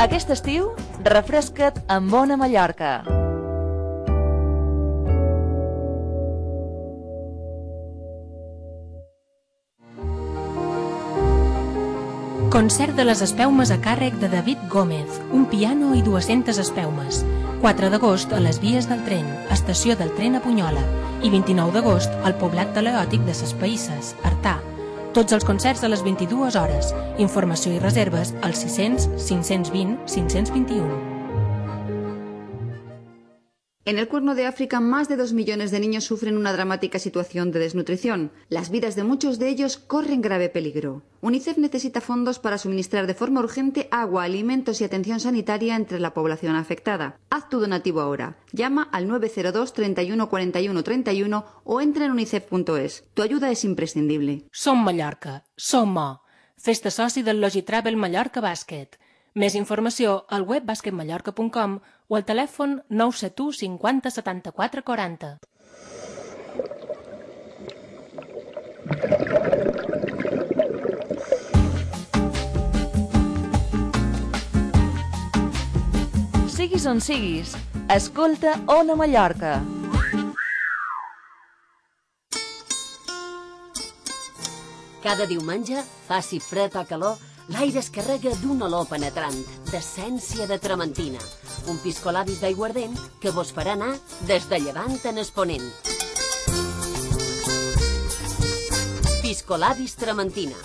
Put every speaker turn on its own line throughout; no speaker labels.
Aquest estiu, refresca't amb Bona Mallorca.
Concert de les espeumes a càrrec de David Gómez, un piano i 200 espeumes. 4 d'agost a les vies del tren, estació del tren a Punyola, i 29 d'agost al poblat teleòtic de Ses Païsses, Artà. Tots els concerts a les 22 hores. Informació i reserves al 600 520 521.
En el Cuerno de África, más de dos millones de niños sufren una dramática situación de desnutrición. Las vidas de muchos de ellos corren grave peligro. UNICEF necesita fondos para suministrar de forma urgente agua, alimentos y atención sanitaria entre la población afectada. Haz tu donativo ahora. Llama al 902 31 41 31 o entra en unicef.es. Tu ayuda es imprescindible.
Som Mallorca. Som. Festa del Logitravel Mallorca Bàsquet. Més informació al web basquetmallorca.com o al telèfon 971 50 74 40.
Siguis on siguis, escolta Ona Mallorca.
Cada diumenge, faci fred o calor, l'aire es carrega d'un olor penetrant, d'essència de trementina. Un piscolabis d'aiguardent que vos farà anar des de llevant en exponent. Piscolabis trementina.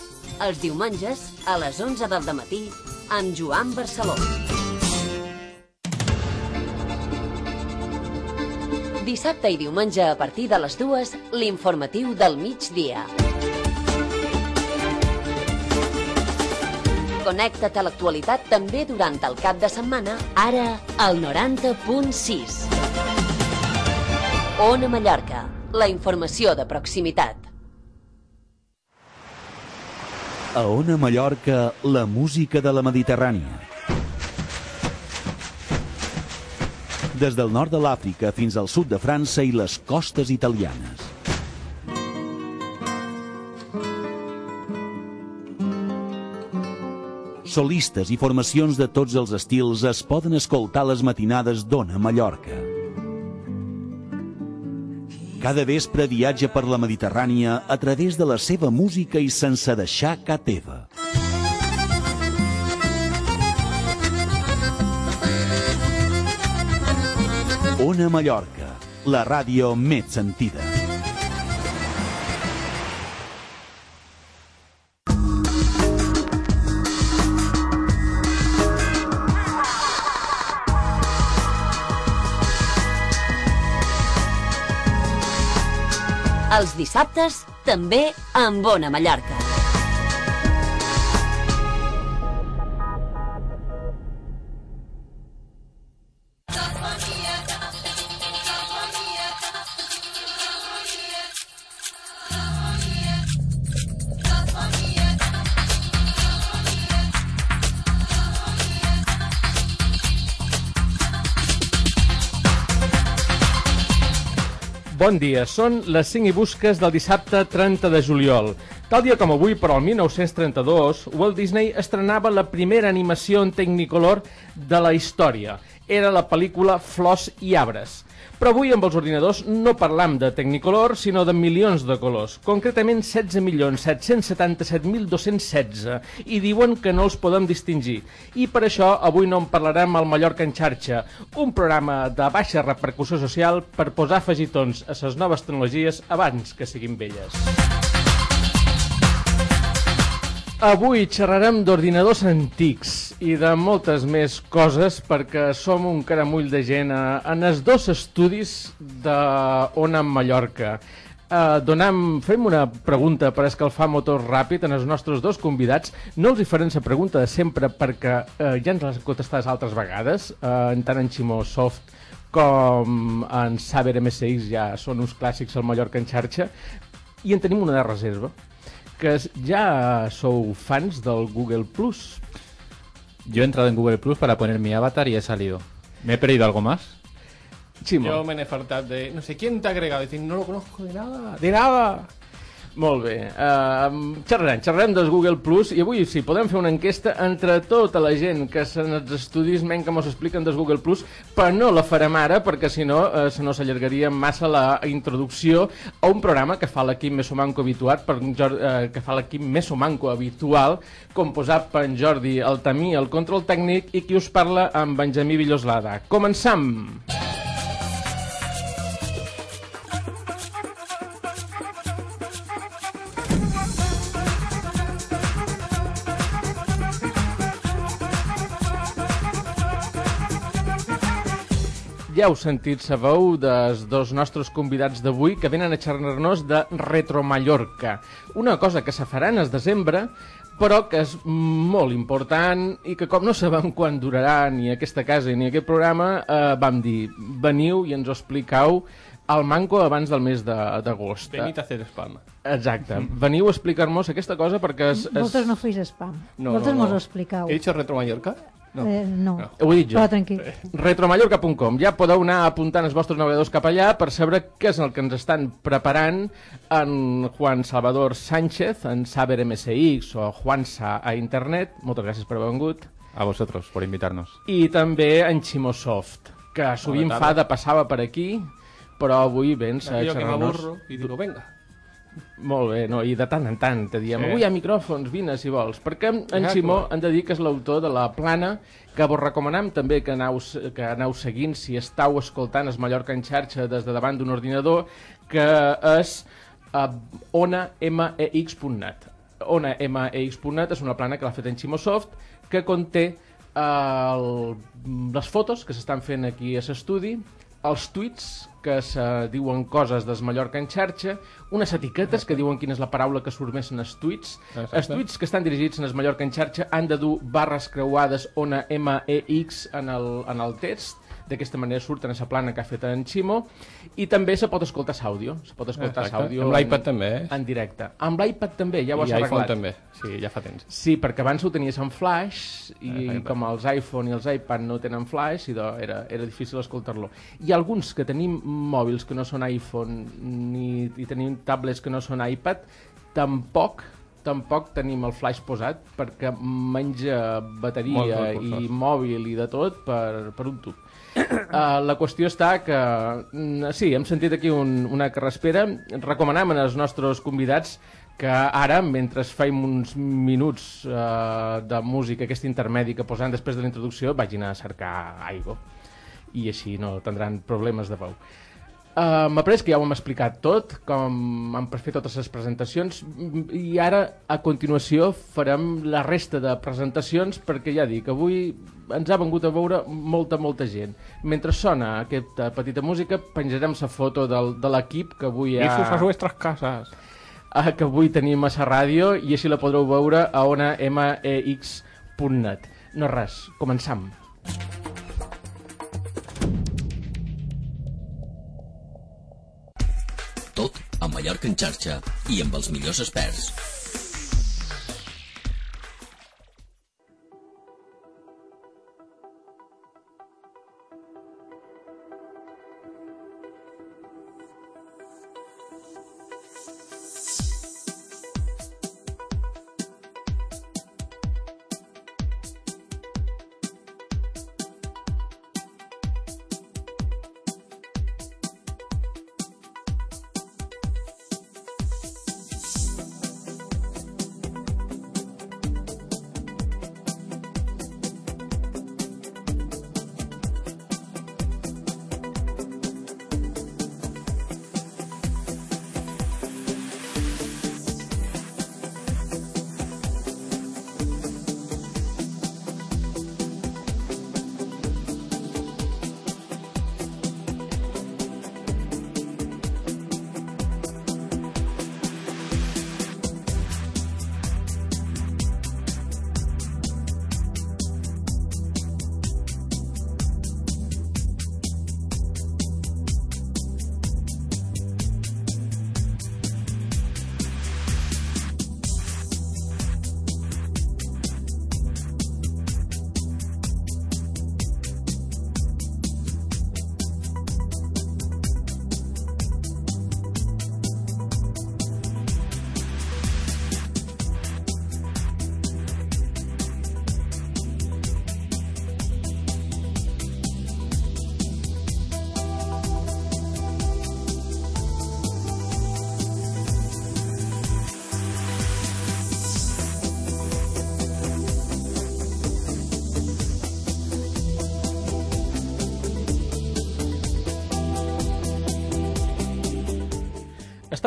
Els diumenges, a les 11 del matí, amb Joan Barceló. Dissabte i diumenge a partir de les dues, l'informatiu del migdia. Connecta't a l'actualitat també durant el cap de setmana, ara al 90.6. Ona Mallorca, la informació de proximitat.
A Ona Mallorca, la música de la Mediterrània. Des del nord de l'Àfrica fins al sud de França i les costes italianes. Solistes i formacions de tots els estils es poden escoltar les matinades d'Ona Mallorca. Cada vespre viatja per la Mediterrània a través de la seva música i sense deixar ca teva. Ona Mallorca, la ràdio més sentida.
Els dissabtes, també amb Bona Mallorca.
Bon dia, són les 5 i busques del dissabte 30 de juliol. Tal dia com avui, però el 1932, Walt Disney estrenava la primera animació en Technicolor de la història. Era la pel·lícula Flors i arbres. Però avui amb els ordinadors no parlam de Technicolor, sinó de milions de colors, concretament 16.777.216, i diuen que no els podem distingir. I per això avui no en parlarem al Mallorca en xarxa, un programa de baixa repercussió social per posar afegitons a les noves tecnologies abans que siguin velles. Avui xerrarem d'ordinadors antics i de moltes més coses perquè som un caramull de gent en els dos estudis d'Ona en Mallorca. Uh, donem, fem una pregunta per escalfar motor ràpid en els nostres dos convidats. No els hi farem la pregunta de sempre perquè uh, ja ens l'has contestat altres vegades, en tant en Ximó Soft com en Saber MSX ja són uns clàssics al Mallorca en xarxa i en tenim una de reserva que ya sou fans del Google Plus.
Yo he entrado en Google Plus para poner mi avatar y he salido. ¿Me he perdido algo más?
Chimo.
Yo me he fartado de... No sé quién te ha agregado. Decir, no lo conozco de nada. De nada.
Molt bé. Uh, xerrarem, xerrarem dels Google Plus i avui sí, podem fer una enquesta entre tota la gent que en els estudis menys que mos expliquen dels Google Plus, però no la farem ara perquè si no uh, se no s'allargaria massa la introducció a un programa que fa l'equip Mesomanco habituat, per Jordi, uh, que fa l'equip Mesomanco habitual, composat per en Jordi Altamí, el control tècnic, i qui us parla amb Benjamí Villoslada. Començam! Ja heu sentit la veu dels dos nostres convidats d'avui que venen a xerrar-nos de Retro Mallorca, una cosa que se farà en el desembre, però que és molt important i que com no sabem quan durarà ni aquesta casa ni aquest programa, eh, vam dir, veniu i ens ho expliqueu al Manco abans del mes de- d'agost.
Venid a hacer spam.
Exacte. Veniu a explicar-nos aquesta cosa perquè és... és...
Vosaltres no feis spam.
No,
Vosaltres
no,
mos
no.
ho expliqueu.
¿He dicho Retro Mallorca? No.
Eh, no.
No.
Ho he dit jo.
Però tranquil.
retromallorca.com ja podeu anar apuntant els vostres navegadors cap allà per saber què és el que ens estan preparant en Juan Salvador Sánchez en Saber MSX o Juansa a internet moltes gràcies per haver vengut
A vosotros, por invitarnos.
i també en Ximosoft que sovint fa de passava per aquí però avui vens a
Aquello que me
xerrar-nos
aburro y digo, venga.
Molt bé, no? i de tant en tant te diem,
Sí.
avui hi ha micròfons, vine si vols, perquè en
Exacte.
Ximó hem de dir que és l'autor de La Plana, que vos recomanem també que aneu, que aneu seguint si estàu escoltant es Mallorca en xarxa des de davant d'un ordinador, que és uh, onamex.net. Onamex.net és una plana que l'ha fet en Ximosoft, que conté uh, el, les fotos que s'estan fent aquí a l'estudi, els tuits que se diuen coses des Mallorca en xarxa, unes etiquetes que diuen quina és la paraula que surt més en els tuits.
Exacte.
Els tuits que estan dirigits en el Mallorca en xarxa han de dur barres creuades on a MEX en el, en el text, d'aquesta manera surten a la plana que ha fet en Ximo, i també se pot escoltar s'àudio, se pot escoltar s'àudio
Amb l'iPad també, eh?
en directe. Amb l'iPad també, ja ho has
I iPhone
arreglat.
també. Sí, ja fa temps.
Sí, perquè abans ho tenies en flash i
Exacte.
com els iPhone i els iPad no tenen flash, idò, era, era difícil escoltar-lo. Hi ha alguns que tenim mòbils que no són iPhone ni, i tenim tablets que no són iPad, tampoc tampoc tenim el flash posat perquè menja bateria i mòbil i de tot per, per un tub. Uh, la qüestió està que, mm, sí, hem sentit aquí un, una carraspera. Recomanem als nostres convidats que ara, mentre feim uns minuts uh, de música, aquest intermedi que posant després de la introducció, vagin a cercar aigua. I així no tindran problemes de veu. Uh, M'ha pres que ja ho hem explicat tot, com han fet totes les presentacions, i ara, a continuació, farem la resta de presentacions, perquè ja dic, avui ens ha vengut a veure molta, molta gent. Mentre sona aquesta petita música, penjarem la foto del, de l'equip que avui ha...
sus a vuestras casas.
eh, que avui tenim a la ràdio i així la podreu veure a onamex.net. No res, començam.
Tot a Mallorca en xarxa i amb els millors experts.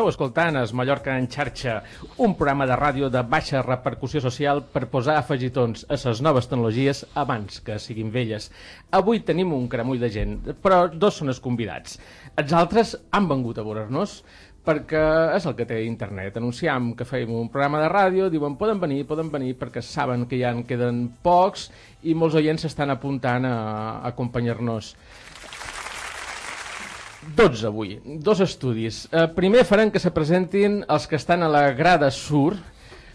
Escoltant es Mallorca en xarxa, un programa de ràdio de baixa repercussió social per posar afegitons a les noves tecnologies abans que siguin velles. Avui tenim un caramull de gent, però dos són els convidats. Els altres han vengut a veure-nos perquè és el que té internet. Anunciam que fèiem un programa de ràdio, diuen poden venir, poden venir, perquè saben que ja en queden pocs i molts oients s'estan apuntant a, a acompanyar-nos. 12 avui, dos estudis. Eh, primer farem que se presentin els que estan a la grada sur,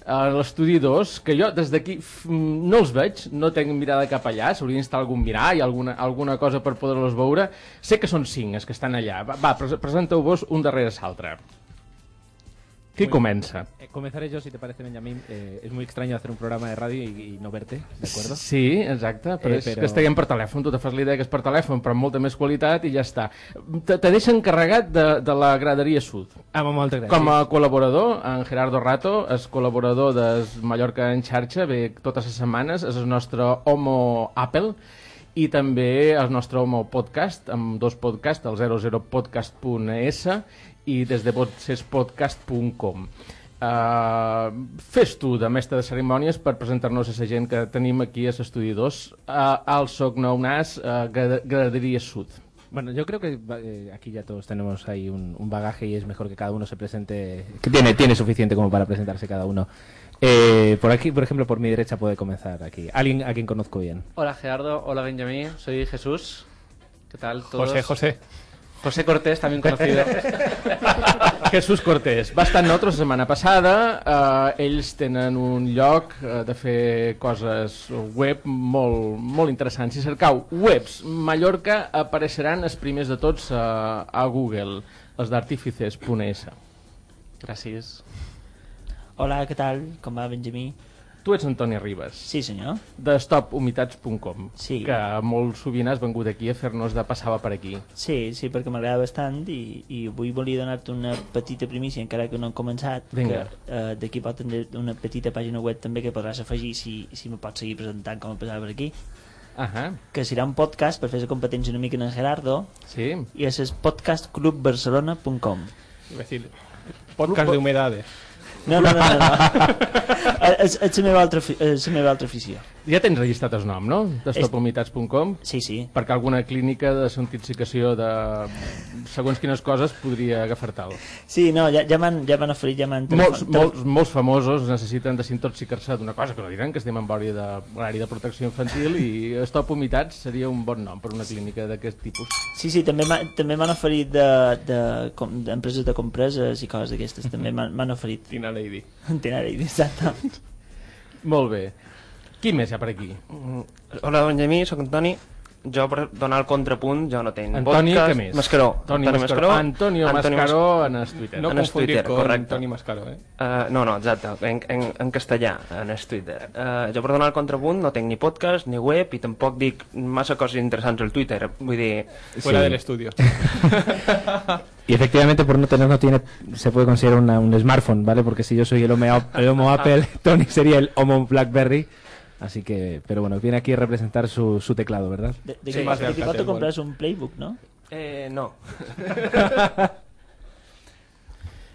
a l'estudi 2, que jo des d'aquí f- no els veig, no tinc mirada cap allà, s'hauria d'instal·lar algun mirall, alguna, alguna cosa per poder-los veure. Sé que són cinc els que estan allà. Va, va pres presenteu-vos un darrere l'altre. Qui comença?
Eh, comenzaré yo, si te parece, Benjamín. Eh, es muy extraño hacer un programa de radio y, y no verte, ¿de acuerdo?
Sí, exacte, però
Eh,
és
però-
que estiguem per telèfon, tu te fas l'idea que és per telèfon, però amb molta més qualitat i ja està. Te, te deixa encarregat de, de la graderia sud.
Ah, moltes gràcies.
Com a col·laborador, en Gerardo Rato, és col·laborador de Mallorca en xarxa, ve totes les setmanes, és el nostre Homo Apple, i també el nostre Homo Podcast, amb dos podcasts, el 00podcast.es i des de potsespodcast.com. Uh, fes tu de mestre de cerimònies per presentar-nos a la gent que tenim aquí a l'estudi 2 uh, al Soc Nou Nas, uh, Graderia Sud.
Bueno, yo creo que eh, aquí ya todos tenemos ahí un, un bagaje y es mejor que cada uno se presente, que tiene, tiene suficiente como para presentarse cada uno. Eh, por aquí, por ejemplo, por mi derecha puede comenzar aquí. Alguien a quien conozco bien.
Hola Gerardo, hola Benjamín, soy Jesús. ¿Qué tal todos?
José, José.
José Cortés, también conocido.
Jesús Cortés va estar amb nosaltres la setmana passada eh, ells tenen un lloc eh, de fer coses web molt, molt interessants si cercau webs Mallorca apareixeran els primers de tots a, a Google els d'artifices.es
Gràcies.
Hola, què tal? Com va, Benjamí?
tu ets Antoni Ribas
Sí, senyor.
de stophumitats.com
Sí.
que molt sovint has vengut aquí a fer-nos de passava per aquí
Sí, sí, perquè m'agrada bastant i, i avui volia donar-te una petita primícia, encara que no hem començat,
Vinga.
que eh, d'aquí pot tenir una petita pàgina web també que podràs afegir si, si me pots seguir presentant com a passava per aquí,
Ahà,
que serà un podcast per fer la competència una mica en el Gerardo
sí
i és podcastclubbarcelona.com
podcast de humedades.
No, no, no, no, no. és, és, la meva altra, és la meva altra afició.
Ja tens registrat el nom, no? de stophumitats.com
Sí, sí.
perquè alguna clínica de cientificació de segons quines coses podria agafar-te'l.
Sí, no, ja, ja m'han ja m'han oferit, ja m'han...
Molts, molts, molts famosos necessiten desintoxicar-se d'una cosa que no diran, que estem en l'horari de, l'horari de protecció infantil i Stop Humitats seria un bon nom per una clínica d'aquest tipus.
Sí, sí, també m'ha- també m'han oferit de, de, com- d'empreses de compreses i coses d'aquestes, també m'han m'han oferit.
Tina Lady.
Tina Lady, exacte.
Molt bé. Qui més hi ha per aquí?
Hola, Benjamí, sóc Antoni. Jo, per donar el contrapunt, jo no tenc
Antoni,
podcast.
què més?
Mascaró.
Antoni Mascaró. Antonio Mascaró en el Twitter.
No
En el
confundir
Twitter,
con
correcte.
Toni Mascaró, eh?
Uh, no, no, exacte, en, en, en castellà, en el Twitter. Uh, jo per donar el contrapunt no tenc ni podcast ni web i tampoc dic massa coses interessants al Twitter. Vull dir...
Fuera
Sí.
del estudio.
Y efectivamente, por no tener, no tiene, se puede considerar una- un smartphone, ¿vale? Porque si yo soy el Homo, el Homo Apple, Tony sería el Homo Blackberry. Así que, pero bueno, viene aquí a representar su, su teclado, ¿verdad?
De, de,
Sí, de
de que comprar un playbook, no?
Eh, no.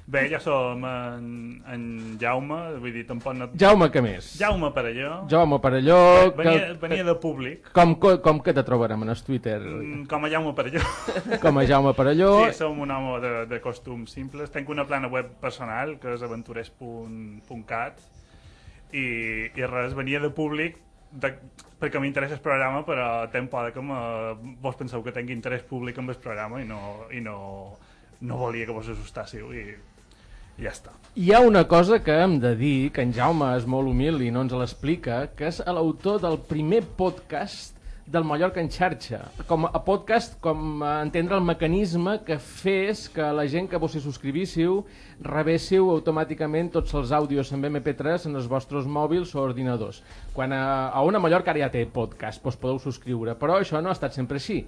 Bé, ja som en, en Jaume, vull dir, tampoc no...
Jaume, què més?
Jaume Parelló.
Jaume Parelló...
Venia,
que-
venia de públic,
Com, com, com que te trobarem en el Twitter?
mm, com a Jaume Parelló.
Com a Jaume Parelló...
Sí, som un home de, de costums simples. Tenc una plana web personal, que és aventurers.cat, i, i res, venia de públic de, perquè m'interessa el programa, però tem por que me, vos penseu que tingui interès públic amb el programa i no, i no, no volia que vos assustássiu i, i ja està.
Hi ha una cosa que hem de dir, que en Jaume és molt humil i no ens l'explica, que és l'autor del primer podcast del Mallorca en xarxa. Com a podcast, com a entendre el mecanisme que fes que la gent que vos hi subscrivíssiu rebéssiu automàticament tots els àudios en MP3 en els vostres mòbils o ordinadors. Quan a, a una Mallorca ara ja té podcast, doncs podeu subscriure, però això no ha estat sempre així.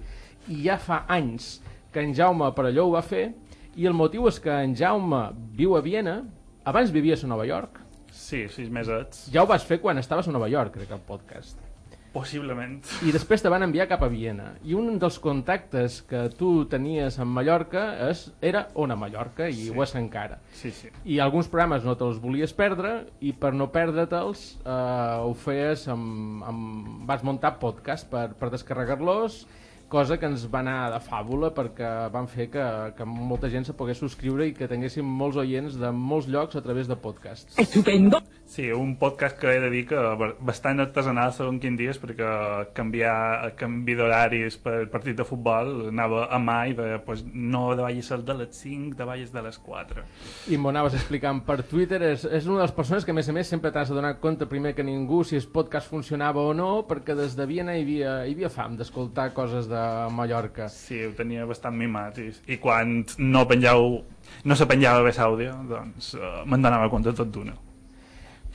I ja fa anys que en Jaume Parelló ho va fer i el motiu és que en Jaume viu a Viena, abans vivies a Nova York.
Sí, sis mesets.
Ja ho vas fer quan estaves a Nova York, crec, el podcast.
Possiblement.
I després te van enviar cap a Viena. I un dels contactes que tu tenies a Mallorca és, era Ona Mallorca, i
Sí.
ho és encara.
Sí, sí.
I alguns programes no te'ls volies perdre, i per no perdre-te'ls eh, ho feies amb, amb... vas muntar podcast per, per descarregar-los, cosa que ens va anar de fàbula perquè van fer que, que molta gent se pogués subscriure i que tinguéssim molts oients de molts llocs a través de podcasts.
Estupendo! Sí, un podcast que he de dir que ba- bastant artesanal segons quin dies perquè canviar canvi d'horaris per partit de futbol anava a mà i deia pues, no davallis el de les 5, davallis de les 4.
I m'ho anaves explicant per Twitter, és, és una de les persones que a més a més sempre t'has de donar compte primer que ningú si el podcast funcionava o no, perquè des de Viena hi havia, hi havia fam d'escoltar coses de Mallorca.
Sí, ho tenia bastant mimat i, i quan no penjau no se penjava bé l'àudio, doncs uh, me'n donava compte tot d'una.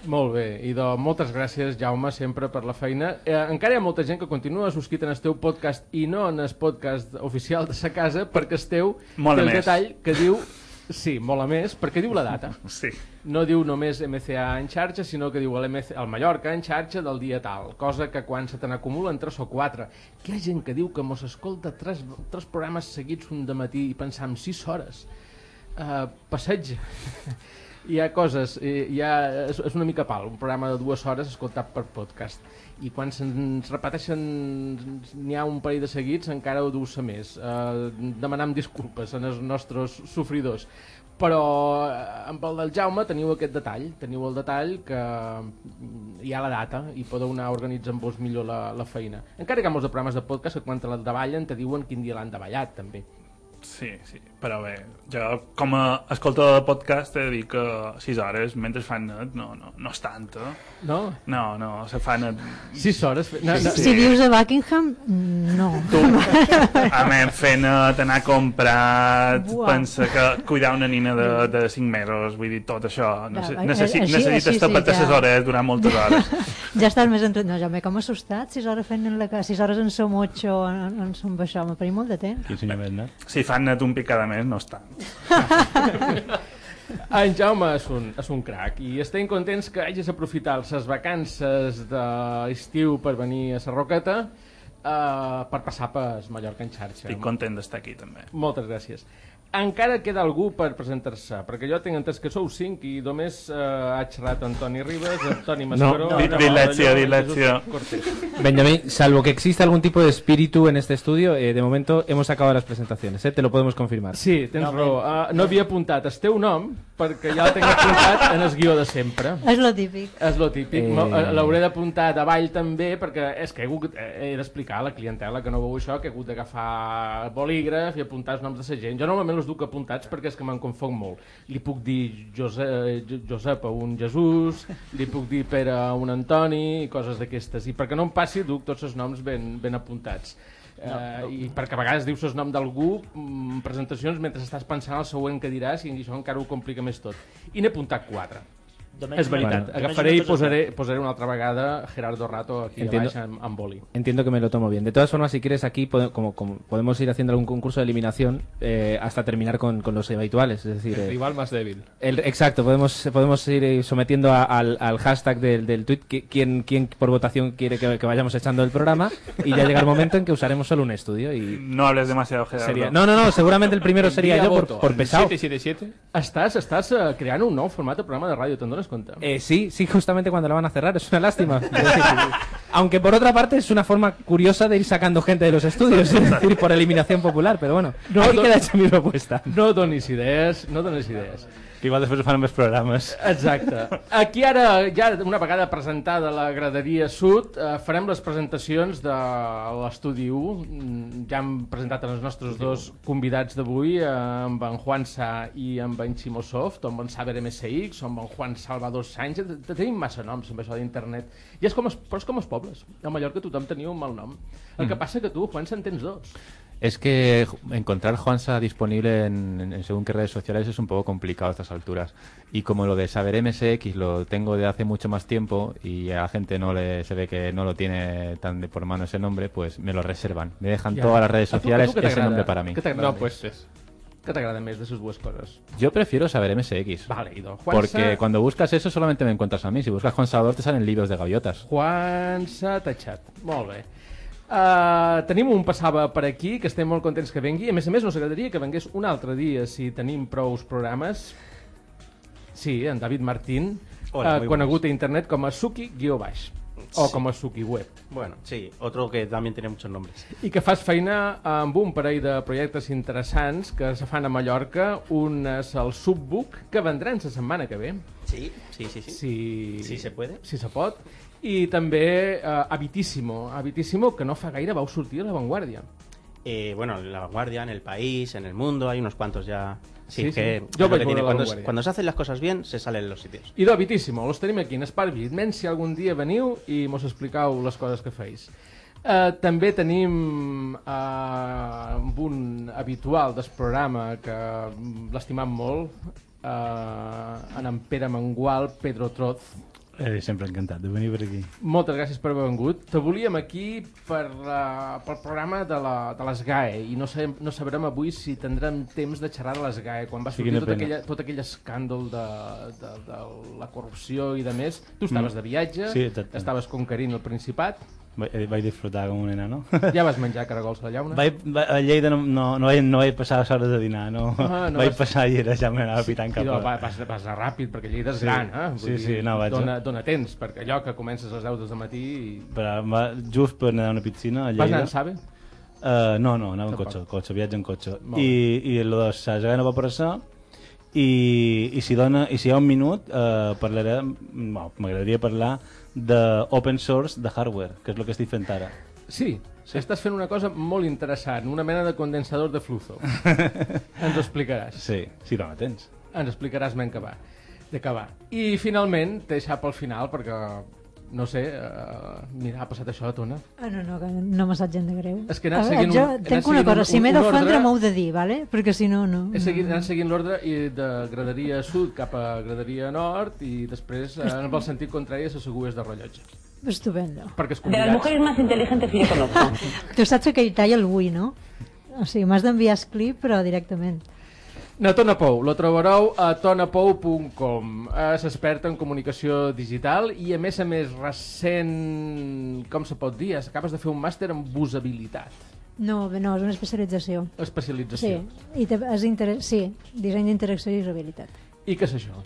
Molt bé, i de moltes gràcies, Jaume, sempre per la feina. Eh, encara hi ha molta gent que continua subscrit en el teu podcast i no en el podcast oficial de sa casa perquè esteu té el
més.
detall que diu... Sí, molt a més, perquè diu la data.
Sí.
No diu només MCA en xarxa, sinó que diu el, MC, el Mallorca en xarxa del dia tal, cosa que quan se te n'acumulen tres o quatre, que hi ha gent que diu que mos escolta tres, tres programes seguits un de matí i pensar en sis hores. Uh, passeig. hi ha coses, eh, hi ha, és, és una mica pal, un programa de dues hores escoltat per podcast. I quan se'ns repeteixen, n'hi ha un parell de seguits, encara ho deu ser més. Uh, demanam disculpes els nostres sofridors. Però eh, amb el del Jaume teniu aquest detall, teniu el detall que mm, hi ha la data i podeu anar organitzant vos millor la, la feina. Encara que hi ha molts de programes de podcast que quan te la davallen te diuen quin dia l'han davallat, també.
Sí, sí, però bé, jo com a escoltador de podcast he de dir que 6 hores mentre fan net no, no, no és tant, eh?
No?
No, no, se fa net...
6 hores? No,
no.
Si vius a Buckingham, no.
A més, fer net, anar comprat,
Buah.
pensa que cuidar una nina de, de 5 mesos, vull dir, tot això, necessi
Clar,
necessi
així-
necessites
així
tapar
sí,
les
ja.
hores durant moltes hores.
ja estàs més entret. No, ja m'he com assustat, 6 hores fent la casa, 6 hores en som 8 en, en som això, m'ha parit molt de temps.
Quin senyor.
Si fan net un pic mes, no tant.
En Jaume és un, és un crac i estem contents que hagis aprofitat les vacances d'estiu per venir a Sarroqueta uh, per passar per Mallorca en xarxa.
Estic content d'estar aquí, també.
Moltes gràcies. Encara queda algú per presentar-se, perquè jo tinc entès que sou cinc i només eh, ha xerrat Antoni Ribes, Antoni Mascaró...
no, di- dilació, dilació.
Jesús Cortés.
Benjamín, salvo que exista algún tipo de espíritu en este estudio, eh, de momento hemos acabado las presentaciones, ¿eh? te lo podemos confirmar.
Sí, tens no, raó. Uh, no havia apuntat el teu nom perquè ja el tinc apuntat en el guió de sempre.
És lo típic.
És lo típic.
Eh.
Eh... L'hauré d'apuntar davall també perquè és que he, hagut, he d'explicar a la clientela que no veu això, que he hagut d'agafar bolígraf i apuntar els noms de la gent. Jo normalment els duc apuntats perquè és que me'n confon molt. Li puc dir Josep, Josep a un Jesús, li puc dir Pere a un Antoni i coses d'aquestes. I perquè no em passi, duc tots els noms ben, ben apuntats. No, no. I perquè a vegades dius el nom d'algú en presentacions mentre estàs pensant el següent que diràs i això encara ho complica més tot. I n'he apuntat quatre.
Només
és veritat,
una-
agafaré i
una cosa.
posaré, posaré una altra vegada Gerardo Rato aquí
Entiendo.
a baix amb, amb boli.
Entiendo que me lo tomo bien. De todas formas, si quieres aquí, pode- como, como podemos ir haciendo algún concurso de eliminación eh, hasta terminar con, con los habituales. Es decir,
El
eh,
rival más débil.
el- exacto, podemos, podemos ir eh, sometiendo a- al, al hashtag del, del tweet qui- quién, quién por votación quiere que, que vayamos echando el programa y ya llega el momento en que usaremos solo un estudio y
No hables demasiado, Gerardo.
sería... No, no, no, seguramente el primero sería yo por, por pesado.
777.
Estàs, estàs eh, creant un nou format de programa de ràdio, te'n dones?
Eh, sí, sí, justamente cuando la van a cerrar, es una lástima. Decir, aunque por otra parte es una forma curiosa de ir sacando gente de los estudios, es decir, por eliminación popular, pero bueno,
No,
aquí queda hecha mi propuesta.
No donis idees, no donis idees.
Que igual després ho fan amb els programes.
Exacte. Aquí ara, ja una vegada presentada la graderia sud, eh, farem les presentacions de l'estudi 1. Mm, Ja hem presentat els nostres dos convidats d'avui, eh, amb en Juan Sa i amb en Ximo Soft, amb en Saber MSX, amb en Juan Salvador Sánchez. Te- Tenim massa noms amb això d'internet. I és com, els, però és com els pobles. A Mallorca tothom tenia un mal nom. El que
Mm.
passa que tu, Juan, se'n tens dos.
Es que encontrar Juansa disponible en, en según qué redes sociales es un poco complicado a estas alturas. Y como lo de saber MSX lo tengo de hace mucho más tiempo y a la gente no le se ve que no lo tiene tan de por mano ese nombre, pues me lo reservan. Me dejan
Ya.
todas las redes
¿A tú- a tú
sociales ese
agrada?
nombre para mí.
¿Qué te agrada?
No, pues es.
¿Qué te agrada más de dues cosas?
Yo prefiero saber MSX.
Vale, Ido. Juansa-
Porque cuando buscas eso solamente me encuentras a mí. Si buscas Juan Salvador te salen libros de gaviotas.
Juan s'ha tachat. Molt bé. Uh, tenim un passava per aquí, que estem molt contents que vengui. A més a més, nos agradaria que vengués un altre dia, si tenim prous programes. Sí, en David Martín,
Hola,
uh, conegut a internet com a Suki-baix. O
Sí.
com a Suki Web.
Bueno, sí, otro que también tiene muchos nombres.
I que fas feina amb un parell de projectes interessants que se fan a Mallorca. Un és el Subbook, que vendran la setmana que ve.
Sí, sí, sí, sí.
Si,
Si se puede.
Si se pot. I també eh, Habitissimo. Habitissimo, que no fa gaire vau sortir a La Vanguardia.
Eh, bueno, en La Vanguardia, en El País, en El Mundo, hay unos cuantos ya. Sí,
Sí,
que
sí.
es
Yo
que tiene. Cuando, cuando se hacen las cosas bien, se salen en los sitios.
I d'Habitissimo, los tenim aquí en Esparvit. Menys si algun dia veniu i mos explicau les coses que feis. Uh, també tenim uh, un habitual del programa que l'estimam molt, uh, en en Pere Mangual, Pedro Troz,
Eh, sempre encantat de venir per aquí.
Moltes gràcies per haver vengut. Te volíem aquí per, uh, pel programa de, la, de les GAE i no, sabem, no sabrem avui si tindrem temps de xerrar de les GAE quan va
Sí,
sortir
quina
tot,
pena.
aquella, tot aquell escàndol de, de, de la corrupció i de més. Tu estaves
Mm.
de viatge,
Sí, exacte.
estaves conquerint el Principat,
Vaig, eh, vaig disfrutar com un enano.
ja vas menjar caragols a la llauna.
Vaig, va, a Lleida no, no, no, vaig, no vaig passar les hores de dinar, no.
Ah, no
vaig
vas-
passar i era ja m'anava pitant cap
no,
a...
va- vas, vas anar ràpid, perquè Lleida és
Sí.
gran, eh? Vull
Sí,
dir,
sí, no, vaig-
Dona, dona temps, perquè allò que comences a les 10 del matí... I...
Però va, just per anar a una piscina a Lleida...
Vas anar en Sabe?
Uh, no, no, anava en cotxe, cotxe, viatge en cotxe.
Molt
I, i el de Sagà no va passar i, i, si dona, i si hi ha un minut uh, parlarem, no, m'agradaria parlar d'open source de hardware, que és el que estic fent ara.
Sí, sí, estàs fent una cosa molt interessant, una mena de condensador de flujo. Ens ho explicaràs.
Sí, sí, dona temps.
Ens explicaràs ben que va. De va. I finalment, t'he deixat pel final perquè, no sé, uh, mira, ha passat això, Tona.
Ah, no, no, que no me sap gent de greu.
És que he anat
A-
seguint
jo
un-
tenc una cosa,
un-
si m'he d'ofendre m'ho heu de dir, vale? perquè si no, no.
He seguit, anat seguint l'ordre i de graderia sud cap a graderia nord i després eh, en el sentit contrari a les de rellotge.
Estupendo.
Perquè els
De las
convidats...
mujeres
más inteligentes que yo conozco.
Tu saps que hi talla el vull, no? O sigui, m'has d'enviar el clip, però directament.
Na Tona Pou, lo trobareu a tonapou.com. És expert en comunicació digital i, a més a més, recent... Com se pot dir? Acabes de fer un màster en usabilitat.
No, no, és una especialització.
Especialització.
Sí, i te- és inter... sí disseny d'interacció i usabilitat.
I què és això?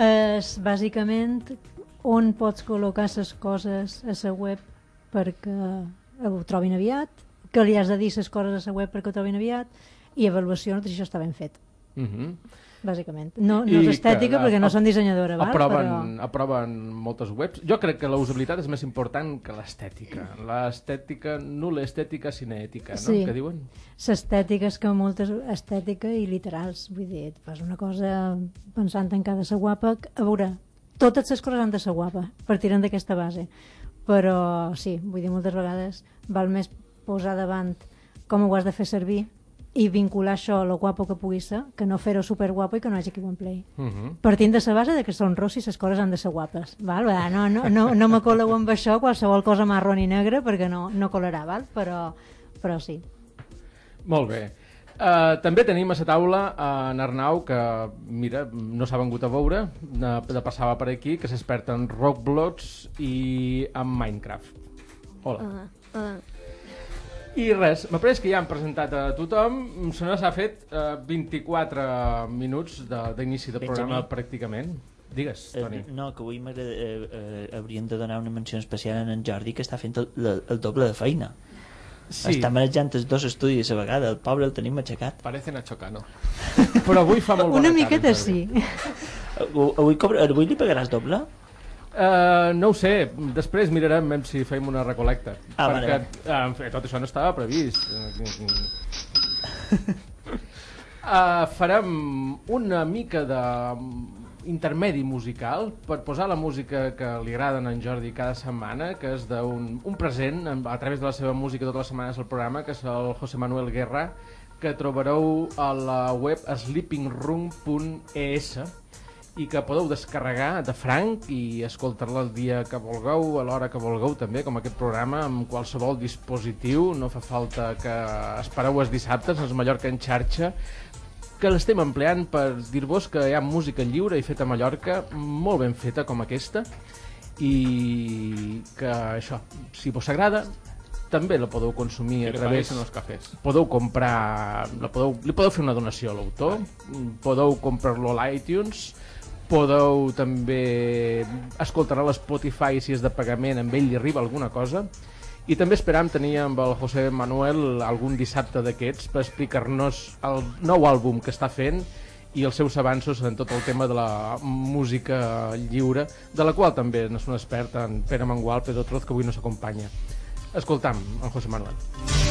És bàsicament on pots col·locar les coses a la web perquè ho trobin aviat, que li has de dir les coses a la web perquè ho trobin aviat, i avaluació de si això està ben fet,
Mhm.
bàsicament. No, no
I
és estètica
que,
perquè no són dissenyadora, val?
aproven,
però...
aproven moltes webs. Jo crec que la usabilitat és més important que l'estètica. L'estètica, no l'estètica cinètica, no?
Sí.
Que diuen?
L'estètica és que moltes estètica i literals, vull dir, et fas una cosa pensant en cada ser guapa, a veure, totes les coses han de ser guapa, partint d'aquesta base, però sí, vull dir, moltes vegades val més posar davant com ho has de fer servir i vincular això a lo guapo que pugui ser, que no fer-ho superguapo i que no hagi qui ho empleï.
Mhm.
Partint de la base de que són rossis les coses han de ser guapes. Val? Va, No, no, no, no me coleu amb això qualsevol cosa marrón i negra perquè no, no colarà, val? Però, però sí.
Molt bé. Uh, també tenim a la taula uh, en Arnau, que mira, no s'ha vengut a veure, de, de passava per aquí, que és expert en Roblox i en Minecraft. Hola.
Uh, uh.
I res, m'ha pres que ja han presentat a tothom, se n'ha fet uh, 24 minuts de- d'inici de, de programa pràcticament. Digues, Toni.
Eh, no, que avui eh, eh, hauríem de donar una menció especial en en Jordi que està fent el, el, el doble de feina.
Sí.
Està manejant els dos estudis a vegada, el pobre el tenim aixecat.
Parece Nacho Cano.
Però avui fa molt
Una miqueta sí.
Avui, avui, cobra, avui li pagaràs doble?
Uh, no ho sé, després mirarem si fem una recolecta.
Ah,
perquè
vale,
uh, tot això no estava previst. Uh, farem una mica de intermedi musical per posar la música que li agrada a en Jordi cada setmana, que és d'un un present a través de la seva música totes les setmanes al programa, que és el José Manuel Guerra, que trobareu a la web sleepingroom.es i que podeu descarregar de franc i escoltar-la el dia que vulgueu, a l'hora que vulgueu també, com aquest programa, amb qualsevol dispositiu, no fa falta que espereu els dissabtes, els Mallorca en xarxa, que l'estem empleant per dir-vos que hi ha música lliure i feta a Mallorca, molt ben feta com aquesta, i que això, si vos agrada, també la podeu consumir
I
a través...
en els cafès.
Podeu comprar... La podeu, li podeu fer una donació a l'autor, podeu comprar-lo a l'iTunes, podeu també escoltar a l'Spotify si és de pagament, amb ell li arriba alguna cosa, i també esperam tenir amb el José Manuel algun dissabte d'aquests per explicar-nos el nou àlbum que està fent i els seus avanços en tot el tema de la música lliure, de la qual també n'és un expert en Pere Mangual, Pedro Troz, que avui no s'acompanya. Escoltam, en José Manuel.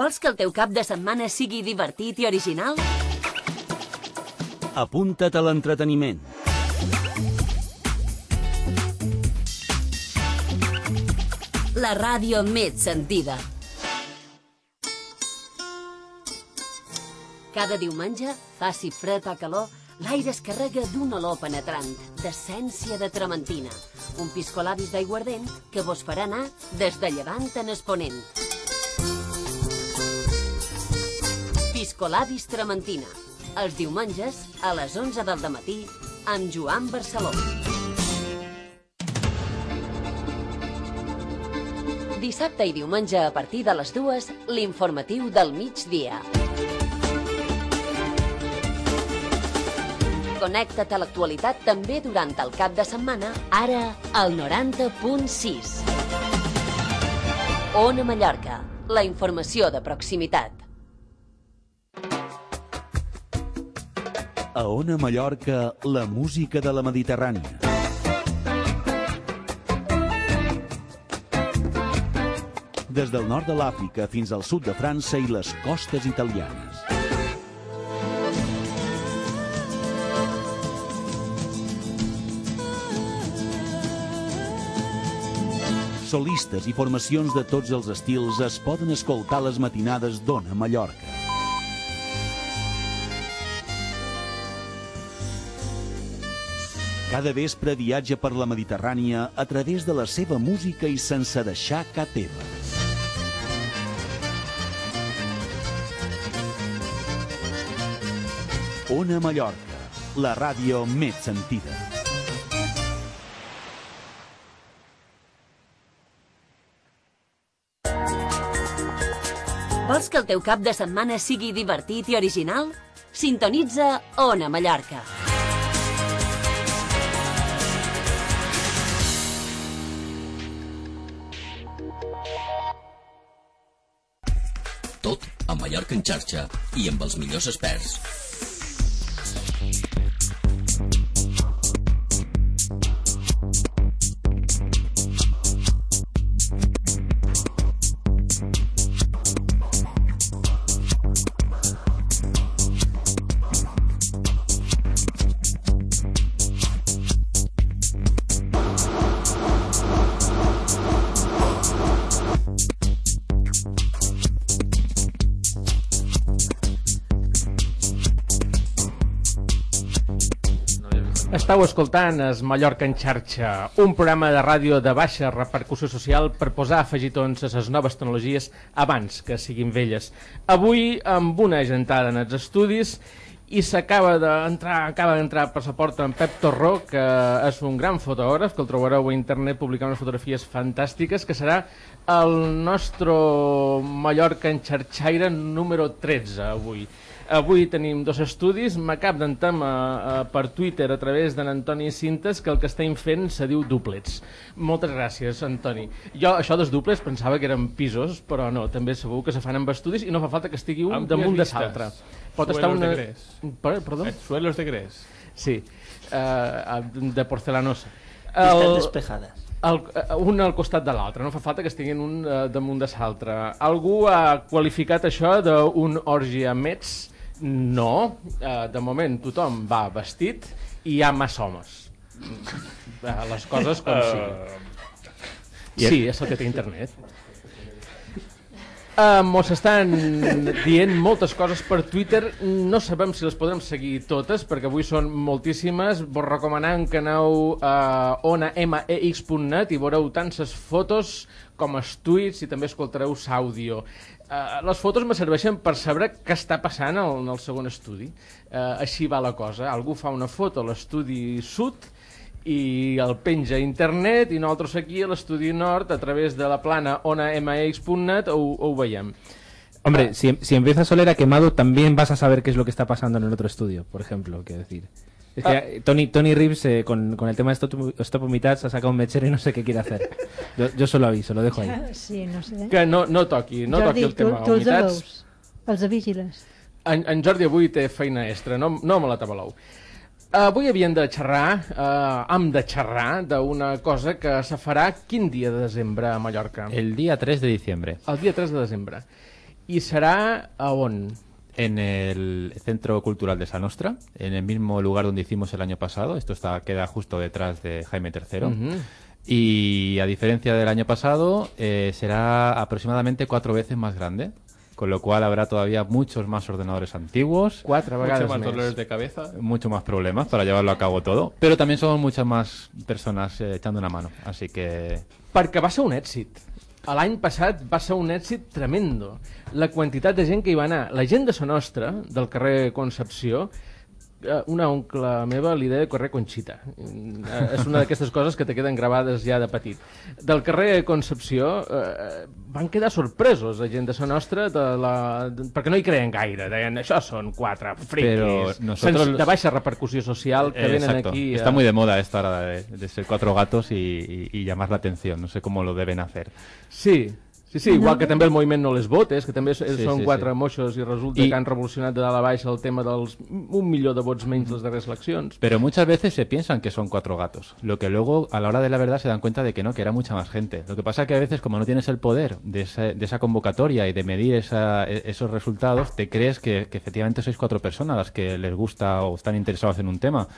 Vols que el teu cap de setmana sigui divertit i original?
Apunta't a l'entreteniment.
La ràdio més sentida. Cada diumenge, faci fred o calor, l'aire es carrega d'un olor penetrant, d'essència de trementina, un piscolabis d'aiguardent que vos farà anar des de llevant en exponent. Piscolabis Trementina, els diumenges a les 11 del matí amb Joan Barceló. Dissabte i diumenge a partir de les dues, l'informatiu del migdia. Connecta't a l'actualitat també durant el cap de setmana, ara al 90.6. Ona Mallorca, la informació de proximitat.
A Ona Mallorca, la música de la Mediterrània. Des del nord de l'Àfrica fins al sud de França i les costes italianes. Solistes i formacions de tots els estils es poden escoltar les matinades d'Ona Mallorca. Cada vespre viatja per la Mediterrània a través de la seva música i sense deixar cap teva. Ona Mallorca, la ràdio més sentida.
Vols que el teu cap de setmana sigui divertit i original? Sintonitza Ona Mallorca.
Mallorca en xarxa i amb els millors experts.
Estau escoltant es Mallorca en xarxa, un programa de ràdio de baixa repercussió social per posar afegitons a les noves tecnologies abans que siguin velles. Avui amb una agentada en els estudis i s'acaba d'entrar acaba d'entrar per la porta en Pep Torró, que és un gran fotògraf, que el trobareu a internet publicant unes fotografies fantàstiques, que serà el nostre Mallorca en xarxaire número 13 avui. Avui tenim dos estudis, m'acab d'entama eh, per Twitter a través d'en Antoni Cintes que el que estem fent se diu duplets. Moltes gràcies, Antoni. Jo això dels duplets pensava que eren pisos, però no, també segur que se fan amb estudis i no fa falta que estigui un damunt de l'altre. Pot
Suelos
estar una...
de gres.
Per, perdó?
Eh, suelos de gres.
Sí, uh, de porcelanosa.
Vistes despejades.
El, eh, un al costat de l'altre, no fa falta que estiguin un uh, damunt de l'altre. Algú ha qualificat això d'un orgi a mets? No, uh, de moment tothom va vestit i hi ha massa homes. Uh, les coses com
Eh,
siguin. Sí, és el que té internet. Uh, mos estan dient moltes coses per Twitter, no sabem si les podrem seguir totes, perquè avui són moltíssimes. Vos recomanem que aneu a onamex.net i veureu tant les fotos com els tuits i també escoltareu l'àudio. Uh, les fotos me serveixen per saber què està passant en el segon estudi. Uh, així va la cosa. Algú fa una foto a l'estudi sud i el penja a internet i nosaltres aquí a l'estudi nord a través de la plana onamex.net ho, ho veiem.
Hombre, si, si empieza Solera quemado, también vas a saber qué es lo que está pasando en el otro estudio, por ejemplo, quiero decir. Es que
Ah.
eh, Tony, Tony Reeves eh, con, con el tema de Stop, Stop Humitats ha sacado un mechero y no sé qué quiere hacer. Yo, yo solo aviso, lo dejo ahí.
Sí, no sé.
Que no, no toqui, no
Jordi,
toqui el tema
tu, tu els veus? Els vigiles.
En, en Jordi avui té feina extra, no, no me la tabalou. Avui havíem de xerrar, eh, hem de xerrar d'una cosa que se farà quin dia de desembre a Mallorca?
El día 3 de diciembre.
El dia 3 de desembre. I serà a on?
En el Centro Cultural de Sanostra, en el mismo lugar donde hicimos el año pasado. Esto está queda justo detrás de Jaime III. Y a diferencia del año pasado, eh, será aproximadamente cuatro veces más grande. Con lo cual habrá todavía muchos más ordenadores antiguos.
Quatre
Muchos más dolores de cabeza.
Mucho más problemas para llevarlo a cabo todo. Pero también somos muchas más personas eh, echando una mano. Así que
Perquè va ser un èxit. L'any passat va ser un èxit tremendo. La quantitat de gent que hi va anar. La gent de Sa Nostra, del carrer Concepció, una oncle meva li deia carrer Conxita. Eh, és una d'aquestes coses que te queden gravades ja de petit. Del carrer Concepció eh, van quedar sorpresos la gent de Sa Nostra de la... perquè no hi creien gaire. Deien, això són quatre friquis
nosotros-
sense- de baixa repercussió social que
Eh,
venen
exacto.
aquí...
Está
a-
muy de moda esta hora de, de ser cuatro gatos y, y- y llamar la atención. No sé cómo lo deben hacer.
Sí, sí, sí, igual que també el moviment No les votes, que també sí, són
sí,
quatre
sí.
moixos i resulta
I-
que han revolucionat de dalt a baix el tema dels un milió de vots menys les darreres eleccions.
Pero muchas veces se piensan que son cuatro gatos. Lo que luego, a la hora de la verdad, se dan cuenta de que no, que era mucha más gente. Lo que pasa que a veces, como no tienes el poder de esa, de esa convocatoria y de medir esa- e- esos resultados, te crees que, que efectivamente sois cuatro personas las que les gusta o están interesados en un tema.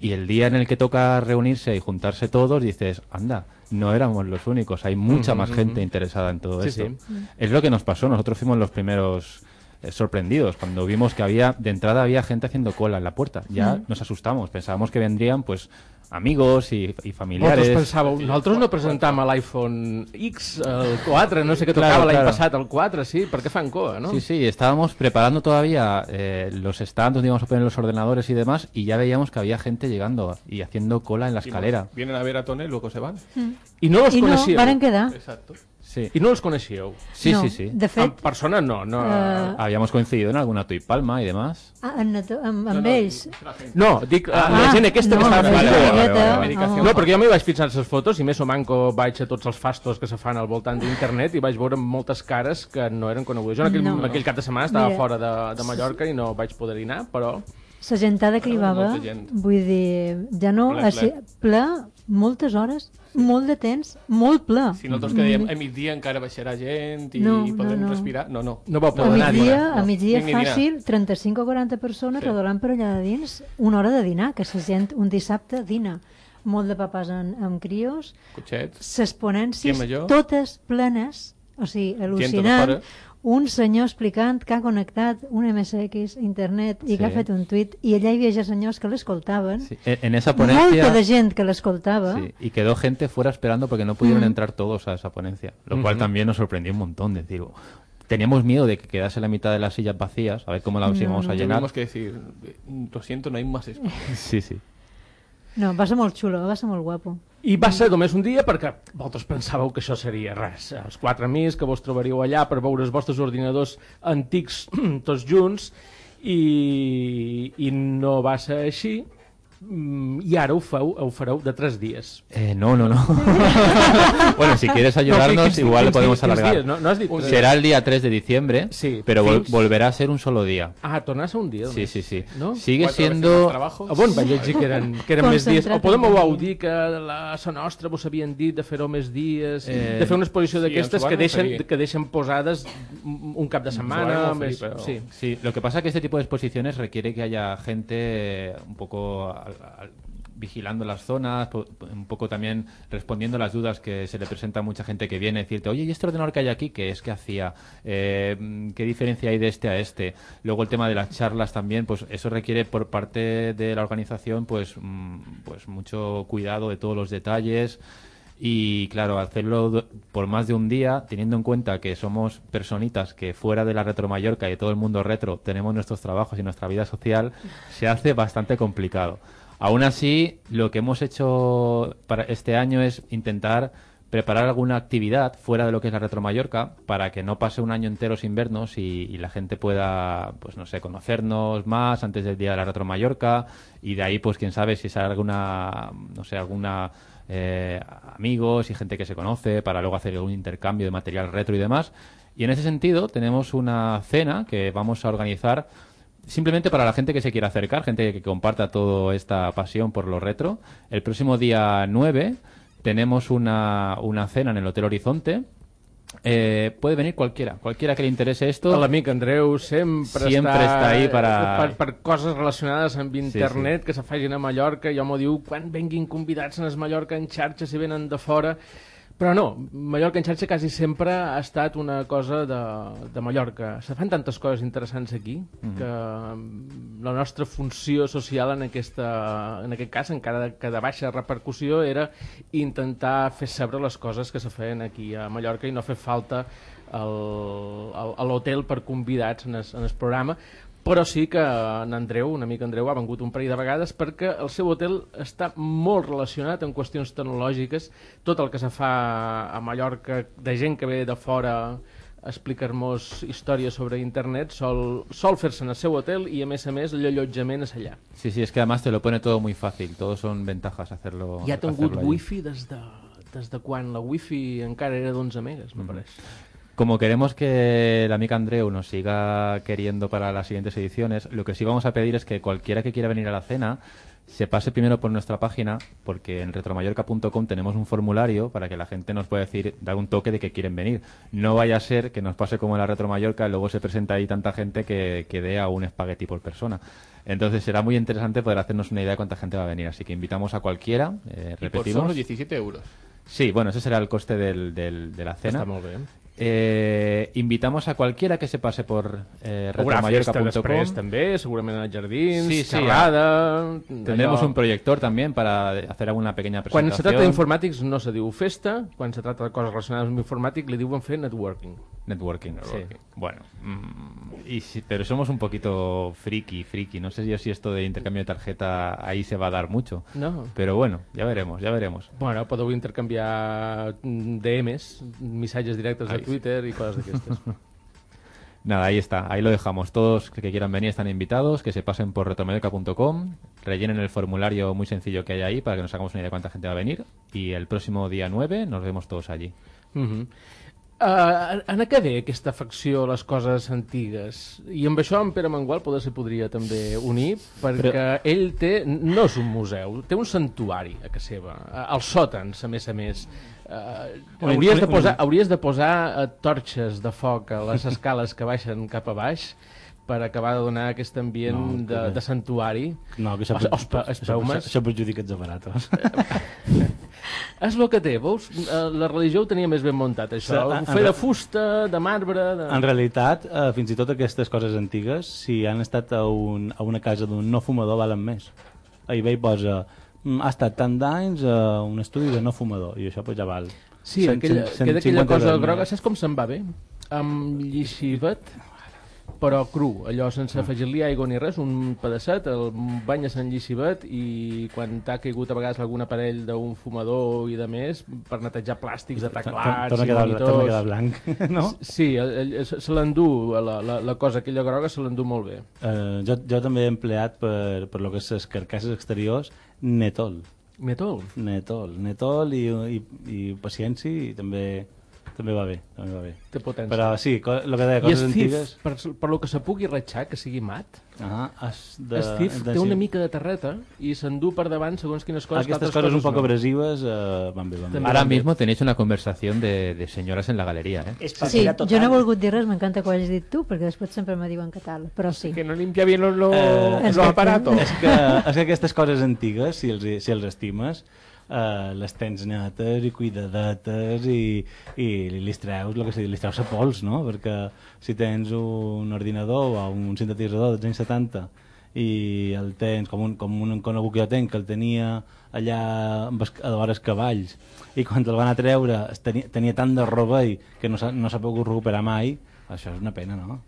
Y el día en el que toca reunirse y juntarse todos, dices, anda, no éramos los únicos, hay mucha más gente interesada en todo
Sí,
esto.
sí.
Es lo que nos pasó, nosotros fuimos los primeros eh, sorprendidos cuando vimos que había, de entrada había gente haciendo cola en la puerta. Ya nos asustamos, pensábamos que vendrían pues amigos i, i familiares.
Vosaltres pensàveu, nosaltres no presentam a l'iPhone X, el 4, no sé què
Claro,
tocava l'any
claro.
passat, el 4, sí, per què fan coa, no?
Sí, sí, estábamos preparando todavía eh, los stands donde íbamos a poner los ordenadores y demás, y ya veíamos que había gente llegando y haciendo cola en la escalera.
Vienen a ver a Tone, luego se van.
I no els
I no,
coneixíeu?
varen quedar.
Exacto.
Sí.
I no els coneixíeu?
Sí,
No,
sí, sí.
de fet-
En persona no, no.
Eh,
Habíamos coincidido en alguna Tui Palma y demás.
Ah, amb, amb, amb ells.
No, dic, ah, la
Ah,
gent aquesta
no,
que estava fent
gent
coa.
amigueta, home.
No, perquè jo m'hi vaig fixar en les fotos i més o manco vaig a tots els fastos que se fan al voltant d'internet i vaig veure moltes cares que no eren conegudes. Jo en aquell,
No.
aquell cap de setmana estava
Mira.
fora de, de Mallorca i no vaig poder anar, però...
La gentada que hi va haver, vull dir, ja no,
Ple,
ple, ple. Moltes hores, molt de temps, molt ple.
Si nosaltres que dèiem a migdia encara baixarà gent i
No,
podem
no, no.
respirar, no, no.
No vau
A
poder anar.
migdia,
no.
a migdia
dinar.
fàcil, 35 o 40 persones
Sí.
rodolant per allà de dins, una hora de dinar, que la gent un dissabte dina. Molt de papàs amb, amb crios,
Cotxets.
les ponències
Gent major.
totes plenes, o sigui, al·lucinant. Un senyor explicant que ha connectat un MSX a internet i que ha
Sí.
fet un tuit, i allà hi havia ja senyors que l'escoltaven,
Sí, En, en esa ponencia...
molta de gent que l'escoltava,
Sí, y quedó gente fuera esperando porque no pudieron
Mm.
entrar todos a esa ponencia, lo cual
Ujú.
también nos sorprendió un montón. Decir, "Oh, teníamos miedo de que quedase la mitad de las sillas vacías, a ver cómo las
No,
íbamos
no.
a llenar.
Tuvimos que decir, lo siento, no hay más espacio.
Sí, sí.
No, va ser molt xulo, va ser molt guapo.
I va ser només un dia perquè vosaltres pensàveu que això seria res. Els quatre amics que vos trobaríeu allà per veure els vostres ordinadors antics tots junts i, i no va ser així Mm, i ara ho, feu, ho fareu de tres dies.
Eh, no, no, no. bueno, si quieres ayudarnos,
No, quins-
igual
quins
lo podemos alargar.
dies? No- no has dit tres.
Será el día 3 de diciembre,
Sí,
pero vol- volverá a ser un solo día.
Ah, tornar a un dia.
Sí, sí, sí.
No?
Sigue siendo...
Ah, bon, vaig llegir que eren, que eren més dies. O podem dir que la sa nostra vos havien dit de fer-ho més dies,
Eh,
de fer una exposició
sí,
d'aquestes que, deixen,
oferir.
que deixen posades un cap de setmana.
oferir,
Més,
però-
sí.
Sí, lo que pasa es que este tipo de exposiciones requiere que haya gente un poco vigilando las zonas, un poco también respondiendo a las dudas que se le presenta a mucha gente que viene decirte, oye, ¿y este ordenador que hay aquí qué es? ¿Qué hacía? Eh, mm, ¿Qué diferencia hay de este a este? Luego el tema de las charlas también, pues eso requiere por parte de la organización pues, mm, pues mucho cuidado de todos los detalles. Y claro, hacerlo por más de un día, teniendo en cuenta que somos personitas que fuera de la Retro Mallorca y de todo el mundo retro tenemos nuestros trabajos y nuestra vida social, se hace bastante complicado. Aún así, lo que hemos hecho para este año es intentar preparar alguna actividad fuera de lo que es la Retro Mallorca para que no pase un año entero sin vernos y, y la gente pueda, pues no sé, conocernos más antes del día de la Retro Mallorca y de ahí, pues quién sabe si sale alguna, no sé, alguna eh, amigos y gente que se conoce para luego hacer algún intercambio de material retro y demás. Y en ese sentido tenemos una cena que vamos a organizar simplemente para la gente que se quiera acercar, gente que comparta toda esta pasión por lo retro. El próximo día 9 tenemos una, una cena en el Hotel Horizonte. Eh, puede venir cualquiera, cualquiera que le interese esto.
L'amic Andreu sempre,
Siempre
està,
está ahí para-
per, per coses relacionades amb internet que se facin a Mallorca. Jo m'ho diu quan venguin convidats a Mallorca en xarxa si venen de fora. Però no, Mallorca en xarxa quasi sempre ha estat una cosa de, de Mallorca. Se fan tantes coses interessants aquí
Mhm.
que mm, la nostra funció social en, aquesta, en aquest cas, encara que de baixa repercussió, era intentar fer saber les coses que se feien aquí a Mallorca i no fer falta el- el- a l'hotel per convidats en en el programa però sí que en Andreu, un amic Andreu, ha vengut un parell de vegades perquè el seu hotel està molt relacionat amb qüestions tecnològiques. Tot el que se fa a Mallorca de gent que ve de fora explicar-nos històries sobre internet sol, sol fer-se en el seu hotel i a més a més l'allotjament és allà.
Sí, sí, es que además te lo pone todo muy fácil. Todos son ventajas hacerlo.
I ha tingut wifi des de, des de quan la wifi encara era d'11 megas, me pareix.
Como queremos que el amigo Andreu nos siga queriendo para las siguientes ediciones, lo que sí vamos a pedir es que cualquiera que quiera venir a la cena se pase primero por nuestra página, porque en retromallorca.com tenemos un formulario para que la gente nos pueda decir, dar un toque de que quieren venir. No vaya a ser que nos pase como en la Retro Mallorca y luego se presenta ahí tanta gente que, que dé a un espagueti por persona. Entonces será muy interesante poder hacernos una idea de cuánta gente va a venir. Así que invitamos a cualquiera, eh,
Y por
repetimos.
solo 17 euros.
Sí, bueno, ese será el coste del, del- de la cena.
Está molt bé.
Eh, invitamos a cualquiera que se pase por eh, retromallorca.com.
també, segurament als jardins,
Sí, sí,
xerrada...
Tendremos
allò-
un proyector también para hacer alguna pequeña
Quan
presentación.
se trata d'informàtics no se diu festa, quan se trata de coses relacionades amb informàtic li diuen fer networking.
Networking,
Sí.
sí. Bueno, mm, y si- pero somos un poquito friki, friki. No sé yo si esto de intercambio de tarjeta ahí se va a dar mucho.
No.
Pero bueno, ya veremos, ya veremos.
Bueno, podeu intercanviar mm, DMs, missatges directes de
Ai,
Twitter i coses d'aquestes.
Nada, ahí está, ahí lo dejamos. Todos que quieran venir están invitados, que se pasen por retromayorca.com, rellenen el formulario muy sencillo que hay ahí para que nos hagamos una idea de cuánta gente va a venir y el próximo día 9 nos vemos todos allí.
Uh -huh. Uh, en què ve aquesta afecció a les coses antigues? I amb això en Pere Mangual poder s'hi podria també unir, perquè
Però-
ell té, no és un museu, té un santuari a casa seva, als sòtans, a més a més. Uh, hauries, de posar, hauries de posar uh, torxes de foc a les escales que baixen cap a baix per acabar de donar aquest ambient
No,
de, de santuari.
No, que això, això, això, això perjudica els aparatos.
És el que té, veus? Eh, La religió ho tenia més ben muntat, això. Ho fer de fusta, de marbre... De...
En realitat, eh, fins i tot aquestes coses antigues, si han estat a, un, a una casa d'un no fumador, valen més. A eBay posa "Mm, ha estat tant d'anys a un estudi de no fumador, i això pues, ja val.
Sí,
Cent-
aquella,
cent-
queda aquella
150
cosa groga, saps com se'n va bé? Amb llixivet, però cru, allò sense afegir-li aigua ni res, un pedacet, el banyes en llixivet i quan t'ha caigut a vegades algun aparell d'un fumador i de més, per netejar plàstics de teclats
Torna a
i
quedar-
monitors...
a quedar blanc, no?
Sí, se l'endú, la, la, la cosa aquella groga se l'endú molt bé.
Eh, jo, jo també he empleat per, per lo que és les carcasses exteriors Netol.
Netol?
Netol. Netol i, i, i paciència i també, també va bé. També va bé.
Té potència.
Però sí, lo que deia,
I
coses
Steve,
antigues...
per, per lo que se pugui ratxar, que sigui mat,
Ah, es de,
Steve
de,
té una mica de terreta i s'endú per davant segons quines coses que
Aquestes
altres
coses un
coses
poc
no.
abrasives eh, van bé, van bé.
Ahora mismo tenéis una conversación de, de señoras en la galería, ¿eh?
Sí, jo no he volgut dir res, m'encanta que ho hagis dit tu, perquè després sempre me diuen que tal, però sí.
Que no limpia bien los, los,
Eh,
los aparatos.
És que, és que aquestes coses antigues, si els, si els estimes, eh, les tens netes i cuidadetes i, i li treus, el que diu, li treus a pols, no? Perquè si tens un ordinador o un sintetitzador dels anys 70 i el tens com un, com un conegut que jo tenc, que el tenia allà a vores cavalls i quan te'l van a treure tenia, tenia tant de rovell que no s'ha no pogut recuperar mai això és una pena, no?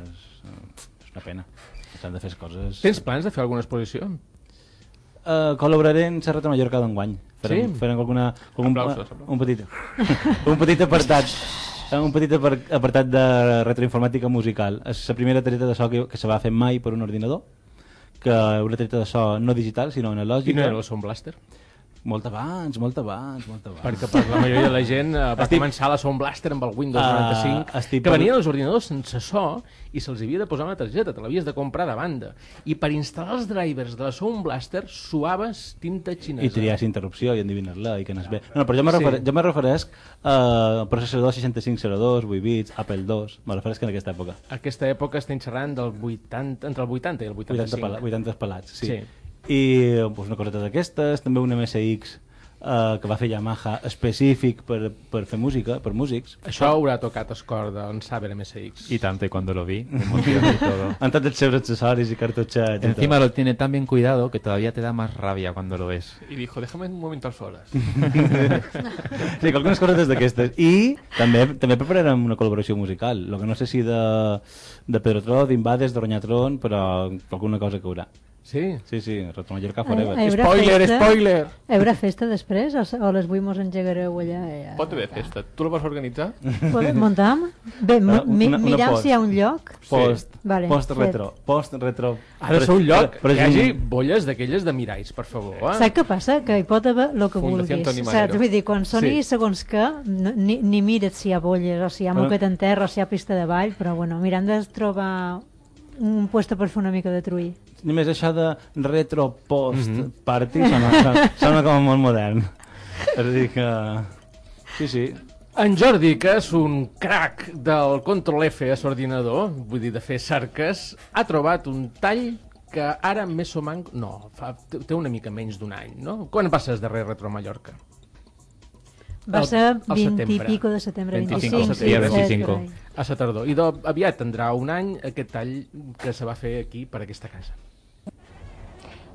És, és una pena s'han de fer coses
Tens plans de fer alguna exposició?
Uh, col·laboraré en Serra de Mallorca d'enguany. Farem,
Sí?
farem alguna, algun,
Aplausos,
un petit un petit apartat un petit apar- apartat de retroinformàtica musical. És la primera treta de so que, que se va fer mai per un ordinador, que una treta de so no digital, sinó analògica.
Quin era el Sound Blaster?
Molt abans, molt abans, molt abans.
Perquè per la majoria de la gent eh, va
Estic-
començar la Sound Blaster amb el Windows
Ah,
95,
estic
que venien els ordinadors sense so i se'ls havia de posar una targeta, te l'havies de comprar de banda. I per instal·lar els drivers de la Sound Blaster suaves tinta xinesa.
I triar interrupció i endivinar-la i que anés bé. No, però jo me,
Sí.
refer, jo me referesc a processador 6502, 8 bits, Apple II, me referesc en aquesta època.
Aquesta època estem xerrant del 80, entre el 80 i el
80,
85.
pala, 80 pelats, sí.
Sí.
I doncs, una coseta d'aquestes, també un MSX eh, que va fer Yamaha específic per, per fer música, per músics.
Això haurà tocat el cor d'en Saber MSX.
Y tanto, y cuando lo vi, me emocioné y todo.
Amb tots els seus accessoris i cartutxets. i
Encima lo tiene tan bien cuidado que todavía te da más rabia cuando lo ves.
Y dijo, déjame un momento a solas.
Sí, que algunes cosetes d'aquestes. I també també prepararem una col·laboració musical. Lo que no sé si de, de Pedro Tro, d'Invades, de Ronyatron, però alguna cosa que haurà.
Sí?
Sí, sí, Retro Mallorca forever.
haurà festa? Hi haurà festa després o, o les vull mos engegareu allà? Ja?
Pot haver festa. Tu la vas organitzar?
Podem muntam? Bé,
Una-
mi,
una- una
mirar
post.
si hi ha un lloc.
Post,
Vale,
post
fet.
retro, post retro.
Ha de ser un lloc
Però- però
que hi hagi bolles d'aquelles de miralls, per favor. Eh?
Saps què passa? Que hi pot haver el que
Fundació
vulguis.
Antoni
Saps? Vull dir, quan soni
Sí.
segons que, ni, ni mires si hi ha bolles, o si hi ha moquet en terra, o si hi ha pista de ball, però bueno, mirant de trobar un puesto per fer una mica de trull.
Només això de retro post
Mhm.
party sona, sona, sona com molt modern. És a dir que... Sí, sí.
En Jordi, que és un crac del Control F a l'ordinador, vull dir, de fer cerques, ha trobat un tall que ara més o menys... No, fa, té una mica menys d'un any, no? Quan passes darrer Retro Mallorca?
Va ser
al
20 i pico de setembre,
25,
25,
setembre,
27,
25.
per ahí.
A la tardor. I de, aviat tindrà un any aquest tall que se va fer aquí, per aquesta casa.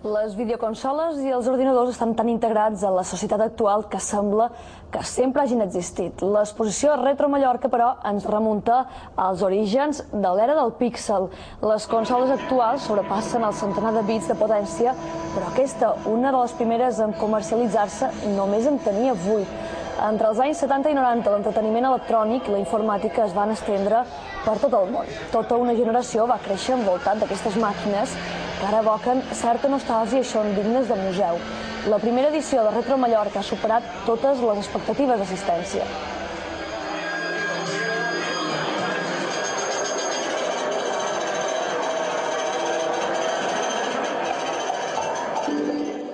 Les videoconsoles i els ordinadors estan tan integrats a la societat actual que sembla que sempre hagin existit. L'exposició Retro Mallorca, però, ens remunta als orígens de l'era del píxel. Les consoles actuals sobrepassen el centenar de bits de potència, però aquesta, una de les primeres en comercialitzar-se, només en tenia 8. Entre els anys 70 i 90, l'entreteniment electrònic i la informàtica es van estendre per tot el món. Tota una generació va créixer envoltat d'aquestes màquines que ara evoquen certa nostàlgia i són dignes de museu. La primera edició de Retro Mallorca ha superat totes les expectatives d'assistència.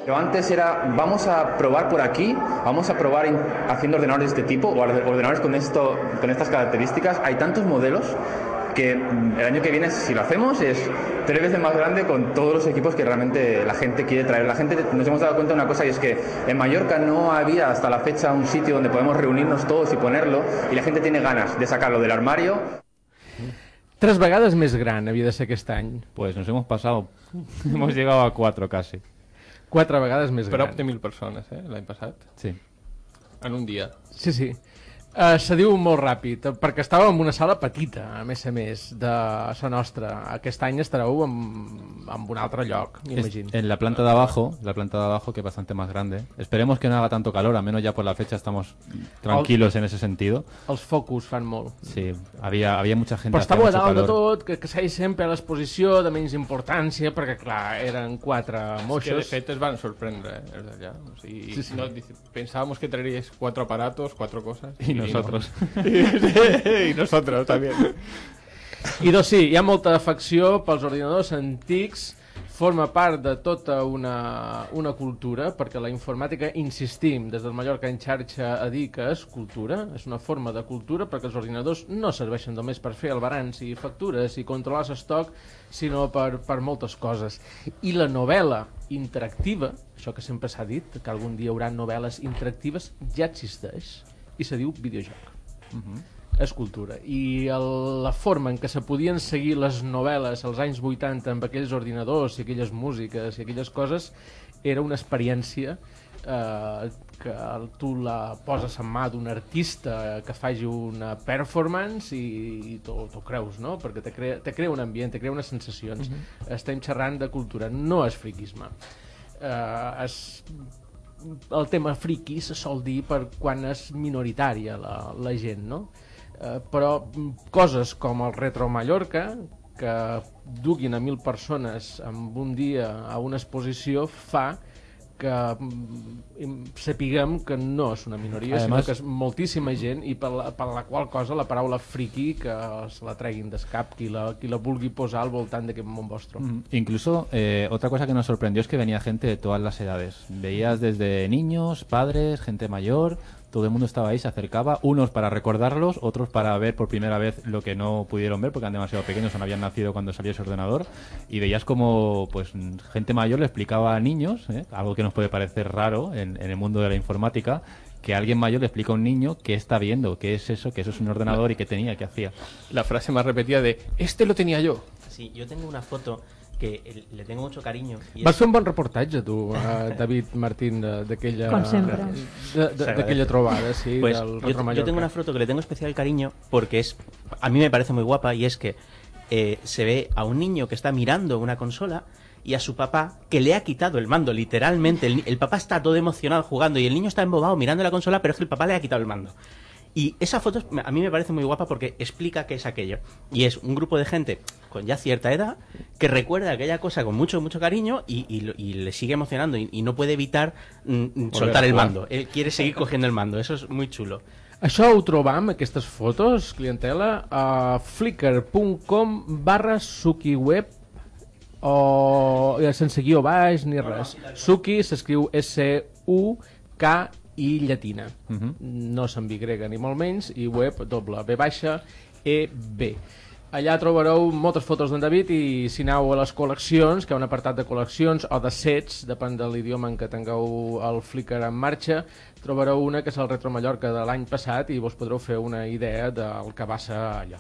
Pero antes era, vamos a probar por aquí, vamos a probar haciendo ordenadores de este tipo o orde- ordenadores con, esto, con estas características. Hay tantos modelos que mm, el año que viene, si lo hacemos, es tres veces más grande con todos los equipos que realmente la gente quiere traer. La gente, nos hemos dado cuenta de una cosa y es que en Mallorca no había hasta la fecha un sitio donde podemos reunirnos todos y ponerlo y la gente tiene ganas de sacarlo del armario
Tres vegades més gran havia de ser aquest any.
Pues nos hemos pasado. hemos llegado a cuatro casi.
Quatre vegades més
Prop
gran.
de mil persones, eh, l'any passat.
Sí.
En un dia.
Sí, sí. Uh, se diu molt ràpid, perquè estàvem en una sala petita, a més a més, de la nostra. Aquest any estareu en, en un altre lloc, m'imagino.
en la planta de abajo, la planta de abajo que es bastante más grande. Esperemos que no haga tanto calor, al menos ya por la fecha estamos tranquilos en ese sentido.
Els focus fan molt.
Sí, había, había mucha gente.
Però estava a dalt de tot, que, que sempre a l'exposició de menys importància, perquè, clar, eren quatre
Es que de
moixos.
fet es van sorprendre, eh, els d'allà. O sigui,
Sí, sí.
No, pensábamos que traeríais cuatro aparatos, cuatro cosas.
Y nosotros.
no. y nosotros también.
I doncs sí, hi ha molta afecció pels ordinadors antics, forma part de tota una, una cultura, perquè la informàtica, insistim, des del Mallorca en xarxa a dir que és cultura, és una forma de cultura, perquè els ordinadors no serveixen només per fer albarans i factures i controlar l'estoc, sinó per, per moltes coses. I la novel·la interactiva, això que sempre s'ha dit, que algun dia hi haurà novel·les interactives, ja existeix, i se diu videojoc és cultura. I el, la forma en què se podien seguir les novel·les als anys 80 amb aquells ordinadors i aquelles músiques i aquelles coses era una experiència eh, que tu la poses en mà d'un artista que faci una performance i, i t'ho creus, no? Perquè te crea, te crea un ambient, te crea unes sensacions.
Mhm.
Estem xerrant de cultura, no és friquisme. Eh, és el tema friki se sol dir per quan és minoritària la, la gent, no? Eh, però coses com el Retro Mallorca, que duguin a mil persones en un dia a una exposició, fa mm, sapiguem que no és una minoria,
Además-
sinó que és moltíssima gent i per la, per la qual cosa la paraula friki que se la treguin d'escap qui la, qui la vulgui posar al voltant d'aquest món vostre.
Mm, Incluso eh, otra cosa que nos sorprendió es que venía gente de todas las edades. Veías desde niños, padres, gente mayor, todo el mundo estaba ahí, se acercaba, unos para recordarlos, otros para ver por primera vez lo que no pudieron ver porque eran demasiado pequeños o no habían nacido cuando salió ese ordenador. Y veías como pues gente mayor le explicaba a niños, ¿eh? algo que nos puede parecer raro en, en el mundo de la informática, que alguien mayor le explica a un niño qué está viendo, qué es eso, que eso es un ordenador y qué tenía, qué hacía.
La frase más repetida de, este lo tenía yo.
Sí, yo tengo una foto que le tengo mucho cariño. es-
fer un bon reportatge, tu, a David Martín, de- d'aquella
Com sempre.
d'aquella trobada, sí,
Pues,
del
yo,
Retro
yo
Mallorca.
tengo una foto que le tengo especial cariño porque es a mí me parece muy guapa y es que eh, se ve a un niño que está mirando una consola y a su papá que le ha quitado el mando, literalmente. El, el papá está todo emocionado jugando y el niño está embobado mirando la consola, pero es que el papá le ha quitado el mando. Y esa foto a mí me parece muy guapa porque explica qué es aquello. Y es un grupo de gente con ya cierta edad que recuerda aquella cosa con mucho, mucho cariño y, y lo- y le sigue emocionando y, y no puede evitar mm, soltar
a
el mando. Él quiere seguir cogiendo el mando. Eso es muy chulo.
Això ho trobam, aquestes fotos, clientela, a flickr.com barra sukiweb o sense guió baix ni res. Suki s'escriu S-U-K-I llatina.
Mhm.
No s'envi grega ni molt menys, i web doble B baixa E B. Allà trobareu moltes fotos d'en David i si aneu a les col·leccions, que hi ha un apartat de col·leccions o de sets, depèn de l'idioma en què tingueu el Flickr en marxa, trobareu una que és el Retro Mallorca de l'any passat i vos podreu fer una idea del que va ser allò.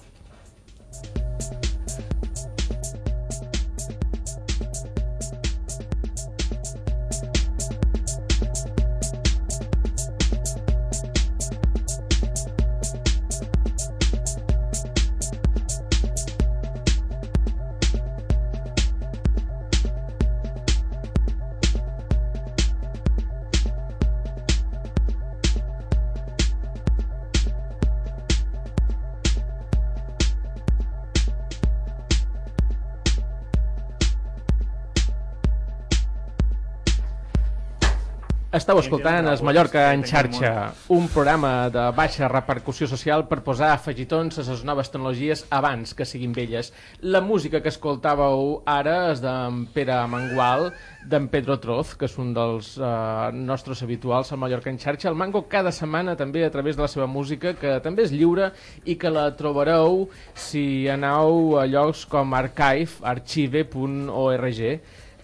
Estau escoltant Es Mallorca en xarxa, un programa de baixa repercussió social per posar afegitons a les noves tecnologies abans que siguin velles. La música que escoltàveu ara és d'en Pere Mangual, d'en Pedro Troz, que és un dels eh, nostres habituals al Mallorca en xarxa. El Mango cada setmana també a través de la seva música, que també és lliure i que la trobareu si aneu a llocs com archive, archive.org,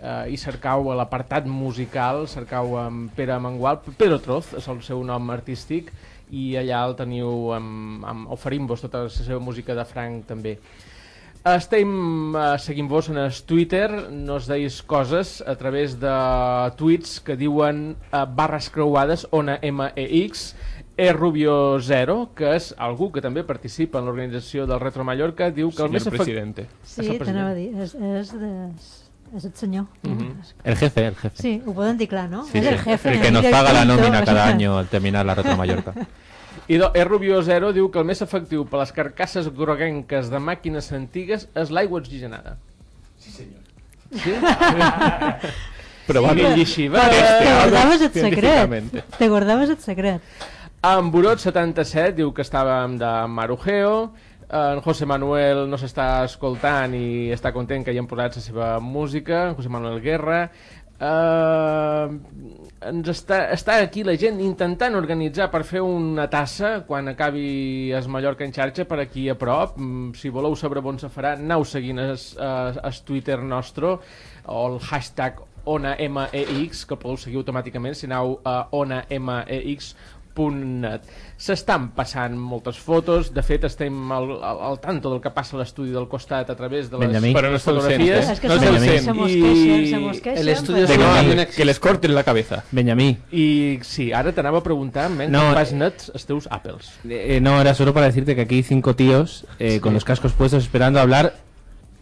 eh, i cercau a l'apartat musical, cercau amb Pere Mangual, Pedro Troz és el seu nom artístic, i allà el teniu amb, amb oferint-vos tota la seva música de Frank també. Estem uh, seguint-vos en el Twitter, nos deis coses a través de tuits que diuen uh, barres creuades ona MEX, E Rubio Zero, que és algú que també participa en l'organització del Retro Mallorca, diu que el
Senyor
més efect-
presidente.
Sí,
És el
t'anava a dir, és, és, de, és el senyor.
El jefe, el jefe.
Sí, ho poden dir clar, no?
Sí,
és
sí.
el jefe.
El que nos paga la nómina cada año al terminar la Retro Mallorca.
I do, Rubio Zero diu que el més efectiu per les carcasses groguenques de màquines antigues és l'aigua oxigenada.
Sí, senyor.
Sí?
Però va
Sí, així, va.
Te guardaves el secret. Te guardaves el secret.
En Burot 77 diu que estàvem de Marujeo, en José Manuel no s'està escoltant i està content que hi han posat la seva música, en José Manuel Guerra. Uh, ens està, està aquí la gent intentant organitzar per fer una tassa quan acabi es Mallorca en xarxa per aquí a prop. Mm, Si voleu saber on se farà, aneu seguint es, es, es Twitter nostre o el hashtag OnaMEX, que el podeu seguir automàticament si aneu a onamex.net. S'estan passant moltes fotos, de fet estem al, al, al tanto del que passa a l'estudi del costat a través de les
Benjamí.
Però no se'l sent,
fotografies.
eh?
És que
No
se
sent.
se mos
I-
queixen, se mos queixen, però-
Benjamí.
que les corten la cabeza.
Benjamí.
I sí, ara t'anava a preguntar, men,
No,
vas
eh,
nets els teus Apples.
Eh, no, era solo para decirte que aquí hay cinco tíos eh, con los cascos puestos esperando a hablar.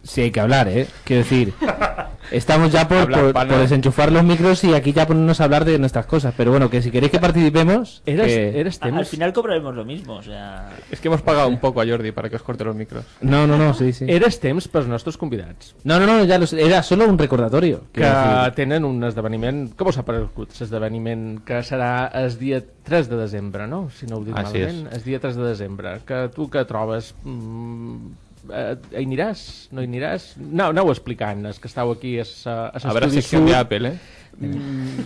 Si hay que hablar, ¿eh? Quiero decir, estamos ya por, por, por desenchufar los micros y aquí ya ponernos a hablar de nuestras cosas. Pero bueno, que si queréis que participemos...
Eres,
que-
eres
Al final cobraremos lo mismo, o sea...
Es que hemos pagado un poco a Jordi para que os corte los micros.
No, no, no, sí, sí.
Eres temps pels nostres convidats.
No, no, no, ya lo sé, era solo un recordatorio.
que
decir.
tenen un esdeveniment, com us ha paregut l'esdeveniment que serà el dia 3 de desembre, no? Si no ho dic
Així
malament, el dia 3 de desembre. Que tu que trobes? Mm, eh, hi aniràs? No hi aniràs? No, aneu explicant, els que estàu aquí a, a, a l'estudi
sección
sur.
de Apple, ¿eh?
Mm,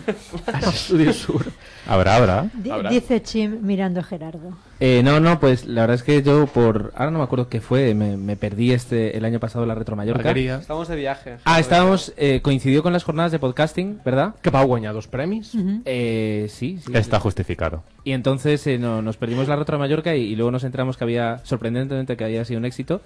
a l'estudi sur.
Habrá, habrá.
Di-
Habrá.
Dice Chim mirando a Gerardo.
Eh, no, no, pues la verdad es que yo por... Ahora no me acuerdo qué fue, me, me perdí este el año pasado la Retro Mallorca.
Estamos de viaje.
Ah, estábamos... eh, coincidió con las jornadas de podcasting, ¿verdad?
Que vau guanyar dos premis.
Eh, sí, sí.
Está justificado.
Y entonces eh, no, nos perdimos la Retro Mallorca y, y luego nos enteramos que había, sorprendentemente, que había sido un éxito.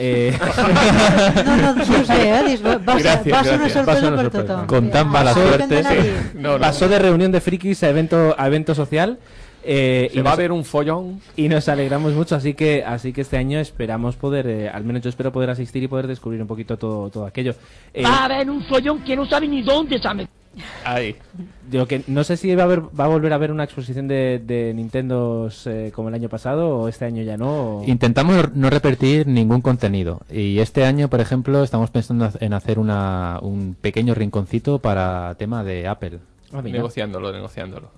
Eh,
No, no, no sé, eh? Va, una sorpresa per tothom.
Con tan mala
Això
suerte, sí.
a.
No, no.
pasó de reunión de frikis a evento, a evento social. eh,
Se
y
va a
nos-
ver un follón.
y nos alegramos mucho, así que así que este año esperamos poder, eh, al menos yo espero poder asistir y poder descubrir un poquito todo, todo aquello. Eh,
Va a haber un follón que no sabe ni dónde sabe.
Ahí.
Yo que no sé si va a, haber, va a volver a haber una exposición de, de Nintendos eh, como el año pasado o este año ya no. o-
Intentamos no repetir ningún contenido. Y este año, por ejemplo, estamos pensando en hacer una, un pequeño rinconcito para tema de Apple.
Ah,
Negociándolo, negociándolo.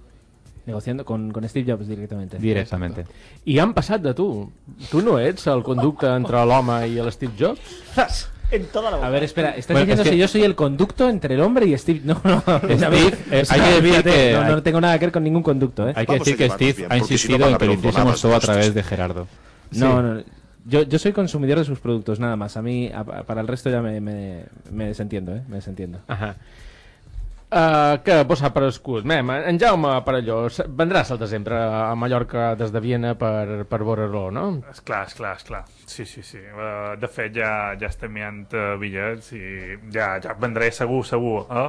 negociando con, con Steve Jobs directamente.
Directamente.
I han passat de tu. Tu no ets el conducte entre l'home i el Steve Jobs?
En toda la boca.
A ver, espera, estás
Bueno,
diciendo
es que-
si yo soy el conducto entre el hombre y Steve. No, no,
Steve, eh,
O sea,
hay que decir
olvídate,
que
no, no tengo nada que ver con ningún conducto, ¿eh?
Hay que
Vamos
decir que Steve
bien,
ha
porque si no
insistido en que lo hiciésemos todo a
de
través de Gerardo.
No, no, Yo, yo soy consumidor de sus productos, nada más. A mí, a- para el resto ya me, me, me desentiendo, ¿eh? Me desentiendo.
Ahà. Uh, que vos sap per escut. Mem, en Jaume Parelló vendràs al desembre a Mallorca des de Viena per, per veure-lo, no?
Esclar, esclar, esclar. Sí, sí, sí. Uh, de fet, ja, ja estem mirant uh, bitllets i ja, ja vendré segur, segur. Eh?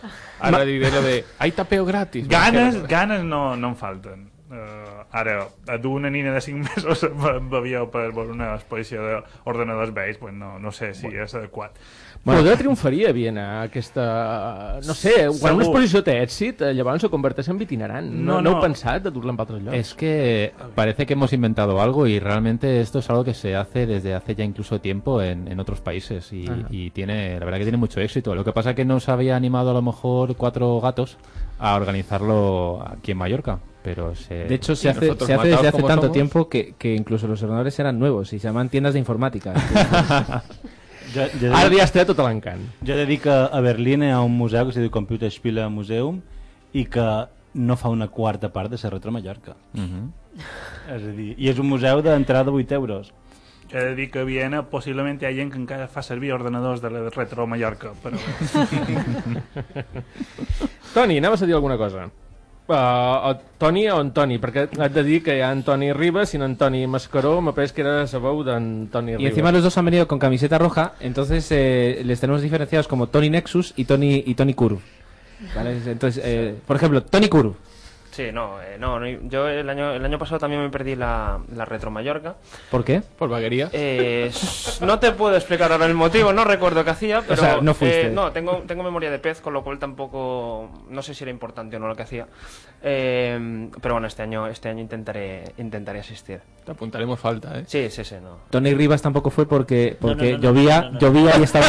Ara diré lo de, hay tapeo gratis.
Ganes, ganes no, no em falten. Uh, ara, a dur una nina de 5 mesos amb avió per veure una exposició d'ordenadors vells, pues no, no sé si és adequat.
Bueno, Podrà triomfaria a Viena, aquesta... No sé, quan una exposició té èxit, eh, llavors se converteix en itinerant. No,
No,
no,
no.
heu pensat de dur-la en altres llocs?
Es que parece que hemos inventado algo y realmente esto es algo que se hace desde hace ya incluso tiempo en, en otros países y, y tiene, la verdad que tiene mucho éxito. Lo que pasa que no se había animado a lo mejor cuatro gatos a organizarlo aquí en Mallorca, pero se...
De hecho, se hace, se hace desde hace tanto tiempo que, que incluso los ordenadores eran nuevos y se llaman tiendas de informática.
Jo, jo
Ara ja està tot l'encant.
Jo he de dir que a Berlín hi ha un museu que es diu Computerspiele Museum i que no fa una quarta part de la Retro Mallorca.
Mhm.
És a dir, i és un museu d'entrada de 8 euros.
He de dir que a Viena possiblement hi ha gent que encara fa servir ordenadors de la Retro Mallorca, però...
Toni, anaves a dir alguna cosa? Uh, Toni o Antoni? Perquè haig de dir que hi ha Antoni Ribas i en Antoni Mascaró m'ha pres que era la veu d'Antoni
Y
Ribas.
encima los dos han venido con camiseta roja, entonces eh, les tenemos diferenciados como Tony Nexus y Tony y Tony Kuru. ¿Vale? Entonces, eh, por ejemplo, Tony Kuru.
Sí, no, eh, no, no, yo el año, el año pasado también me perdí la, la Retro Mallorca.
¿Por qué?
Por vaguería.
Eh, no te puedo explicar ahora el motivo, no recuerdo qué hacía, pero
sea, no fuiste.
eh, no, tengo, tengo memoria de pez, con lo cual tampoco, no sé si era importante o no lo que hacía. Eh, pero bueno, este año, este año intentaré, intentaré asistir.
Te apuntaremos falta, ¿eh?
Sí, sí, sí, no.
Tony Rivas tampoco fue porque,
No, no,
porque
no, no,
llovía,
no, no, no.
llovía y estaba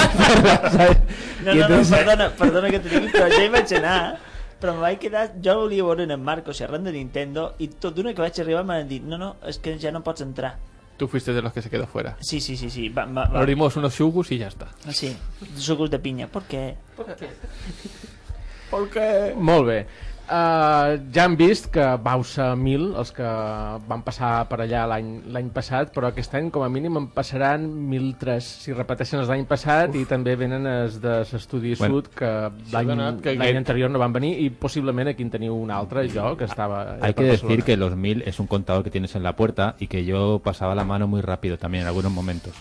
¿sabes?
No,
Y
no, no,
entonces-
perdona, perdona que te però ja hi vaig anar, però em vaig quedar... Jo volia veure en Marco xerrant de Nintendo i tot d'una que vaig arribar m'han dit no, no, és que ja no pots entrar.
Tú fuiste de los que se quedó fuera.
Sí, sí, sí, sí. Va, va, va.
Abrimos unos yugus y ya está.
Sí, sucos de pinya. ¿Por qué?
Porque...
Molt bé. Uh, ja han vist que vau ser mil els que van passar per allà l'any passat, però aquest any com a mínim en passaran 1.003 si repeteixen els d'any passat i també venen els de l'estudi
Bueno.
sud que l'any
aquest-
anterior no van venir i possiblement aquí en teniu un altre jo que estava
Hay que decir
Barcelona.
que los mil es un contador que tienes en la puerta y que yo pasaba la mano muy rápido también en algunos momentos.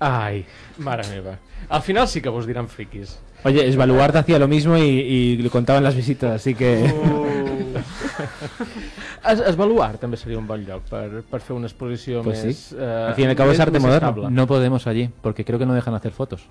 Ai, mare meva. Al final sí que vos diran friquis.
Oye, Esbaluarte hacía lo mismo y, y lo contaban las visitas, así que...
Es, Esbaluar també seria un bon lloc per, per fer una exposició
Pues
més...
sí.
eh,
Al fin y al cabo es arte moderno.
estable.
No podemos allí, porque creo que no dejan hacer fotos.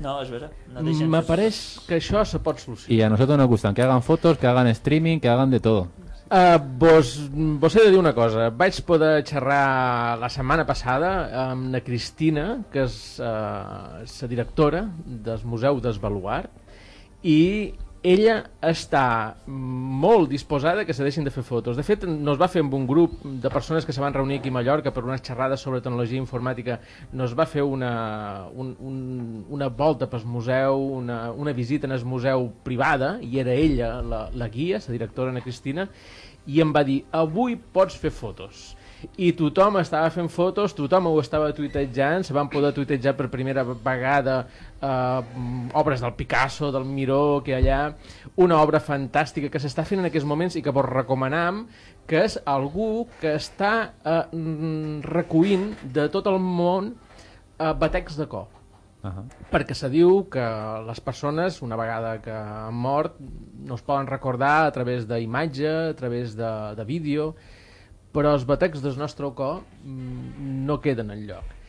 No, és vera. No deixen...
M'apareix que això se pot solucionar.
Y a nosotros nos gustan que hagan fotos, que hagan streaming, que hagan de todo.
Uh, vos, vos he de dir una cosa. Vaig poder xerrar la setmana passada amb la Cristina, que és uh, la directora del Museu d'Esbaluart, i ella està molt disposada que se deixin de fer fotos. De fet, nos va fer amb un grup de persones que se van reunir aquí a Mallorca per unes xerrades sobre tecnologia informàtica, nos va fer una, un, un, una volta pel museu, una, una visita en el museu privada, i era ella la, la guia, la directora Ana Cristina, i em va dir, avui pots fer fotos i tothom estava fent fotos, tothom ho estava tuitejant, se van poder tuitejar per primera vegada eh, obres del Picasso, del Miró, que allà, una obra fantàstica que s'està fent en aquests moments i que vos recomanam, que és algú que està eh, mm, recollint de tot el món eh, batecs de cor
Ajá.
perquè se diu que les persones, una vegada que han mort, no es poden recordar a través d'imatge, a través de, de vídeo, però els batecs del nostre cor mm, no queden en lloc.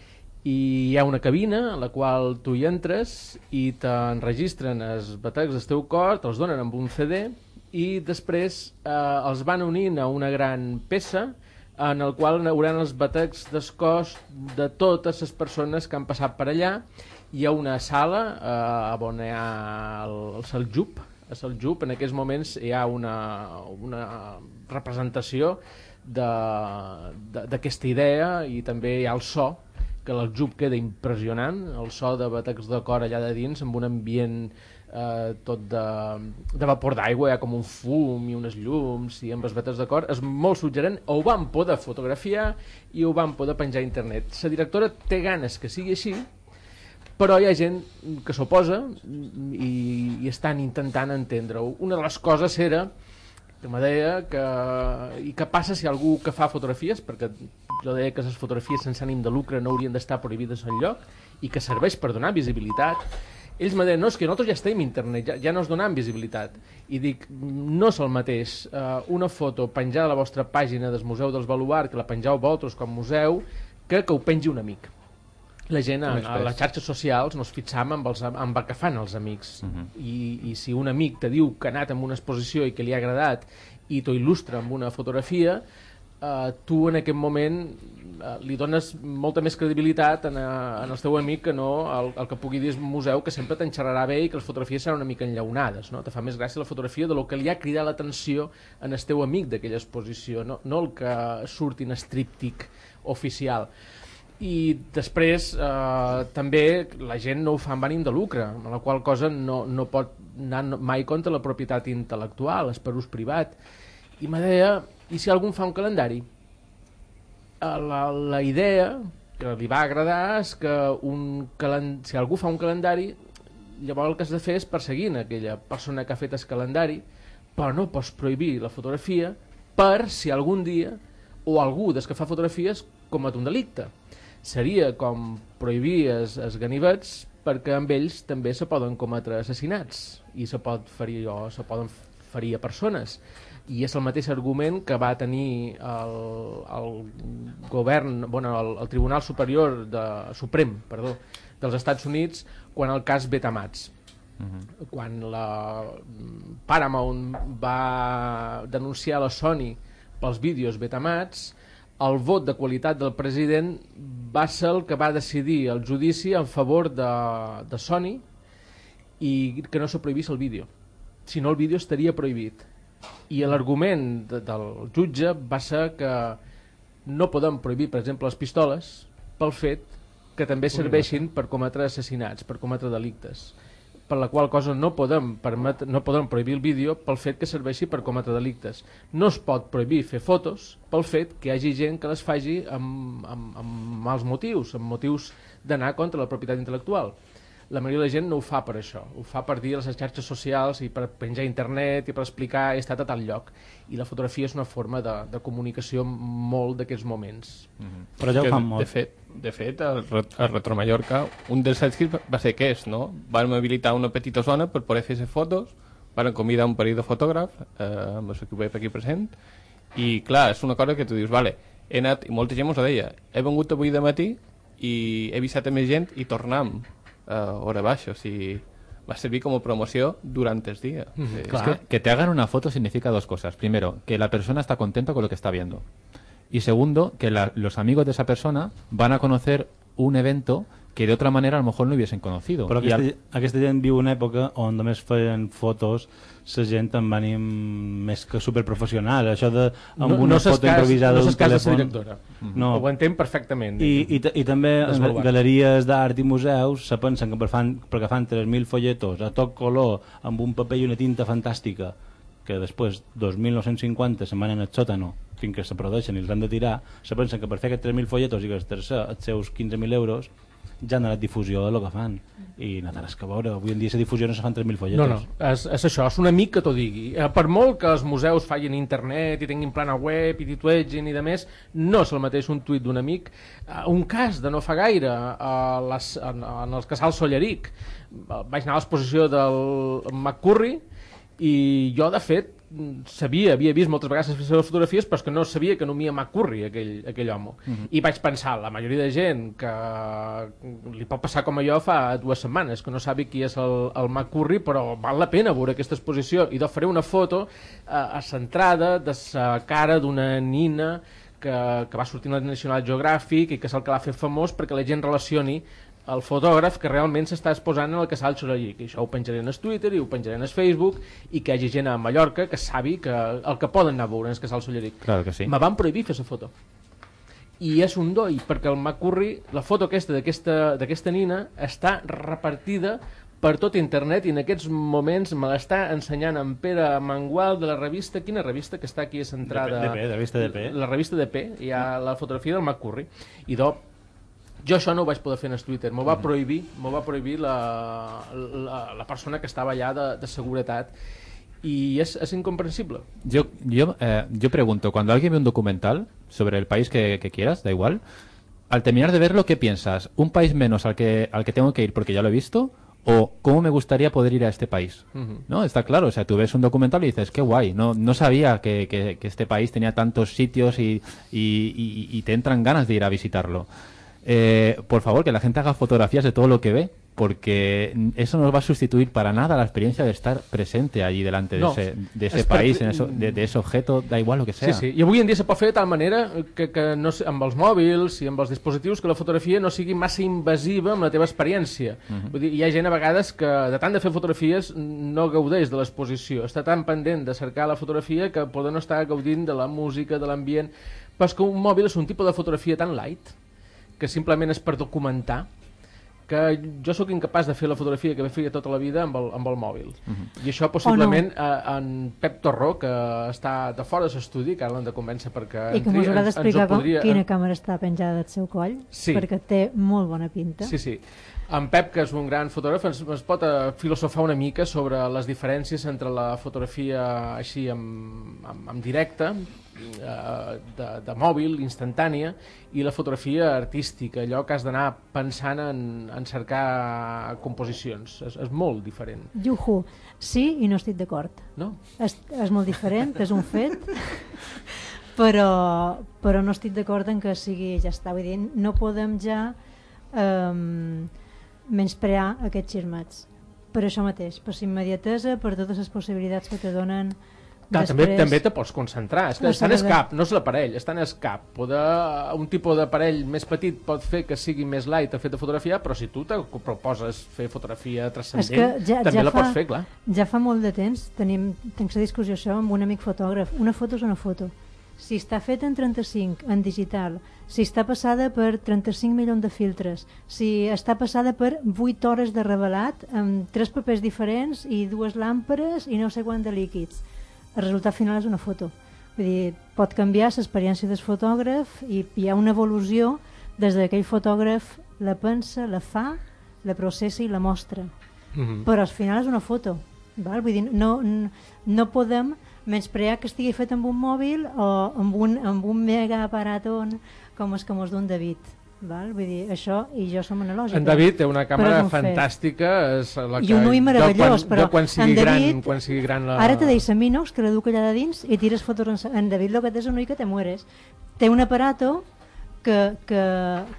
I hi ha una cabina a la qual tu hi entres i t'enregistren els batecs del teu cor, te'ls donen amb un CD i després eh, els van unint a una gran peça en el qual hauran els batecs del cos de totes les persones que han passat per allà. Hi ha una sala eh, on hi ha el, el Seljub, a Seljub en aquests moments hi ha una, una representació d'aquesta idea i també hi ha el so que l'aljub queda impressionant, el so de batecs de cor allà de dins amb un ambient eh, tot de, de vapor d'aigua, ha com un fum i unes llums i amb els vetes de cor, és molt suggerent, ho van poder fotografiar i ho van poder penjar a internet. La directora té ganes que sigui així, però hi ha gent que s'oposa i, i estan intentant entendre-ho. Una de les coses era que me deia que, i què passa si algú que fa fotografies, perquè jo deia que les fotografies sense ànim de lucre no haurien d'estar prohibides en lloc i que serveix per donar visibilitat, ells me deien, no, és que nosaltres ja estem a internet, ja, ja no es donem visibilitat. I dic, no és el mateix uh, una foto penjada a la vostra pàgina del Museu dels Baluart, que la pengeu vosaltres com museu, que que ho pengi un amic. La gent a, a les xarxes socials no es fixam amb, els, amb el que fan els amics. Uh -huh. I, I si un amic te diu que ha anat en una exposició i que li ha agradat i t'ho il·lustra amb una fotografia, eh, tu en aquest moment eh, li dones molta més credibilitat en, a, en el teu amic que no el, el que pugui dir un museu que sempre t'enxerrarà bé i que les fotografies seran una mica enllaunades no? te fa més gràcia la fotografia de lo que li ha cridat l'atenció en el teu amic d'aquella exposició no, no el que surti en estríptic oficial i després eh, també la gent no ho fa amb ànim de lucre amb la qual cosa no, no pot anar mai contra la propietat intel·lectual és per ús privat i me deia, i si algú fa un calendari? Eh, la, la idea que li va agradar és que un calen... si algú fa un calendari llavors el que has de fer és perseguint aquella persona que ha fet el calendari però no pots prohibir la fotografia per si algun dia o algú des que fa fotografies comet un delicte seria com prohibir els, els ganivets perquè amb ells també se poden cometre assassinats i se pot ferir o se poden ferir a persones i és el mateix argument que va tenir el, el govern, bueno, el, el Tribunal Superior de, Suprem perdó, dels Estats Units quan el cas Betamats uh -huh. quan la Paramount va denunciar la Sony pels vídeos Betamats el vot de qualitat del president va ser el que va decidir el judici en favor de, de Sony i que no se prohibís el vídeo. Si no el vídeo estaria prohibit. I l'argument de, del jutge va ser que no podem prohibir per exemple les pistoles pel fet que també serveixin per cometre assassinats, per cometre delictes per la qual cosa no podem, permet, no podem prohibir el vídeo pel fet que serveixi per cometre delictes. No es pot prohibir fer fotos pel fet que hi hagi gent que les faci amb, amb, amb mals motius, amb motius d'anar contra la propietat intel·lectual. La majoria de la gent no ho fa per això, ho fa per dir a les xarxes socials i per penjar a internet i per explicar he estat a tal lloc. I la fotografia és una forma de, de comunicació molt d'aquests moments.
Mm -hmm.
Però ja ho
Que,
fan molt.
De fet, de fet Ret- el Retro Mallorca, un dels èxits va ser aquest, no? Van habilitar una petita zona per poder fer fotos, van convidar un parell de fotògraf, eh, amb l'equip aquí present, i clar, és una cosa que tu dius, vale, he anat, i molta gent mos ho deia, he vengut avui de matí i he avisat a més gent i tornam a hora baixa, o sigui, va servir com a promoció durant el dia. Sí.
Es que, que te hagan una foto significa dos cosas. Primero, que la persona está contenta con lo que está viendo. Y segundo, que la- los amigos de esa persona van a conocer un evento que de otra manera a lo mejor no hubiesen conocido.
Però aquesta,
al-
aquesta gent viu una època on només feien fotos la gent amb ànim més que superprofessional. Això de amb una
s'escàs-
foto improvisada
no
d'un telèfon...
directora.
No.
Ho entenc perfectament.
I, i, i també en
Desvaluat.
galeries d'art i museus se pensen que per fan, perquè fan 3.000 folletos a tot color amb un paper i una tinta fantàstica que després 2.950 se'n van al sòtano fins que se produeixen i els han de tirar se pensen que per fer aquests 3.000 folletos i gastar-se els seus 15.000 euros donat difusió de lo que fan. I no tens que veure, avui en dia la difusió no se fan 3.000 folletos
No, no, és, és això, és un amic que t'ho digui. Eh, Per molt que els museus facin internet i tinguin plana web i tituegin i de més, no és el mateix un tuit d'un amic. Eh, Un cas de no fa gaire, a les, en, en els casals Solleric, vaig anar a l'exposició del McCurry i jo, de fet, sabia, havia vist moltes vegades les seves fotografies, però és que no sabia que nomia McCurry, aquell, aquell home.
Mhm.
I vaig pensar, la majoria de gent que li pot passar com a jo fa dues setmanes, que no sabi qui és el, el McCurry, però val la pena veure aquesta exposició. I d'oferir una foto eh, centrada de la cara d'una nina que, que va sortir en el National Geographic i que és el que l'ha fet famós perquè la gent relacioni el fotògraf que realment s'està exposant en el casal Xorallic i això ho penjaré en el Twitter i ho penjaré en el Facebook i que hi hagi gent a Mallorca que sabi que el que poden anar a veure en el casal Solleric
Claro que sí.
me van prohibir fer la foto i és un doi perquè el McCurry la foto aquesta d'aquesta nina està repartida per tot internet i en aquests moments me l'està ensenyant en Pere Mangual de la revista, quina revista que està aquí centrada?
DP, la revista DP.
La revista DP, hi ha la fotografia del McCurry i do, jo això no ho vaig poder fer en el Twitter, m'ho va prohibir, m'ho va prohibir la, la, la persona que estava allà de, de seguretat y es, es incomprensible.
Yo, yo, eh, yo pregunto, cuando alguien ve un documental sobre el país que, que quieras, da igual, al terminar de verlo, ¿qué piensas? ¿Un país menos al que, al que tengo que ir porque ya lo he visto? ¿O cómo me gustaría poder ir a este país?
Ujú.
¿No? Está claro, o sea, tú ves un documental y dices, qué guay, no, no sabía que, que- que este país tenía tantos sitios y, y- y- y te entran ganas de ir a visitarlo. Eh, por favor, que la gente haga fotografías de todo lo que ve, porque eso no va a sustituir para nada la experiencia de estar presente allí delante de
No.
ese, de ese país, en eso- de, de ese objeto, da igual lo que sea.
Sí, sí. I avui en dia se pot fer de tal manera que, que no, amb els mòbils i amb els dispositius que la fotografia no sigui massa invasiva amb la teva experiència.
Mhm.
Vull dir, hi ha gent a vegades que de tant de fer fotografies no gaudeix de l'exposició. Està tan pendent de cercar la fotografia que poder no estar gaudint de la música, de l'ambient. Però és que un mòbil és un tipus de fotografia tan light que simplement és per documentar que jo sóc incapaç de fer la fotografia que feia tota la vida amb el, amb el mòbil.
Mhm.
I això possiblement eh, en Pep Torró, que està de fora de l'estudi, que ara l'han de convèncer perquè
I que haurà
ens- ho
d'explicar
podria-
quina càmera està penjada del seu coll,
Sí.
perquè té molt bona pinta.
Sí, sí. En Pep, que és un gran fotògraf, ens, ens pot eh, filosofar una mica sobre les diferències entre la fotografia així en, en, en directe, de, de mòbil, instantània, i la fotografia artística, allò que has d'anar pensant en, en cercar composicions. És, és molt diferent.
Juhu, sí i no estic d'acord.
No?
És, és molt diferent, és un fet, però, però no estic d'acord en que sigui, ja està, vull dir, no podem ja um, menysprear aquests xirmats. Per això mateix, per la immediatesa, per totes les possibilitats que te donen
Clar, també, també te pots concentrar. És que
No de-
escap, no és l'aparell, està en escap. Poder, un tipus d'aparell més petit pot fer que sigui més light el fet de fotografiar, però si tu te proposes fer fotografia
És
transcendent,
que ja,
també
ja
la
fa,
pots fer, clar.
Ja fa molt de temps tenim, tinc la discussió això amb un amic fotògraf. Una foto és una foto. Si està feta en 35, en digital, si està passada per 35 milions de filtres, si està passada per 8 hores de revelat, amb tres papers diferents i dues làmperes i no sé quant de líquids, el resultat final és una foto. Vull dir, pot canviar l'experiència del fotògraf i hi ha una evolució des que aquell fotògraf la pensa, la fa, la processa i la mostra.
Mhm.
Però al final és una foto. Val? Vull dir, no, no, no podem menysprear que estigui fet amb un mòbil o amb un, amb un mega aparaton com els que mos d'un David. Val? Vull dir, això i jo som analògica.
En David té una càmera fantàstica, és la
I un ull meravellós,
quan,
però
quan sigui,
David,
gran, quan sigui gran la...
Ara te deixa Minox, que l'educa allà de dins, i tires fotos en, en David, lo que té és un ull que te mueres. Té un aparato que, que,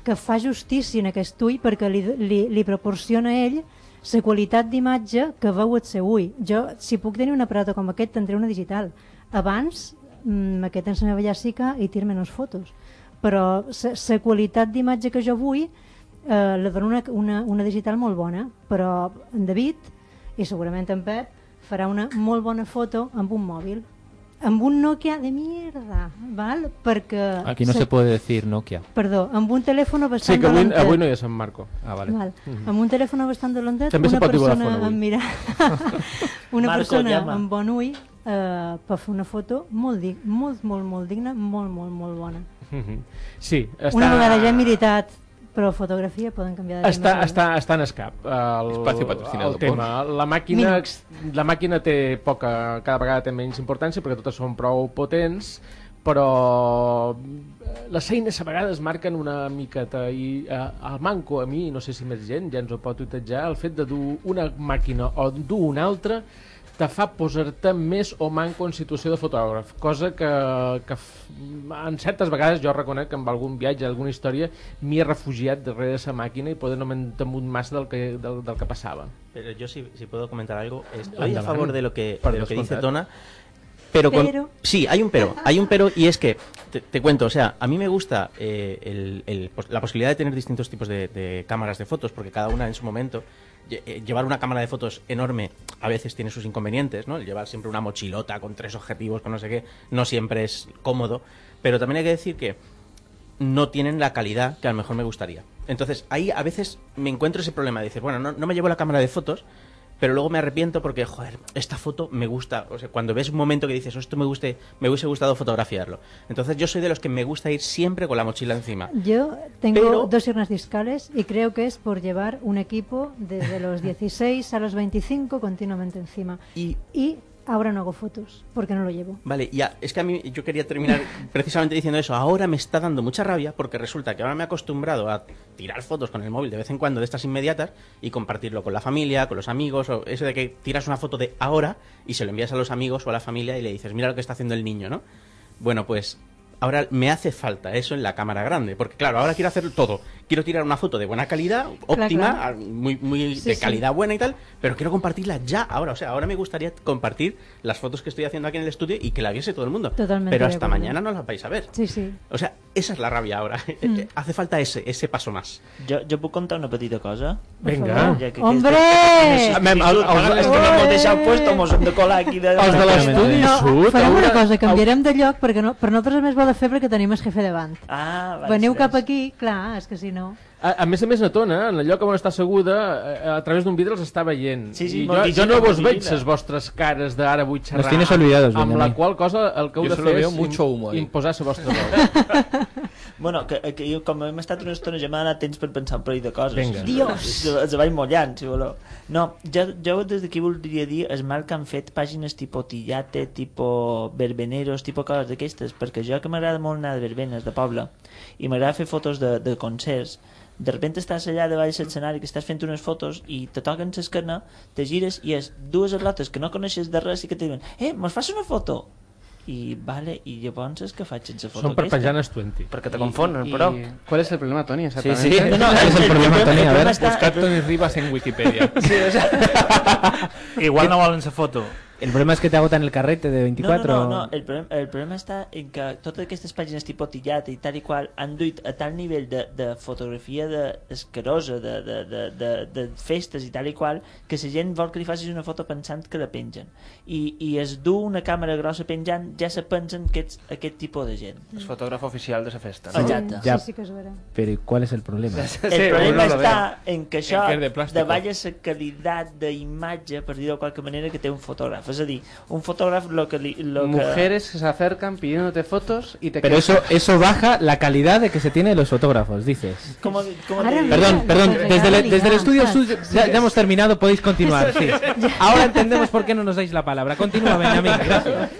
que fa justícia en aquest ull perquè li, li, li proporciona a ell la qualitat d'imatge que veu el seu ull. Jo, si puc tenir un aparato com aquest, tindré una digital. Abans, mm, aquest ens anava allà sí que i tir menys fotos. Però la qualitat d'imatge que jo vull eh, la dona una, una, una digital molt bona, però en David i segurament en Pep farà una molt bona foto amb un mòbil amb un Nokia de mierda val? perquè
Aquí no se puede decir Nokia.
perdó, amb un telèfon bastant
Sí, que avui,
dolentet.
avui no hi ha Sant Marco.
Ah, vale.
Val.
Mhm.
amb un telèfon bastant dolentet
També se
una persona amb mirar una
Marco,
persona
llama.
amb bon ull eh, per fer una foto molt, dig molt, molt, molt digna molt, molt, molt bona
Mhm. Sí, està...
una vegada ja hem militat però fotografia poden canviar de
Està,
tema
està, està en escap el,
Espacio patrocinado
el tema. La màquina, la màquina té poca, cada vegada té menys importància perquè totes són prou potents però eh, les eines a vegades marquen una miqueta i eh, el manco a mi, no sé si més gent ja ens ho pot tutejar, el fet de dur una màquina o dur una altra te fa posar-te més o manco en situació de fotògraf, cosa que, que f- en certes vegades jo reconec que amb algun viatge, alguna història m'hi he refugiat darrere de la màquina i poder no m'he temut massa del que, del, del que passava.
Pero yo si, si puedo comentar algo, estoy a
Adelante.
favor de lo que, de lo que dice. Tona, pero con...
Pero.
Sí, hay un pero, hay un pero y es que, te, te cuento, o sea, a mí me gusta eh, el- el- la posibilidad de tener distintos tipos de, de cámaras de fotos, porque cada una en su momento, llevar una cámara de fotos enorme a veces tiene sus inconvenientes, ¿no? El llevar siempre una mochilota con tres objetivos, con no sé qué, no siempre es cómodo, pero también hay que decir que no tienen la calidad que a lo mejor me gustaría. Entonces, ahí a veces me encuentro ese problema. de Dices, bueno, no, no me llevo la cámara de fotos, pero luego me arrepiento porque, joder, esta foto me gusta. O sea, cuando ves un momento que dices, "Oh, esto me, guste, me hubiese gustado fotografiarlo. Entonces, yo soy de los que me gusta ir siempre con la mochila encima.
Yo tengo
Pero-
dos hernias discales y creo que es por llevar un equipo desde los 16 a los 25 continuamente encima.
Y,
ahora no hago fotos porque no lo llevo.
Vale, ya, es que a mí yo quería terminar precisamente diciendo eso. Ahora me está dando mucha rabia porque resulta que ahora me he acostumbrado a tirar fotos con el móvil de vez en cuando de estas inmediatas y compartirlo con la familia, con los amigos, o eso de que tiras una foto de ahora y se lo envías a los amigos o a la familia y le dices, mira lo que está haciendo el niño, ¿no? Bueno, pues ahora me hace falta eso en la cámara grande, porque claro, ahora quiero hacer todo. Quiero tirar una foto de buena calidad, óptima,
claro.
a- muy, muy
Sí,
de
sí.
calidad buena y tal, pero quiero compartirla ya ahora. O sea, ahora me gustaría compartir las fotos que estoy haciendo aquí en el estudio y que la viese todo el mundo.
Totalmente
pero hasta mañana no las vais a ver.
Sí, sí.
O sea, esa es la rabia ahora.
Mm.
Hace falta ese, ese paso más.
Jo, jo puc contar una petita cosa?
Vinga.
Ja que
¡Hombre!
aquesta-
Mem, el- el-
que no m'ho puesto, mos hem de colar aquí. De...
Els de l'estudi
No,
sud...
farem una cosa, canviarem de lloc perquè no, per nosaltres és més bo de fer perquè tenim el jefe davant.
Ah, vale,
Veniu
sí,
cap aquí, clar, és que si no...
No A, a més a més, Natona, en el lloc on està asseguda, a, a través d'un vidre els està veient.
Sí, sí,
I jo, jo no vos veig les vostres cares d'ara vull xerrar.
Nos tienes olvidados,
amb la qual cosa el que heu
Jo
de fer és
mucho
imposar la vostra veu.
Bueno, que, que jo, com hem estat una estona, ja m'ha donat temps per pensar un parell de coses.
Vinga.
Dios.
Els vaig mullant, si voleu. No, jo, jo des d'aquí voldria dir el mal que han fet pàgines tipo Tillate, tipo Verbeneros, tipo coses d'aquestes, perquè jo que m'agrada molt anar de verbenes, de poble, i m'agrada fer fotos de, de concerts, de repente estàs allà de l'escenari que estàs fent unes fotos i te toquen l'esquena, te gires i és dues atlotes que no coneixes de res i que te diuen eh, mos fas una foto? I, vale, i llavors és que faig sense foto
Són per
aquesta?
Pajanes 20.
Perquè te confonen, però...
¿Cuál es el problema, Tony?
Sí, sí.
No, no,
¿Cuál es el problema, Tony? A
està-
Buscar Tony Rivas en Wikipedia.
Sí, o sea,
Igual no volen la foto.
El problema es que te agotan el carrete de
No,
24.
no, no, no. El, problema, el problema està en que totes aquestes pàgines tipus Tillata i tal i qual han duit a tal nivell de, de fotografia de, escarosa, de, de, de, de, de festes i tal i qual, que la gent vol que li facis una foto pensant que la pengen. I, i es du una càmera grossa penjant, ja se pensen que ets aquest tipus de gent.
El fotògraf oficial de la festa.
Sí. Exacte.
Ya,
Sí, sí que és vera.
pero ¿y ¿cuál es el problema?
El problema
lo
està en que això
En que és de
davalla la qualitat d'imatge, per dir-ho de qualque manera, que té un fotògraf. És a dir, un fotògraf lo que li, lo que...
Mujeres que se acercan pidiéndote fotos y te
Pero eso, eso baja la calidad de que se tiene los fotógrafos, dices.
¿Cómo, cómo te?
Perdón, perdón, desde, el-
regala
desde el estudio suyo ya, ya hemos terminado, podéis continuar. Sí. Ahora entendemos por qué no nos dais la palabra. Continúa, Benjamín, gracias.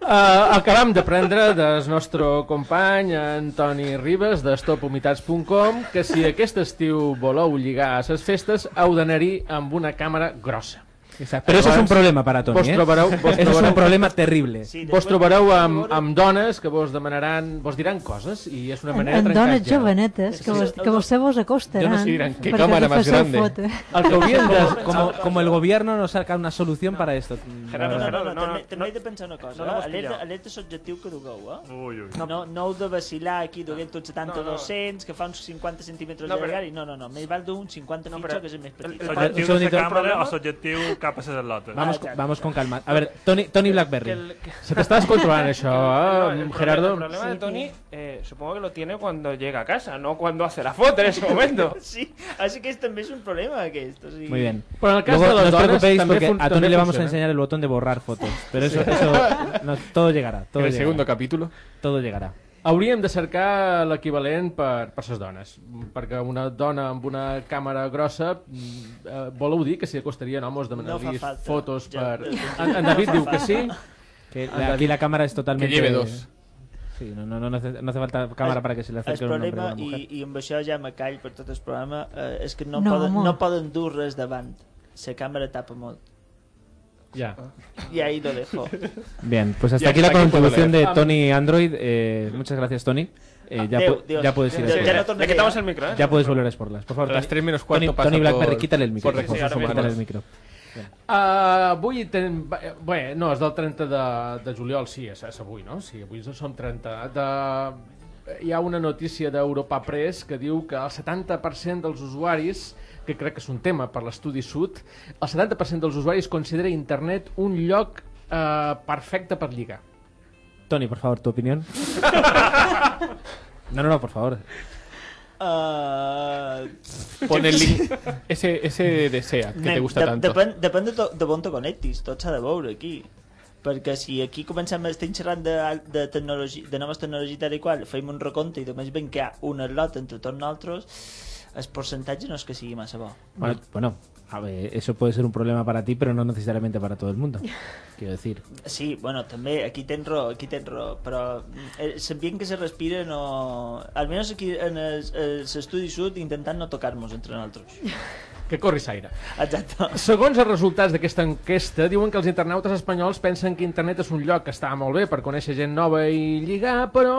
Uh, acabam d'aprendre del nostre company Antoni Ribes de stophumitats.com que si aquest estiu voleu lligar a les festes heu d'anar-hi amb una càmera grossa.
Exacto. Pero eso es un problema para Tony.
Vos
¿eh?
trobareu, vos
Eso es
trobareu,
un problema terrible.
Sí,
vos trobareu amb, amb dones que vos demanaran, vos diran coses i és una manera
en
de trencar
dones
el gel.
jovenetes que, vos, que vostè vos acostaran
Yo no sé, dirán, ¿qué
perquè
cámara
us
más
faceu
grande?
foto.
El que haurien de...
Como, como el gobierno no saca una solución para esto. la
Gerardo,
verdad.
No, no,
Gerardo,
no,
no, no,
també he de pensar una cosa.
no
eh? alerta, alerta l'objectiu que dugueu, eh?
Ui, ui.
No, no, no heu de vacilar aquí duent un 70
No, no.
200 que fa uns 50 centímetres
No,
de
però-
llargària. No, no, no, més val d'un 50
No,
no,
però
que és el més petit.
el-
L'objectiu
Un
de
segundito,
la
el
càmera
problema-
o a les.
Vamos, vamos con calma. A ver, Tony, Tony Blackberry.
Que el- que-
Se t'està descontrolant això,
No,
eh,
el,
Gerardo?
problema, el problema de Tony, eh, supongo que lo tiene cuando llega a casa, no cuando hace la foto en ese momento.
Sí, així que també és un problema aquest. O sigui...
Muy bien.
Però en el cas
Luego,
de les
no os
dones
preocupéis
també
porque
fun-
a Tony le vamos a
funciona.
enseñar el botón de borrar fotos. Pero eso, eso no, todo llegará. Todo
En el
llegará.
segundo capítulo.
Todo llegará.
Hauríem de cercar l'equivalent per, per les dones, perquè una dona amb una càmera grossa mm, eh, voleu dir que si acostarien homes demanar-li
No
fotos
Ja-
per... En, en David
no
diu que sí,
Que
Ah,
la- aquí
David.
la cámara es totalmente...
Que lleve dos.
Sí, no, no, no, hace, no hace falta cámara para que se le acerque un hombre una mujer.
i, i amb això ja me call per tot el programa, eh, és que no,
No,
poden, no poden dur res davant. La càmera tapa molt.
Ja.
I ahí lo dejo.
Bien, pues hasta
Y
aquí la
hasta aquí puedo
contribución de. Tony Android. Eh, muchas gracias, Tony. Eh, ya, pu-
Dios.
ya puedes ir a
Ya- ya no
Le quitamos el micro, ¿eh?
Ya puedes volver a por las. Por favor,
A las
Tony-
tres menos cuarto
Tony,
pasa
Tony Blackberry,
por-
quítale el micro.
por
por
sí,
favor, quítale el micro.
Uh, avui ten... Bé, no, és del 30 de, de juliol, sí, és, és avui, no? Sí, avui som 30. De... Hi ha una notícia d'Europa Press que diu que el 70% dels usuaris, que crec que és un tema per l'estudi sud, el 70% dels usuaris considera internet un lloc eh, perfecte per lligar.
Tony, por favor, tu opinión. no, no, no, por favor.
Uh,
Pon el link, ese, ese desea, que te gusta tanto.
Depèn, depèn de, to, de on te connectis, tot s'ha de veure aquí. Perquè si aquí comencem, estem xerrant de, de, tecnologia, de noves tecnologies tal i qual, fem un recompte i només veiem que hi ha un lot entre tots nosaltres, el percentatge no és que sigui massa bo.
Bueno, bueno, a ver, eso puede ser un problema para ti, pero no necesariamente para todo el mundo. Quiero decir.
Sí, bueno, també aquí tens raó, aquí tens raó, però eh, l'ambient que se respira no... Almenys aquí en l'estudi sud intentant no tocar-nos entre nosaltres.
Que corri s'aire.
Exacte.
Segons els resultats d'aquesta enquesta, diuen que els internautes espanyols pensen que internet és un lloc que està molt bé per conèixer gent nova i lligar, però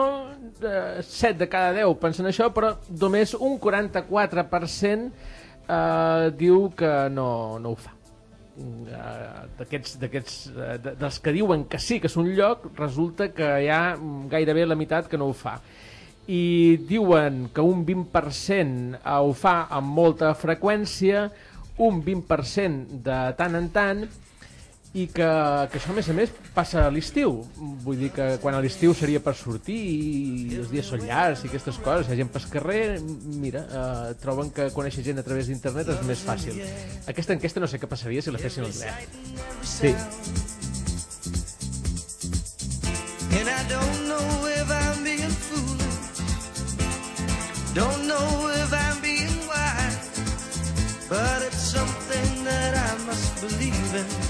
eh, 7 de cada 10 pensen això, però només un 44% eh, diu que no, no ho fa. Eh, d'aquests eh, de- dels que diuen que sí que és un lloc resulta que hi ha gairebé la meitat que no ho fa i diuen que un 20% ho fa amb molta freqüència, un 20% de tant en tant, i que, que això, a més a més, passa a l'estiu. Vull dir que quan a l'estiu seria per sortir i els dies són llargs i aquestes coses, hi ha gent pel carrer, mira, eh, troben que conèixer gent a través d'internet és més fàcil. Aquesta enquesta no sé què passaria si la fessin al dret. Sí.
And I don't know if I'm being foolish. Don't know if I'm being wise. But it's something that I must believe in.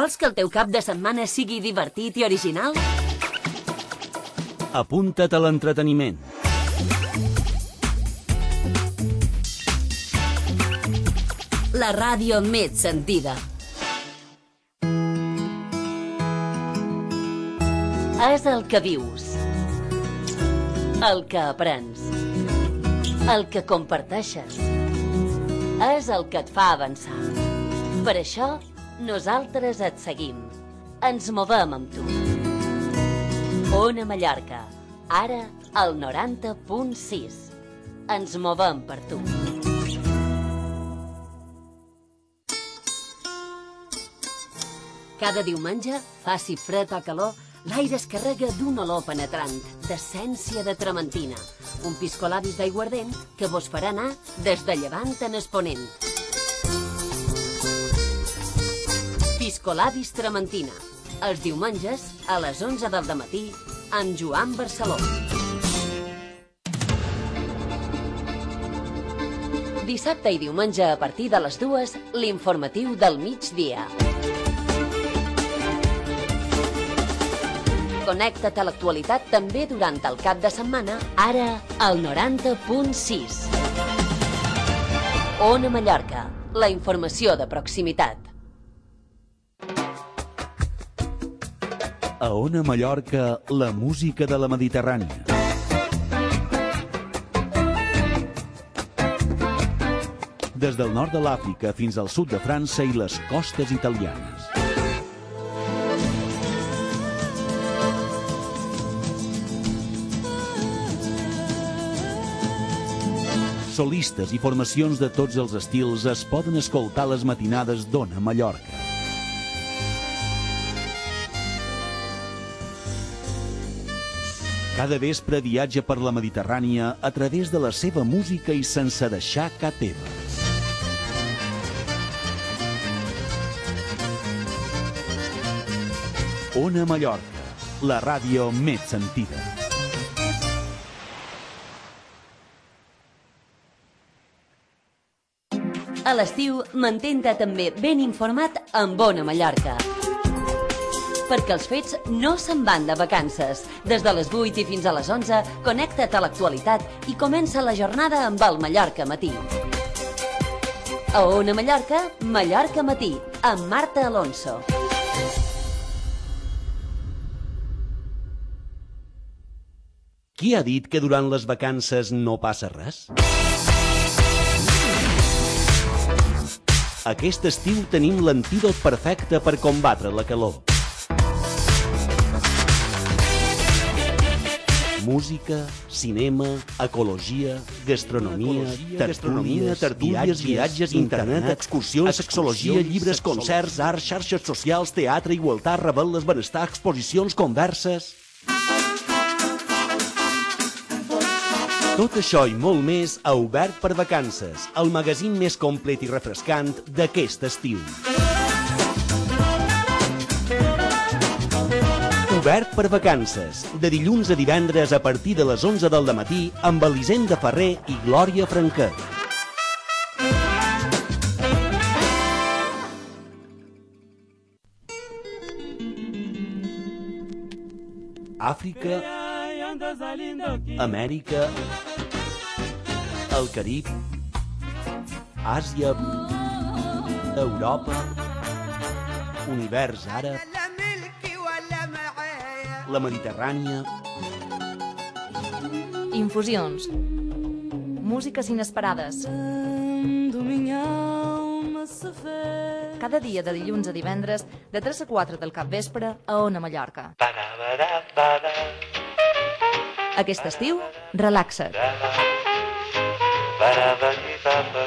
Vols que el teu cap de setmana sigui divertit i original?
Apunta't a l'entreteniment.
La ràdio més sentida. És el que vius. El que aprens. El que comparteixes. És el que et fa avançar. Per això, nosaltres et seguim. Ens movem amb tu. Ona Mallorca. Ara, al 90.6. Ens movem per tu. Cada diumenge, faci fred o calor, l'aire es carrega d'un olor penetrant, d'essència de trementina, un piscolabis d'aiguardent que vos farà anar des de llevant en exponent. Piscolabis Trementina, els diumenges a les 11 del matí amb Joan Barceló. Dissabte i diumenge a partir de les dues, l'informatiu del migdia. Connecta't a l'actualitat també durant el cap de setmana, ara al 90.6. Ona Mallorca, la informació de proximitat.
A Ona Mallorca, la música de la Mediterrània. Des del nord de l'Àfrica fins al sud de França i les costes italianes. Solistes i formacions de tots els estils es poden escoltar les matinades d'Ona Mallorca. Cada vespre viatja per la Mediterrània a través de la seva música i sense deixar cap teva. Ona Mallorca, la ràdio més sentida.
A l'estiu, mantén-te també ben informat amb Bona Mallorca. Perquè els fets no se'n van de vacances. Des de les 8 i fins a les 11, connecta't a l'actualitat i comença la jornada amb el Mallorca Matí. A Ona Mallorca, Mallorca Matí, amb Marta Alonso.
Qui ha dit que durant les vacances no passa res? Aquest estiu tenim l'antídot perfecte per combatre la calor. Música, cinema, ecologia, gastronomia, tertúlia, tertúlies, viatges, internet, excursions, sexologia, llibres, concerts, art, xarxes socials, teatre, igualtat, rebel·les, benestar, exposicions, converses... Tot això i molt més a Obert per Vacances, el magazín més complet i refrescant d'aquest estiu. Obert per Vacances, de dilluns a divendres a partir de les 11 del matí amb Elisenda Ferrer i Glòria Franquet. Àfrica, Amèrica, el Carib, Àsia, Europa, univers àrab, la Mediterrània,
Infusions. Músiques inesperades. Cada dia de dilluns a divendres, de 3 a 4 del capvespre, a Ona Mallorca. Aquest estiu, relaxa't.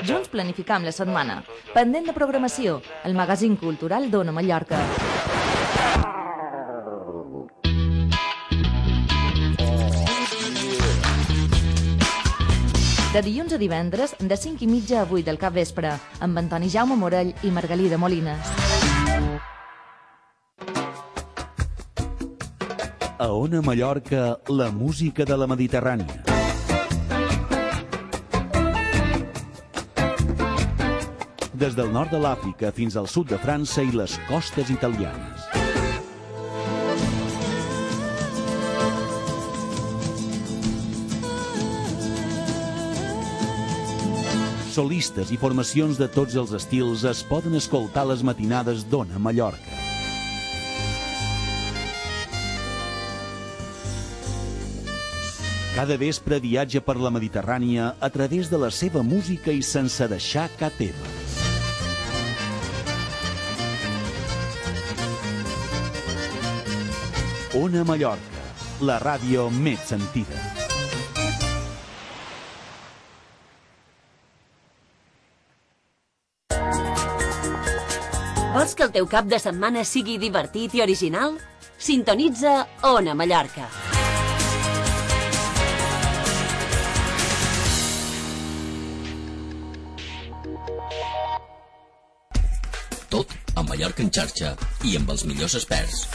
Junts planificam la setmana. Pendent de programació, el magazín cultural d'Ona Mallorca. De dilluns a divendres, de 5 i mitja a 8 del cap vespre, amb Antoni Jaume Morell i Margalida Molines.
A Ona Mallorca, la música de la Mediterrània. Des del nord de l'Àfrica fins al sud de França i les costes italianes. Solistes i formacions de tots els estils es poden escoltar les matinades d'Ona Mallorca. Cada vespre viatja per la Mediterrània a través de la seva música i sense deixar cap teva. Ona Mallorca, la ràdio més sentida.
Vols que el teu cap de setmana sigui divertit i original? Sintonitza Ona Mallorca.
Tot a Mallorca en xarxa i amb els millors experts.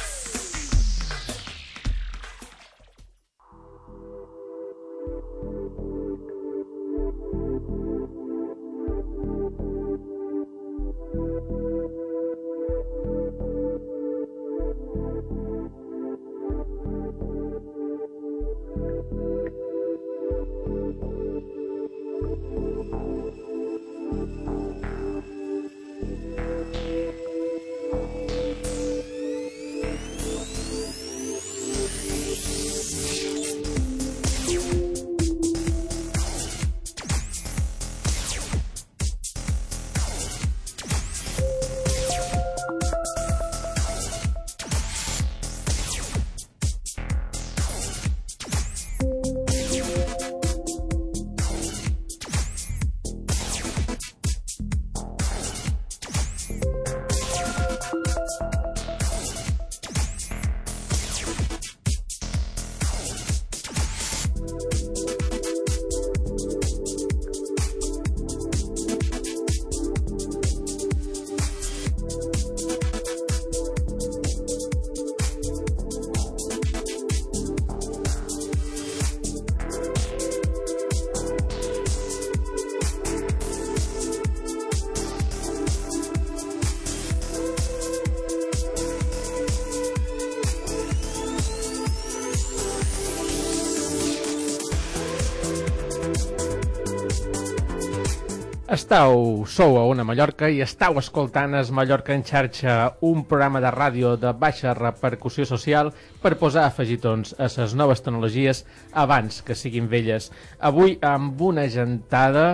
Estau, sou a una Mallorca i estau escoltant es Mallorca en xarxa, un programa de ràdio de baixa repercussió social per posar afegitons a les noves tecnologies abans que siguin velles. Avui amb una gentada,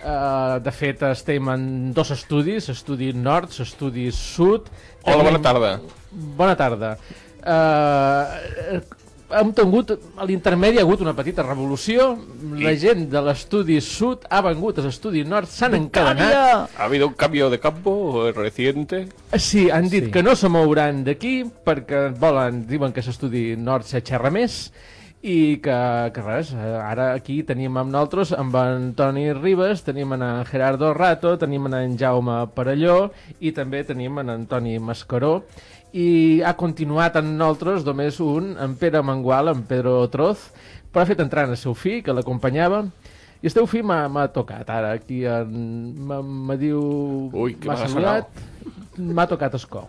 eh, de fet estem en dos estudis, estudi nord, estudi sud.
Hola,
Tenim-
bona tarda.
Bona tarda. Eh, hem tingut, a l'intermedi ha hagut una petita revolució, la gent de l'estudi sud ha vengut a l'estudi nord, s'han encadenat,
¿Ha habido un cambio de campo reciente?
Sí, han dit sí. que no se mouran d'aquí perquè volen, diuen que l'estudi nord se xerra més i que, que res, ara aquí tenim amb nosaltres amb en Toni Ribes, tenim en, Gerardo Rato, tenim en, en Jaume Parelló i també tenim en Antoni Mascaró i ha continuat amb nosaltres només un, en Pere Mangual, en Pedro Troz, però ha fet entrar en el seu fill, que l'acompanyava, i el teu fill m'ha m'ha tocat ara, aquí en, me, me diu...
Ui, que
m'ha
m'ha
saludat, m'ha tocat el cou.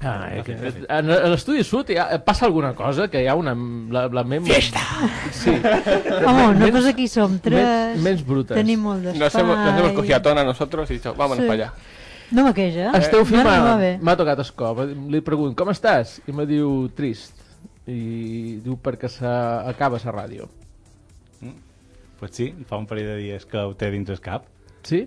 Ah, eh, que, en, en l'estudi sud hi ha, passa alguna cosa, que hi ha una... La, la mem... Fiesta! Sí.
Home, no passa aquí som tres.
Menys, menys brutes.
Tenim molt
Nos
d'espai.
hemos, nos hemos cogido a tona nosotros y dicho, vámonos
Sí.
para allá.
No me queixa.
El teu fill
no, no,
m'ha tocat el cop. Li pregunto, com estàs? I me diu, trist. I diu, perquè s'acaba la ràdio.
Pues sí, fa un parell de dies que ho té dins el cap.
Sí?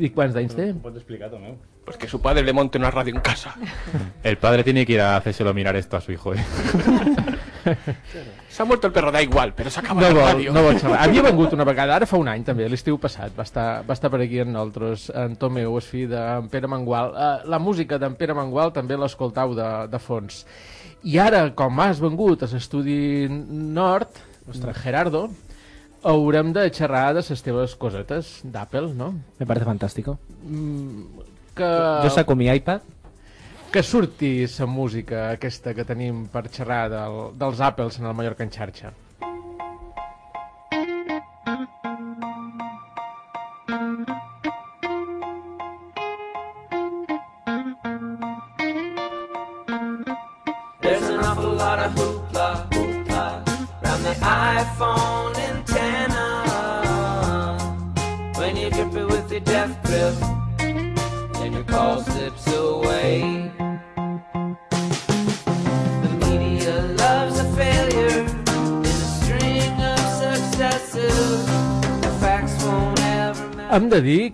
I quants d'anys té?
Ho pots explicar, Tomeu?
Pues que su padre le monte una radio en casa.
El padre tiene que ir a hacérselo mirar esto a su hijo. ¿eh?
Se ha muerto el perro, da igual, pero se acaba
No
la
vol,
radio.
no vol xerrar. Havia vengut una vegada, ara fa un any també, l'estiu passat, va estar, va estar per aquí amb nosaltres, en Tomeu, el fill d'en Pere Mangual. Uh, la música d'en Pere Mangual també l'escoltau de, de fons. I ara, com has vengut a l'estudi nord, nostre Gerardo, haurem de xerrar de les teves cosetes d'Apple, no?
Me parece fantástico.
Mm, que...
Yo saco mi iPad.
Que surti la música aquesta que tenim per xerrar del, dels Apples en el Mallorca en xarxa.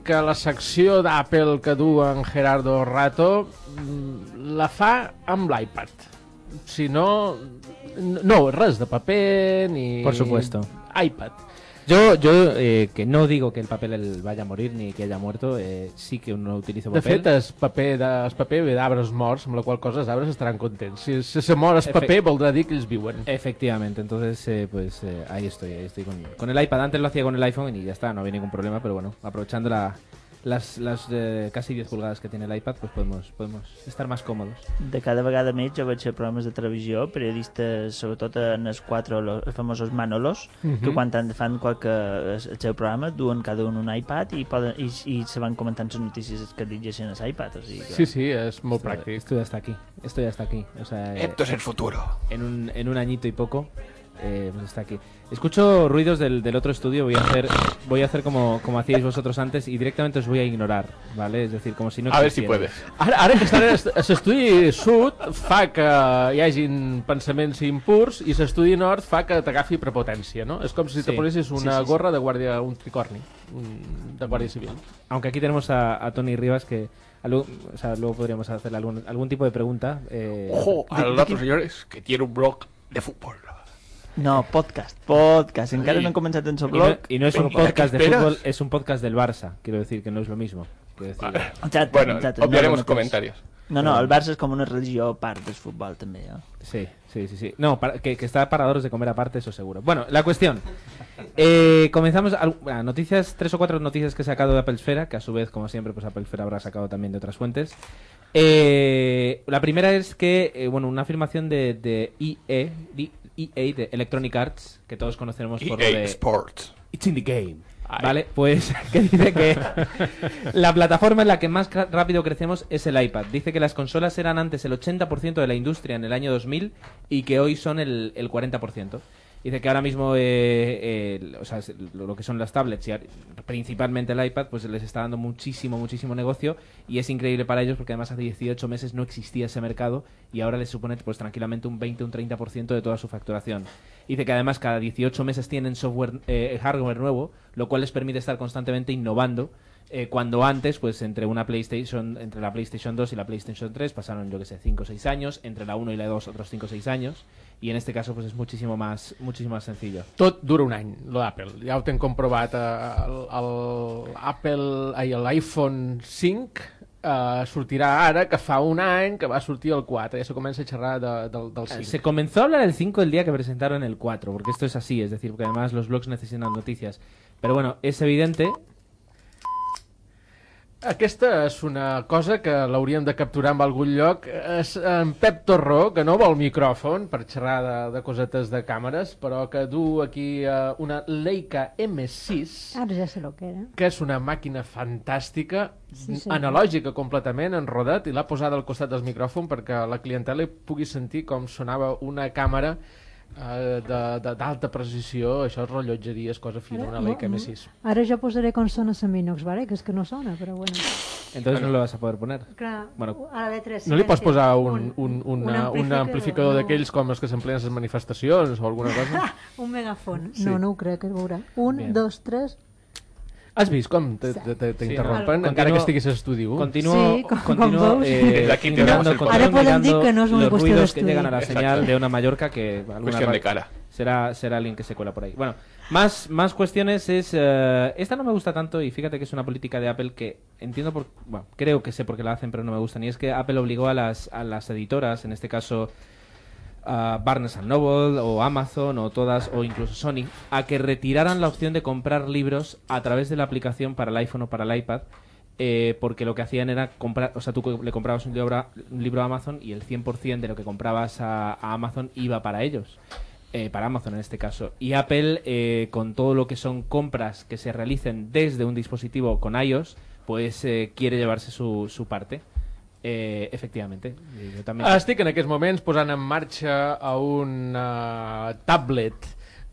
Que la secció d'Apple que du en Gerardo Rato mm, la fa amb l'iPad. Si no... No, res de paper ni...
Por supuesto.
iPad.
Yo, yo eh, que no digo que el papel el vaya a morir ni que haya muerto, eh, sí que uno utiliza
De
papel.
fet, el paper, de, el paper ve d'arbres morts, amb la qual cosa els arbres estaran contents. Si, si se mor el
Efe-
paper, voldrà dir que ells viuen.
Efectivamente, entonces eh, pues eh, ahí estoy, ahí estoy con, con el iPad. Antes lo hacía con el iPhone y ya está, no había ningún problema, pero bueno, aprovechando la, las, las eh, casi 10 pulgadas que tiene el iPad, pues podemos, podemos estar más còmodos.
De cada vegada més jo veig programes de televisió, periodistes, sobretot en els quatre, els famosos Manolos,
Mhm.
que quan han- fan qualque, el seu programa duen cada un un iPad i, poden, i, i se van comentant les notícies que llegeixen a l'iPad. O sigui que...
Sí, sí, és molt
Esto-
pràctic.
Esto ya está aquí, esto ya está aquí. O sea,
Esto es el futuro.
En un, en un añito y poco, eh, pues está aquí. Escucho ruidos del, del otro estudio, voy a hacer, voy a hacer como, como hacíais vosotros antes y directamente os voy a ignorar, ¿vale? Es decir, como si no
A ver si puedes.
Ara, ara que estan a l'estudi sud fa que hi hagin pensaments impurs i l'estudi nord fa que t'agafi prepotència, no? És com si
Sí.
te ponessis una
Sí, sí, sí.
gorra de guàrdia, un tricorni, de guàrdia civil.
Aunque aquí tenemos a, a Tony Rivas que algo- o sea, luego podríamos hacerle algún, algún tipo de pregunta. eh,
Ojo al
qué-
señores, que tiene un blog de fútbol.
No, podcast, podcast. Encara no he començat en el
Y no,
blog.
y no es un podcast de fútbol, es un podcast del Barça. Quiero decir que no es lo mismo. Quiero decir,
Exacte,
Bueno,
exacte,
obviaremos
no, no,
comentarios.
No, no, el Barça és com una religió a part del futbol, també. Eh?
Sí, sí, sí, sí. No, para- que, que está para daros de comer aparte, eso seguro. Bueno, la cuestión. Eh, comenzamos. bueno, noticias, tres o cuatro noticias que he sacado de Apple Esfera, que a su vez, como siempre, pues Apple Esfera habrá sacado también de otras fuentes. Eh, la primera es que, eh, bueno, una afirmación de, de de EA, de Electronic Arts, que todos conocemos por lo
EA
de...
Sports.
It's in the game. Vale, pues que dice que la plataforma en la que más rápido crecemos es el iPad. Dice que las consolas eran antes el 80% de la industria en el año 2000 y que hoy son el, el 40%. Dice que ahora mismo, eh, eh, o sea, lo que son las tablets y principalmente el iPad, pues les está dando muchísimo, muchísimo negocio y es increíble para ellos porque además hace 18 meses no existía ese mercado y ahora les supone pues tranquilamente un 20, un 30% de toda su facturación. Dice que además cada 18 meses tienen software, eh, hardware nuevo, lo cual les permite estar constantemente innovando. eh, cuando antes, pues entre una PlayStation, entre la PlayStation 2 y la PlayStation 3 pasaron, yo que sé, 5 o 6 años, entre la 1 y la 2 otros 5 o 6 años, y en este caso pues es muchísimo más, muchísimo más sencillo.
Tot dura un any, lo d'Apple. Ja ho tenc comprovat. eh, l'iPhone 5 eh, sortirà ara, que fa un any que va sortir el 4. Ja se comença a xerrar de, del, del 5.
Se comenzó a hablar el 5 el día que presentaron el 4, porque esto es así, es decir, porque además los blogs necesitan noticias. Pero bueno, es evidente
Aquesta és una cosa que l'hauríem de capturar en algun lloc. És en Pep Torró, que no vol micròfon per xerrar de, de cosetes de càmeres, però que du aquí eh, una Leica M6,
Ara ja sé que era.
que és una màquina fantàstica,
Sí, sí.
analògica completament, en rodat, i l'ha posada al costat del micròfon perquè la clientela pugui sentir com sonava una càmera eh, de- de- d'alta precisió, això és rellotgeria, és cosa fina, una Leica
mo-
M6.
Ara jo posaré com sona la Minox, vale? que és que no sona, però bueno.
Entonces no lo vas a poder poner.
Clar,
Bueno,
a la letra
No li pots posar un, un,
un
una, un
amplificador,
amplificador
no.
d'aquells com els que s'empleen les manifestacions o alguna cosa?
Un megafon.
Sí.
No, no ho crec, es veurà. Un,
Bien.
dos, tres...
Has vist com te- te- te- t'interrompen,
no.
encara que estiguis a estudi 1?
Continuo,
Sí,
continuo eh,
aquí
mirando, continuo
Ara podem dir que no és una
los
qüestió
ruidos que llegan a la
Exacto.
señal de una Mallorca que alguna
Cuestión de
ra-
cara.
Será, será alguien que se cuela por ahí. Bueno, más, más cuestiones es... eh, esta no me gusta tanto y fíjate que es una política de Apple que entiendo por... Bueno, creo que sé por qué la hacen, pero no me gustan. Y es que Apple obligó a las, a las editoras, en este caso a Barnes Noble o Amazon o todas o incluso Sony a que retiraran la opción de comprar libros a través de la aplicación para el iPhone o para el iPad eh, porque lo que hacían era comprar, o sea, tú le comprabas un libro, a- un libro Amazon y el 100% de lo que comprabas a, a Amazon iba para ellos. Eh, para Amazon en este caso. Y Apple, eh, con todo lo que son compras que se realicen desde un dispositivo con iOS, pues eh, quiere llevarse su, su parte. Eh, efectivamente. Y yo también...
Estic en aquests moments posant en marxa a un uh, tablet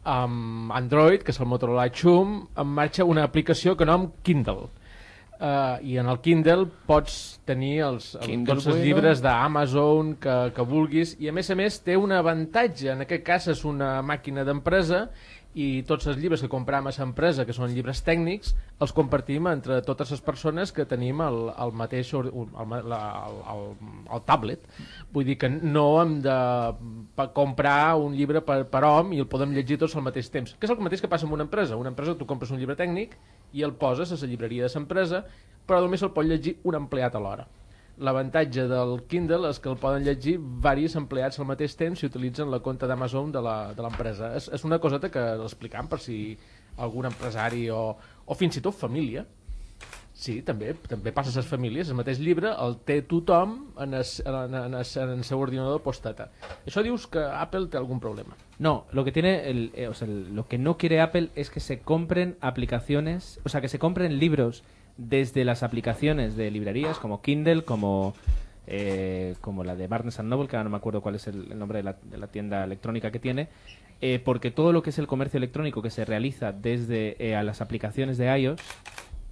amb Android, que és el Motorola Chum, en marxa una aplicació que nom Kindle. Uh, I en el Kindle pots tenir els, els,
Kindle
tots els
bueno.
llibres d'Amazon que, que vulguis i a més a més té un avantatge, en aquest cas és una màquina d'empresa i tots els llibres que compram a l'empresa, que són llibres tècnics, els compartim entre totes les persones que tenim el, el mateix el, el, el, el tablet. Vull dir que no hem de comprar un llibre per, per hom i el podem llegir tots al mateix temps. Que és el mateix que passa amb una empresa. Una empresa tu compres un llibre tècnic i el poses a la llibreria de l'empresa, però només el pot llegir un empleat alhora. L'avantatge del Kindle és que el poden llegir varis empleats al mateix temps si utilitzen la compte d'Amazon de l'empresa. És, és una coseta que l'explicam per si algun empresari o, o fins i tot família Sí, també, també passa a les famílies. El mateix llibre el té tothom en el, en, en, en el seu ordinador posteta. Això dius que Apple té algun problema.
No, lo que tiene, el, eh, o sea, lo que no quiere Apple es que se compren aplicaciones, o sea, que se compren libros desde las aplicaciones de librerías como Kindle, como eh, como la de Barnes Noble, que ahora no me acuerdo cuál es el, nombre de la, tienda electrónica que tiene, eh, porque todo lo que es el comercio electrónico que se realiza desde eh, a las aplicaciones de iOS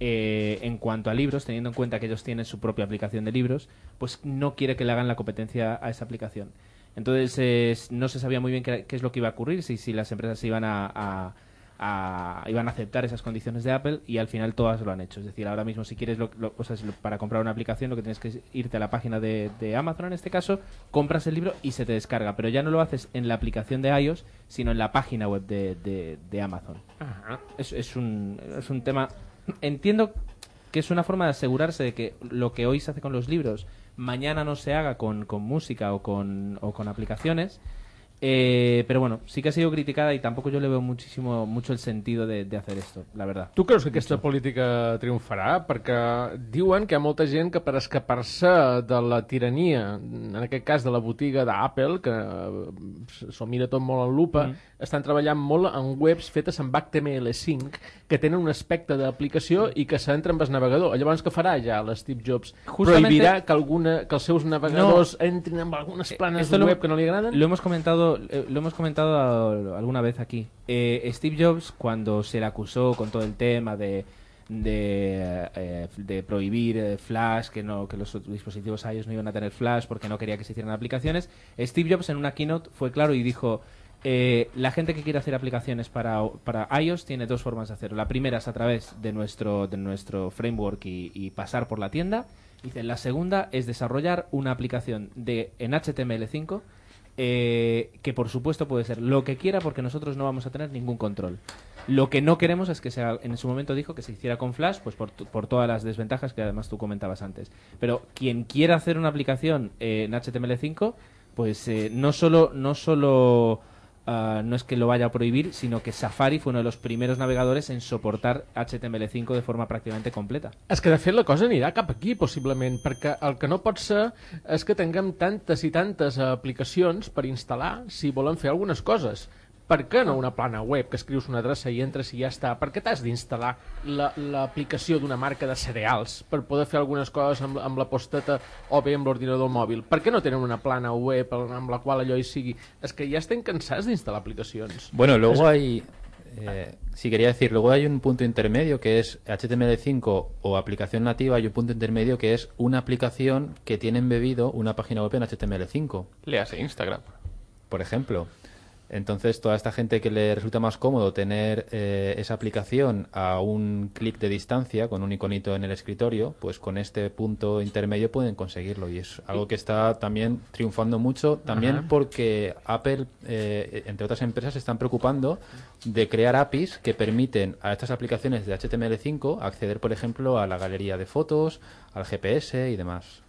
eh, en cuanto a libros, teniendo en cuenta que ellos tienen su propia aplicación de libros, pues no quiere que le hagan la competencia a esa aplicación. Entonces es- no se sabía muy bien qué, es lo que iba a ocurrir, si, si las empresas iban a- a- iban a aceptar esas condiciones de Apple y al final todas lo han hecho. Es decir, ahora mismo si quieres, lo- lo- o sea, si lo- para comprar una aplicación lo que tienes que es irte a la página de, de Amazon en este caso, compras el libro y se te descarga, pero ya no lo haces en la aplicación de iOS, sino en la página web de, de- de Amazon.
Ajá.
Es, es un, es un tema... Entiendo que es una forma de asegurarse de que lo que hoy se hace con los libros mañana no se haga con, con música o con, o con aplicaciones. Eh, pero bueno, sí que ha sido criticada y tampoco yo le veo muchísimo mucho el sentido de, de hacer esto, la verdad.
Tu creus que aquesta política triomfarà? Perquè diuen que hi ha molta gent que per escapar-se de la tirania, en aquest cas de la botiga d'Apple, que eh, s'ho mira tot molt en lupa,
Mm.
mm. estan treballant molt en webs fetes amb HTML5, que tenen un aspecte d'aplicació i que s'entra amb el navegador. Llavors, què farà ja l'Steve Jobs?
Justamente-
Prohibirà que, alguna, que els seus navegadors no. entrin amb algunes planes
Esto lo-
web que no li agraden?
Lo hemos comentado eh, lo hemos comentado alguna vez aquí. Eh, Steve Jobs, cuando se le acusó con todo el tema de de, eh, prohibir Flash, que no que los dispositivos iOS no iban a tener Flash porque no quería que se hicieran aplicaciones, Steve Jobs en una keynote fue claro y dijo eh, la gente que quiere hacer aplicaciones para, para iOS tiene dos formas de hacerlo. La primera es a través de nuestro, de nuestro framework y, y pasar por la tienda. Dice, la segunda es desarrollar una aplicación de, en HTML5 eh, que por supuesto puede ser lo que quiera porque nosotros no vamos a tener ningún control. Lo que no queremos es que sea, en su momento dijo que se hiciera con Flash, pues por, por todas las desventajas que además tú comentabas antes. Pero quien quiera hacer una aplicación eh, en HTML5, pues eh, no solo, no solo ah, no es que lo vaya a prohibir, sino que Safari fue uno de los primeros navegadores en soportar HTML5 de forma prácticamente completa.
És que, de fet, la cosa anirà cap aquí, possiblement, perquè el que no pot ser és que tinguem tantes i tantes aplicacions per instal·lar si volem fer algunes coses. Per què no una plana web que escrius una adreça i entres i ja està? Per què t'has d'instal·lar la- l'aplicació d'una marca de cereals per poder fer algunes coses amb, amb la posteta o bé amb l'ordinador mòbil? Per què no tenen una plana web amb la qual allò hi sigui? És que ja estem cansats d'instal·lar aplicacions.
Bueno, luego hay, eh, sí quería decir, luego hay un punto intermedio que es HTML5 o aplicación nativa y un punto intermedio que es una aplicación que tiene embebido una página web en HTML5.
Le hace Instagram.
Por ejemplo. Entonces, toda esta gente que le resulta más cómodo tener eh, esa aplicación a un clic de distancia, con un iconito en el escritorio, pues con este punto intermedio pueden conseguirlo. Y es algo que está también triunfando mucho, también
Ajá.
porque Apple, eh, entre otras empresas, se están preocupando de crear APIs que permiten a estas aplicaciones de HTML5 acceder, por ejemplo, a la galería de fotos, al GPS y demás.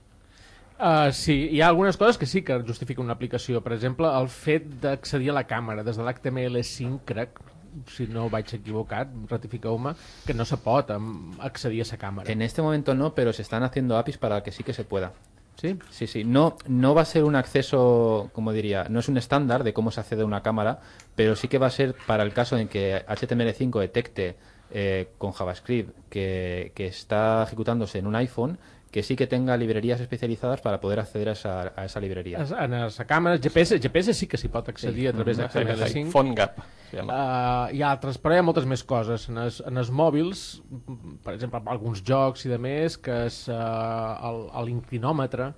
Uh, sí, hi ha algunes coses que sí que justifiquen una aplicació. Per exemple, el fet d'accedir a la càmera des de l'HTML5, crec, si no vaig equivocat, ratifiqueu-me, que no se pot accedir a la càmera.
En este momento no, pero se están haciendo APIs para que sí que se pueda.
¿Sí?
Sí, sí. No, no va a ser un acceso, como diría, no es un estándar de cómo se accede a una cámara, pero sí que va a ser para el caso en que HTML5 detecte eh, con JavaScript que, que está ejecutándose en un iPhone, que sí que tenga librerías especializadas para poder acceder a esa, a esa librería.
En la càmera, GPS, GPS sí que s'hi pot accedir
Sí.
a través
Mhm.
d'HTML5.
PhoneGap,
Uh, hi ha altres, però hi ha moltes més coses. En els, en els mòbils, per exemple, alguns jocs i de més, que és uh, el- l'inclinòmetre,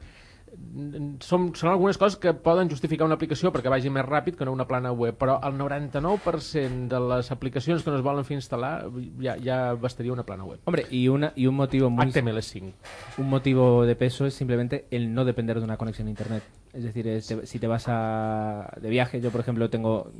són, són algunes coses que poden justificar una aplicació perquè vagi més ràpid que no una plana web, però el 99% de les aplicacions que no es volen fer instal·lar ja bastaria una plana web.
Hombre, y, una, y un motivo muy...
HTML5.
Un motivo de peso es simplemente el no depender de una conexión a Internet. Es decir, es- te- si te vas a, de viaje, yo por ejemplo tengo,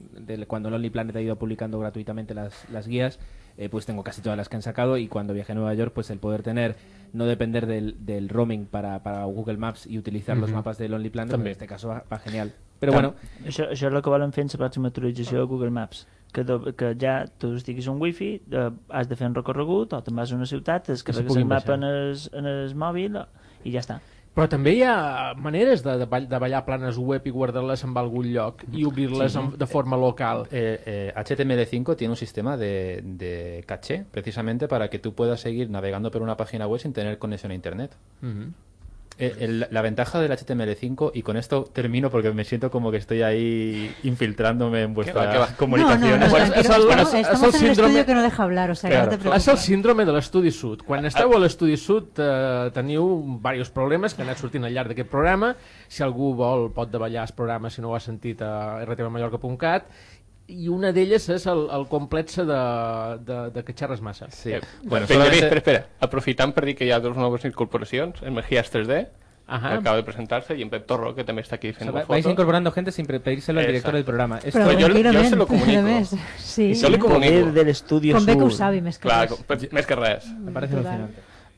cuando Lonely Planet ha ido publicando gratuitamente las, las guías, eh, pues tengo casi todas las que han sacado y cuando viajé a Nueva York, pues el poder tener, no depender del, del roaming para, para Google Maps y utilizar los
Ujú.
mapas de Lonely Planet, en este caso va, va genial. Pero bueno,
Això, això és el que volen fer en la pròxima actualització de Google Maps. Que, do, que ja tu estiguis un wifi, eh, has de fer un recorregut, o te'n vas a una ciutat, descarregues
puguin
el mapa en el, en el mòbil i ja està.
Però també hi ha maneres de, de, ball- de ballar planes web i guardar-les en algun lloc i obrir-les
Sí.
de forma local.
Eh, eh, HTML5 tiene un sistema de, de caché, precisamente para que tú puedas seguir navegando por una página web sin tener conexión a Internet.
Ujú.
Eh, el- la ventaja del HTML5, y con esto termino porque me siento como que estoy ahí infiltrándome en vuestra
qué va.
comunicación.
No, no, no,
Pues
tranquilo,
és el-
estamos, en el
síndrome-
estudio que no deja hablar, o sea, que no te
És el síndrome de l'estudi sud. Quan esteu a l'estudi sud eh, teniu diversos problemes que han anat sortint al llarg d'aquest programa. Si algú vol pot davallar el programa si no ho ha sentit a rtvmallorca.cat i una d'elles és el, el complex de, de, de que xerres massa.
Sí.
Bueno, solamente... espera, espera. Aprofitant per dir que hi ha dues noves incorporacions, el Mejías 3D,
Ajá.
que acaba de presentarse, y en Pep Torro, que també està aquí
o sea,
las
vais
fotos.
incorporando gente sin pedírselo al director del programa. Esto-
Però
Pues yo, yo se lo comunico.
més, sí.
I jo li comunico.
Poder de l'estudi
Com bé que ho sabi, més que
Clar,
res.
més que res.
Me parece
Total.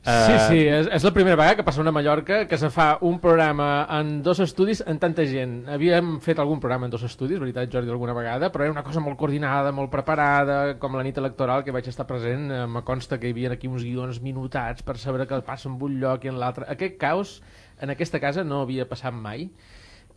Alucinante.
Sí, sí, és, és la primera vegada que passa una Mallorca que se fa un programa en dos estudis en tanta gent. Havíem fet algun programa en dos estudis, veritat, Jordi, alguna vegada, però era una cosa molt coordinada, molt preparada, com la nit electoral que vaig estar present, eh, me consta que hi havia aquí uns guions minutats per saber què passa en un lloc i en l'altre. Aquest caos en aquesta casa no havia passat mai.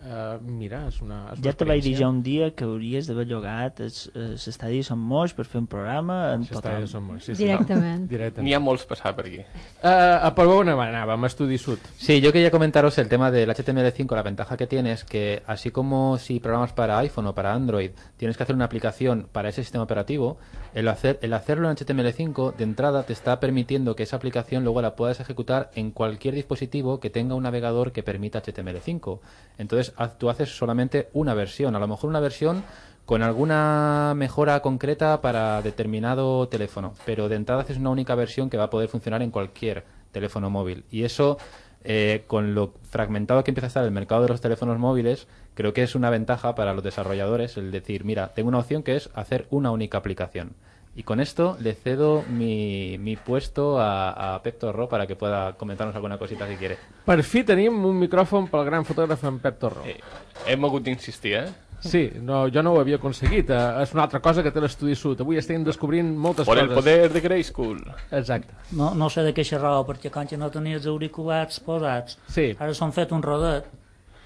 Uh, mira, és una, és una
Ja te vaig dir ja un dia que hauries d'haver llogat es- eh, l'estadi de Sant Moix per fer un programa en
L'estadi
total.
Sant Moix, sí, sí.
Directament.
Directament.
N'hi ha molts passar per aquí.
Uh, a per on anàvem? Estudi Sud.
Sí, yo quería comentaros el tema del HTML5. La ventaja que tiene es que, así como si programas para iPhone o para Android, tienes que hacer una aplicación para ese sistema operativo, el, hacer, el hacerlo en HTML5 de entrada te está permitiendo que esa aplicación luego la puedas ejecutar en cualquier dispositivo que tenga un navegador que permita HTML5. Entonces, tú haces solamente una versión, a lo mejor una versión con alguna mejora concreta para determinado teléfono, pero de entrada haces una única versión que va a poder funcionar en cualquier teléfono móvil. Y eso, eh, con lo fragmentado que empieza a estar el mercado de los teléfonos móviles, creo que es una ventaja para los desarrolladores el decir, mira, tengo una opción que es hacer una única aplicación. Y con esto le cedo mi, mi puesto a, a Pep Torro para que pueda comentarnos alguna cosita si quiere.
Per fi tenim un micròfon pel gran fotògraf en Pep Torró.
Eh, hem hagut d'insistir, eh?
Sí, no, jo no ho havia aconseguit. Uh, és una altra cosa que té l'Estudi Sud. Avui estem descobrint moltes
Por el
coses.
poder de Grayskull.
Exacte.
No, no sé de què xerrava, perquè quan no tenia els auriculars posats,
sí.
ara s'han fet un rodet,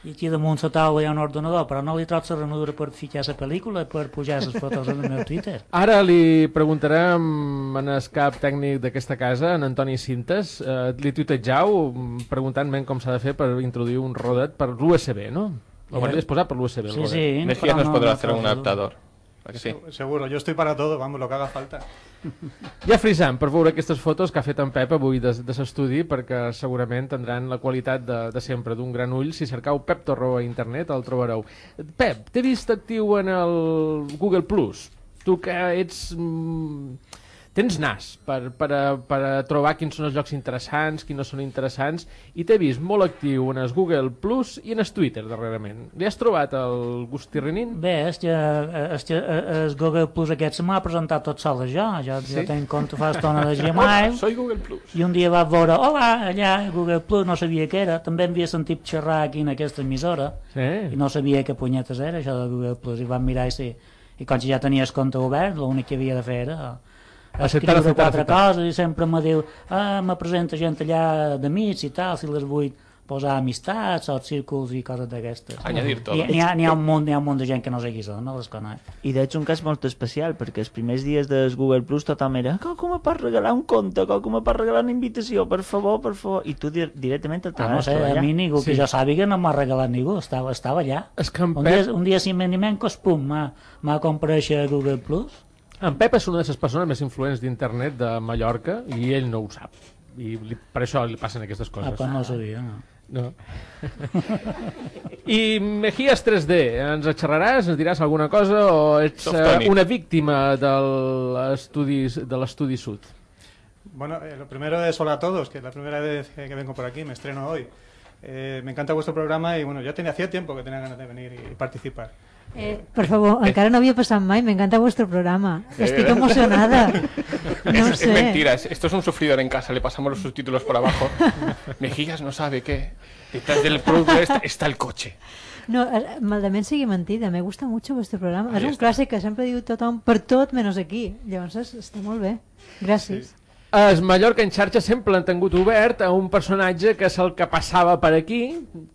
i aquí damunt la taula hi ha un ordenador, però no li trobo la ranura per ficar la pel·lícula i per pujar les fotos en el meu Twitter.
Ara li preguntarem en el cap tècnic d'aquesta casa, en Antoni Cintes, eh, li tuitejau preguntant-me com s'ha de fer per introduir un rodet per l'USB, no? O
Eh,
m'hauries posat per l'USB. el
sí,
rodet.
sí,
Mejía nos podrá hacer un adaptador. ¿A que sí?
Se- Seguro, yo estoy para todo, vamos, lo que haga falta.
Ja frisant per veure aquestes fotos que ha fet en Pep avui de, de l'estudi perquè segurament tindran la qualitat de, de sempre d'un gran ull. Si cercau Pep Torró a internet el trobareu. Pep, t'he vist actiu en el Google Plus. Tu que ets... Mm, tens nas per, per, a, per a trobar quins són els llocs interessants, quins no són interessants, i t'he vist molt actiu en el Google Plus i en el Twitter, darrerament. Li has trobat el gust tirrenin?
Bé, és que el Google Plus aquest se m'ha presentat tot sol jo, jo,
Sí?
jo tenc compte fa estona de Gmail,
Hola, soy Google Plus.
i un dia vaig veure, hola, allà, Google Plus, no sabia què era, també havia sentit xerrar aquí en aquesta emissora,
Sí.
i no sabia què punyetes era això de Google Plus, i vam mirar i sí, i com que ja tenies compte obert, l'únic que havia de fer era
Acceptar,
escriure quatre
acceptar.
coses i sempre me diu, ah, me presenta gent allà d'amics i tal, si les vull posar amistats o círculs i coses d'aquestes.
Añadir
N'hi ha, ha, un munt, ha un munt de gent que no sé qui són, no les conec.
I d'hecho un cas molt especial, perquè els primers dies del Google Plus tothom era com, com me pots regalar un compte, com, com me pots regalar una invitació, per favor, per favor, i tu di directament el
Ah, no sé, a
allà.
mi ningú sí. que jo sàpiga no m'ha regalat ningú, estava, estava allà.
És que
un, dia, un dia sin menimencos, pum, m'ha a Google Plus.
En Pep és una de les persones més influents d'internet de Mallorca i ell no ho sap. I li, per això li passen aquestes coses.
Ah, pues no ho sabia, no.
No. I Mejías 3D, ens xerraràs, ens diràs alguna cosa o ets uh, una víctima de l'estudi de l'estudi sud?
Bueno, eh, lo primero es hola a todos, que es la primera vez que que vengo por aquí, me estreno hoy. Eh, me encanta vuestro programa y bueno, ya tenía hacía tiempo que tenía ganas de venir y participar.
Eh, per favor, encara no havia passat mai, m'encanta vuestro programa. Estic
Eh.
emocionada. No
es,
sé.
es mentira, es- esto es un sufridor en casa, le pasamos los subtítulos por abajo. Mejillas no sabe qué. Detrás del producto está, está el coche.
No, eh, maldament sigui mentida, me gusta mucho vuestro programa.
Ahí
és un
està.
clàssic que sempre diu tothom per tot menys aquí. Llavors està molt bé. Gràcies.
Es Mallorca en xarxa sempre han tingut obert a un personatge que és el que passava per aquí,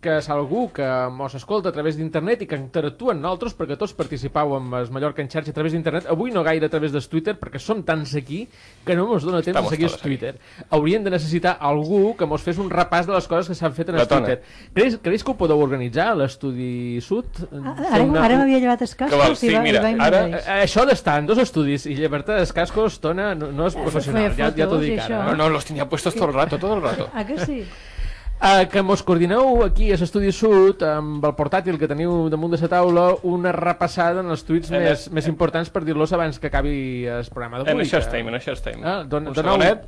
que és algú que mos escolta a través d'internet i que interactua amb nosaltres perquè tots participau amb es Mallorca en xarxa a través d'internet. Avui no gaire a través del Twitter perquè som tants aquí que no mos dona temps
Estamos
de seguir el
todos aquí.
Twitter. Hauríem de necessitar algú que mos fes un repàs de les coses que s'han fet en el. Twitter. Creus, creus que ho podeu organitzar a l'estudi sud?
Ara, ara m'havia llevat els cascos
vol?
i,
Sí,
va,
mira,
i vaig
ara, eh, això d'estar en dos estudis i llevar-te els cascos, Tona, no, no és professional, ja, ja dic ara.
això.
No, no, los tenía puestos todo el rato, todo el rato.
Ah, que sí?
Uh, que mos coordineu aquí a l'Estudi Sud amb el portàtil que teniu damunt de la taula una repassada en els tuits
En
més, més importants per dir-los abans que acabi el programa d'avui.
En això estem, en això estem.
Ah, don,
Un
doneu-
segonet,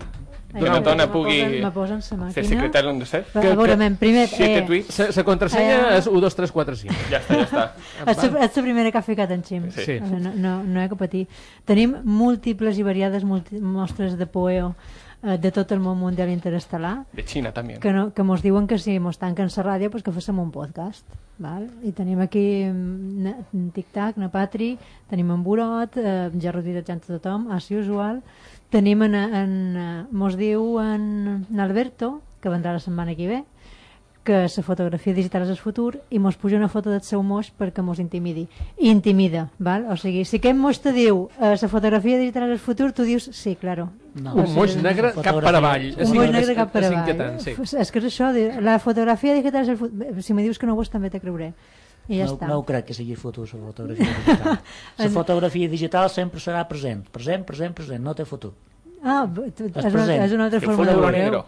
Me
dona
posen-
pugui
me posen sa màquina.
fer secretari ser.
Va, a veure, men, primer, eh,
tuits.
Contrasenya
Eh,
és 1, 2, 3, 4, 5.
Ja està, ja està.
Ets la, ets la primera que ha ficat en Xim.
Sí. Sí.
No, no, no ha que patir. Tenim múltiples i variades multi mostres de poeo eh, de tot el món mundial interestel·lar
De China también.
que, no, que mos diuen que si mos tanquen la ràdio pues que féssim un podcast val? i tenim aquí mm, na- tic-tac, na Patri tenim en Burot, eh, ja retirejant tothom as usual, tenim en, en, eh, mos diu en, en Alberto que vendrà la setmana que ve que la fotografia digital és el futur i mos puja una foto del seu moix perquè mos intimidi. I intimida, val? O sigui, si aquest moix te diu eh, la fotografia digital és el futur, tu dius, sí, claro.
No. Un moix negre cap per avall. És
Un moix negre
és-
cap per
és
avall.
inquietant, sí.
Pues És que és això, de- la fotografia digital és el futur. Si me dius que no ho és, també te creuré. I ja
no,
està.
no ho crec que sigui futur, la fotografia digital. la fotografia digital sempre serà present. Present, present, present. No té futur.
Ah, tu-
És
és, una, és una altra
Que
forma de veure.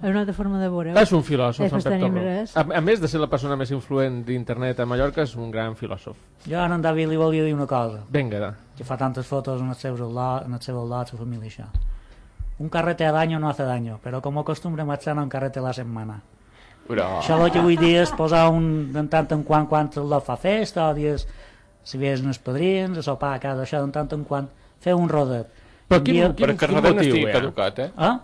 És una altra forma de veure
És un filòsof,
És
en Pep. A, a més de ser la persona més influent d'internet a Mallorca, és un gran filòsof.
Jo ara en David li volia dir una cosa.
Vinga, da.
Que fa tantes fotos en els seus al·lots, en el seu al·lot, su família, això. Un carrete al año no hace daño, pero como costumbre marchar un carrete a la setmana.
Però...
Això el que vull dir és posar un, de tant en quant, quan el fa festa, o dies, si veies uns padrins, a sopar a casa, això de tant en quant, fer un rodet.
Però quin-
Envia-
quin- el quin rodet no motiu, estigui eh? caducat, eh?
Ah?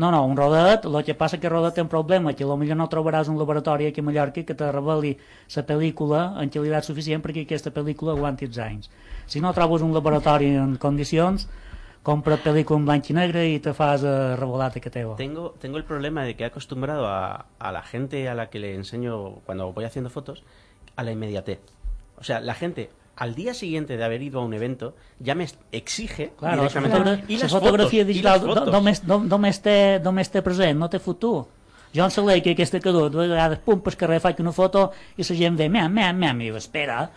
No, no, un rodet, el que passa que el rodet té un problema, que potser no trobaràs un laboratori aquí a Mallorca que te reveli la pel·lícula en qualitat suficient perquè aquesta pel·lícula aguanti els anys. Si no trobes un laboratori en condicions, compra pel·lícula en blanc i negre i te fas a revolata que teva.
Tengo, tengo el problema de que he acostumbrado a, a la gente a la que le enseño cuando voy haciendo fotos a la inmediatez. O sea, la gente al día siguiente de haber ido a un evento ya me exige
Claro, la,
directamente y
la
las
fotografia
fotos, y
digital no- només, no, només, té, només té present, no té futur. Jo em salei que aquesta cadó, dues vegades, pum, pel carrer faig una foto i la gent ve, mem, mem, mem, i diu, espera,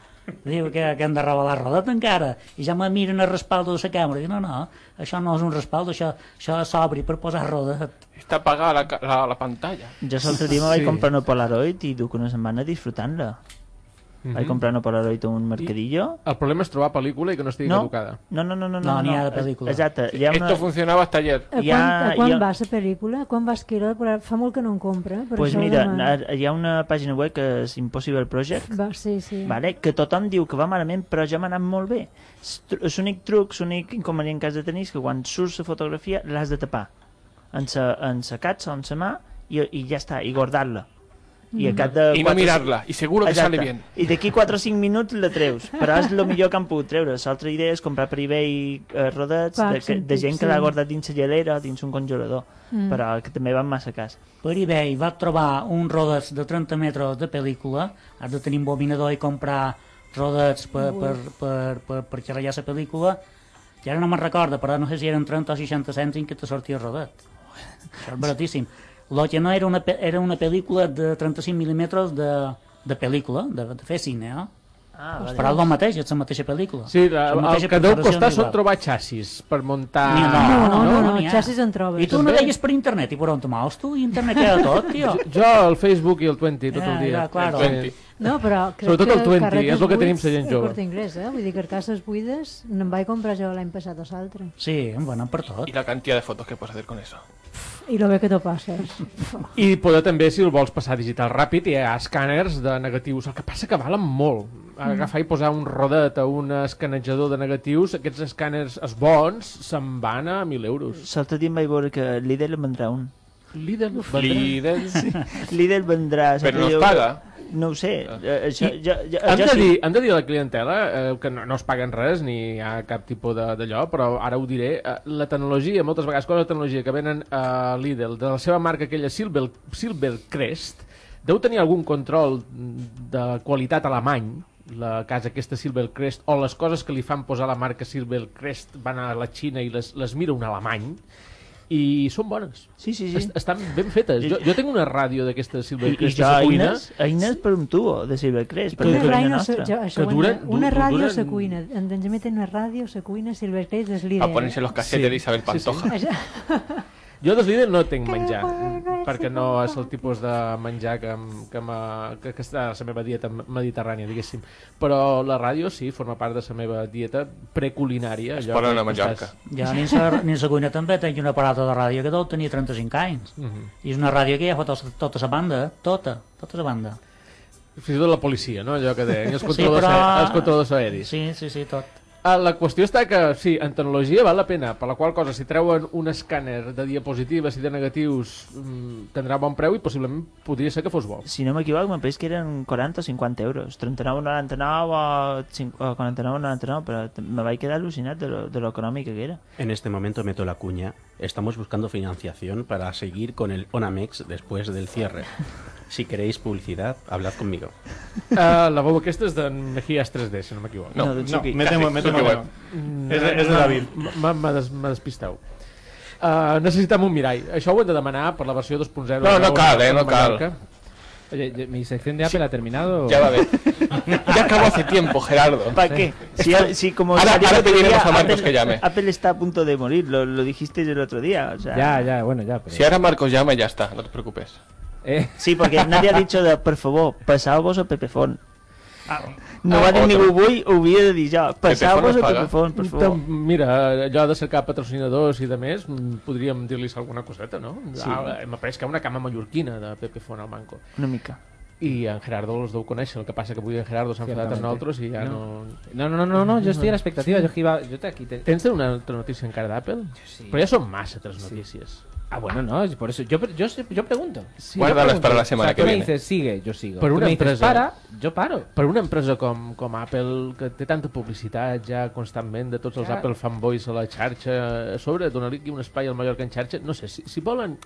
diu que, que hem de revelar rodet encara, i ja me miren el respaldo de la càmera, diu, no, no, això no és un respaldo, això, això s'obri per posar rodet.
Està apagada la, la, la pantalla.
Jo l'altre dia me vaig comprar una Polaroid i duc una setmana disfrutant-la.
Mhm.
Vaig comprar una Polaroid un mercadillo.
El problema és trobar pel·lícula i que no estigui
No.
caducada.
No, no, no, no.
No, n'hi ha de
es-
pel·lícula.
Exacte. Hi ha una...
Esto funcionava hasta ayer.
A quan, a quan va la pel·lícula? Quan vas quedar? Però Fa molt que no en compra. Per
pues mira,
demano.
na- hi ha una pàgina web que és Impossible Project,
Va, sí, sí.
vale? que tothom diu que va malament, però ja m'ha anat molt bé. L'únic truc, l'únic inconvenient que has de tenir és que quan surt la fotografia l'has de tapar en sa, en sa catxa o en sa mà i, i ja està, i guardar-la. I, al cap de
I no mirarla, i seguro que sale bien.
I d'aquí 4 o 5 minuts la treus, però és el millor que han pogut treure. L'altra idea és comprar per eBay eh, rodets de,
Packs
que, de gent que
sí.
l'ha guardat dins la gelera o dins un congelador,
Mm.
però que també van massa cas.
Per eBay va trobar un rodets de 30 metres de pel·lícula, has de tenir un bobinador i comprar rodets per, per, per, per, per xerrar la pel·lícula, i ara no me'n recorda, però no sé si eren 30 o 60 cèntims que te sortia el rodet. Això és baratíssim. Lo que no era una, era una pel·lícula de 35 mil·límetres de, de pel·lícula, de, de fer cine, eh?
Ah,
pues
vale.
per el mateix, és la mateixa pel·lícula.
Sí, la,
La
el que deu costar
és
són trobar xassis per muntar...
No, no, no, no,
no,
ha.
xassis en trobes.
I tu no deies per internet i per on te mous tu? Internet queda tot, tio.
Jo, al Facebook i al 20 tot el dia.
ja, claro.
Sí.
No, però crec
Sobretot
que
el 20,
carretes
és el que tenim la gent
és
jove.
Corte Inglés, eh? Vull dir, carcasses buides me'n vaig comprar jo l'any passat o l'altre.
Sí, em van per tot.
Y la cantidad de fotos que puedes hacer con eso.
I lo bé que t'ho passes.
I poder també, si el vols passar digital ràpid, hi ha escàners de negatius. El que passa que valen molt. Agafar i posar un rodet a un escanejador de negatius, aquests escàners els bons se'n van a 1.000 euros.
L'altre dia em vaig veure que Lidl en vendrà un.
Lidl
Lidl.
Sí. Lidl vendrà...
Però no es paga.
No ho sé. eh, Això,
I
ja, ja,
hem,
ja
de
sí.
dir, hem de dir a la clientela eh, que no, no es paguen res ni hi ha cap tipus d'allò, però ara ho diré, eh, la tecnologia, moltes vegades coses de tecnologia que venen a Lidl, de la seva marca aquella Silver, Silvercrest, deu tenir algun control de qualitat alemany, la casa aquesta Silvercrest, o les coses que li fan posar la marca Silvercrest van a la Xina i les, les mira un alemany, i són bones.
Sí, sí, sí.
Est estan ben fetes. Jo, jo tinc una ràdio d'aquesta
I, i
Silvercrest
jo
cuina.
eines, eines per un tubo de Silvercrest, per
Una,
la cuina
ràdio, jo, això
Que duren-
de- una
du-
ràdio
duren-
la cuina. En Benjamí té una ràdio la cuina, Silvercrest és líder.
A ponerse los casetes de Isabel Pantoja.
Jo dels líders no tinc menjar, perquè no és el tipus de menjar que, que, que, que està a la meva dieta mediterrània, diguéssim. Però la ràdio sí, forma part de la meva dieta preculinària. allò
ponen a Mallorca.
estàs-
Ja ni sa, ni sa cuina també tenc un aparato de ràdio que deu tenir 35 anys.
Mhm.
I és una ràdio que ja fa tota, tota la banda, tota, tota la banda.
Fins i tot la policia, no? Allò que deien, els
Sí,
controladors,
però-
els controladors aeris.
Sí, sí, sí, tot.
Ah, La qüestió està que, sí, en tecnologia val la pena, per la qual cosa, si treuen un escàner de diapositives i de negatius, mm, tindrà bon preu i possiblement podria ser que fos bo.
Si no m'equivoco, me pareix que eren 40 o 50 euros. 39,99 o, 5 o 49,99, però me vaig quedar al·lucinat de lo, de lo econòmica que era.
En este momento meto la cuña. Estamos buscando financiación para seguir con el Onamex después del cierre. Si queréis publicidad, hablad conmigo.
Uh, la veu aquesta és d'en Mejías 3D, si no m'equivoco.
No, doncs aquí.
me temo- me temo que no. És de- és de David.
M'ha des, despisteu. Uh, necessitem un mirall. Això ho hem de demanar per la versió 2.0.
No, no
de
cal, eh, no cal.
Oye, yo- ¿mi sección de Apple ha terminado?
Ya va a ver. Ya acabó hace tiempo, Gerardo.
¿Para qué? Si, si como
Ahora- ahora pediremos a Marcos
Apple,
que llame.
Apple está a punto de morir, lo, lo dijisteis el otro día. O sea,
Ya, ya, bueno, ya. Pero...
Si ahora Marcos llama, ya está, no te preocupes.
Eh.
Sí, porque nadie ha dicho de, por favor, pasau-vos a Pepefon. No
Ah,
va dir
otro.
ningú avui, ho havia de dir jo. Passau-vos a
paga.
Pepefon, per favor.
Tam- Mira, allò de cercar patrocinadors i de més, mm, podríem dir-los alguna coseta, no?
Sí.
Ah, Hem après que una cama mallorquina de Pepe Font al Manco.
Una mica.
I en Gerardo els deu conèixer, el que passa que avui en Gerardo s'ha enfadat amb nosaltres i ja no...
No, no, no, no, no, yo estoy a la expectativa. Yo, que iba, yo te aquí te-
Tens una altra notícia encara d'Apple?
sí.
Però ja són massa tres notícies.
Ah, bueno, no, por eso yo, yo, yo pregunto.
Sí,
Guárdalas
yo pregunto.
para la semana
O sea,
que
tú me
viene.
dices, sigue, yo sigo.
Per
Tú
una
me dices,
empresa...
para, jo paro.
Per una empresa com, com Apple, que té tanta publicitat ja constantment de tots els
Clar.
Apple fanboys a la xarxa, a sobre donar-li aquí un espai al Mallorca en xarxa, no sé, si, si volen...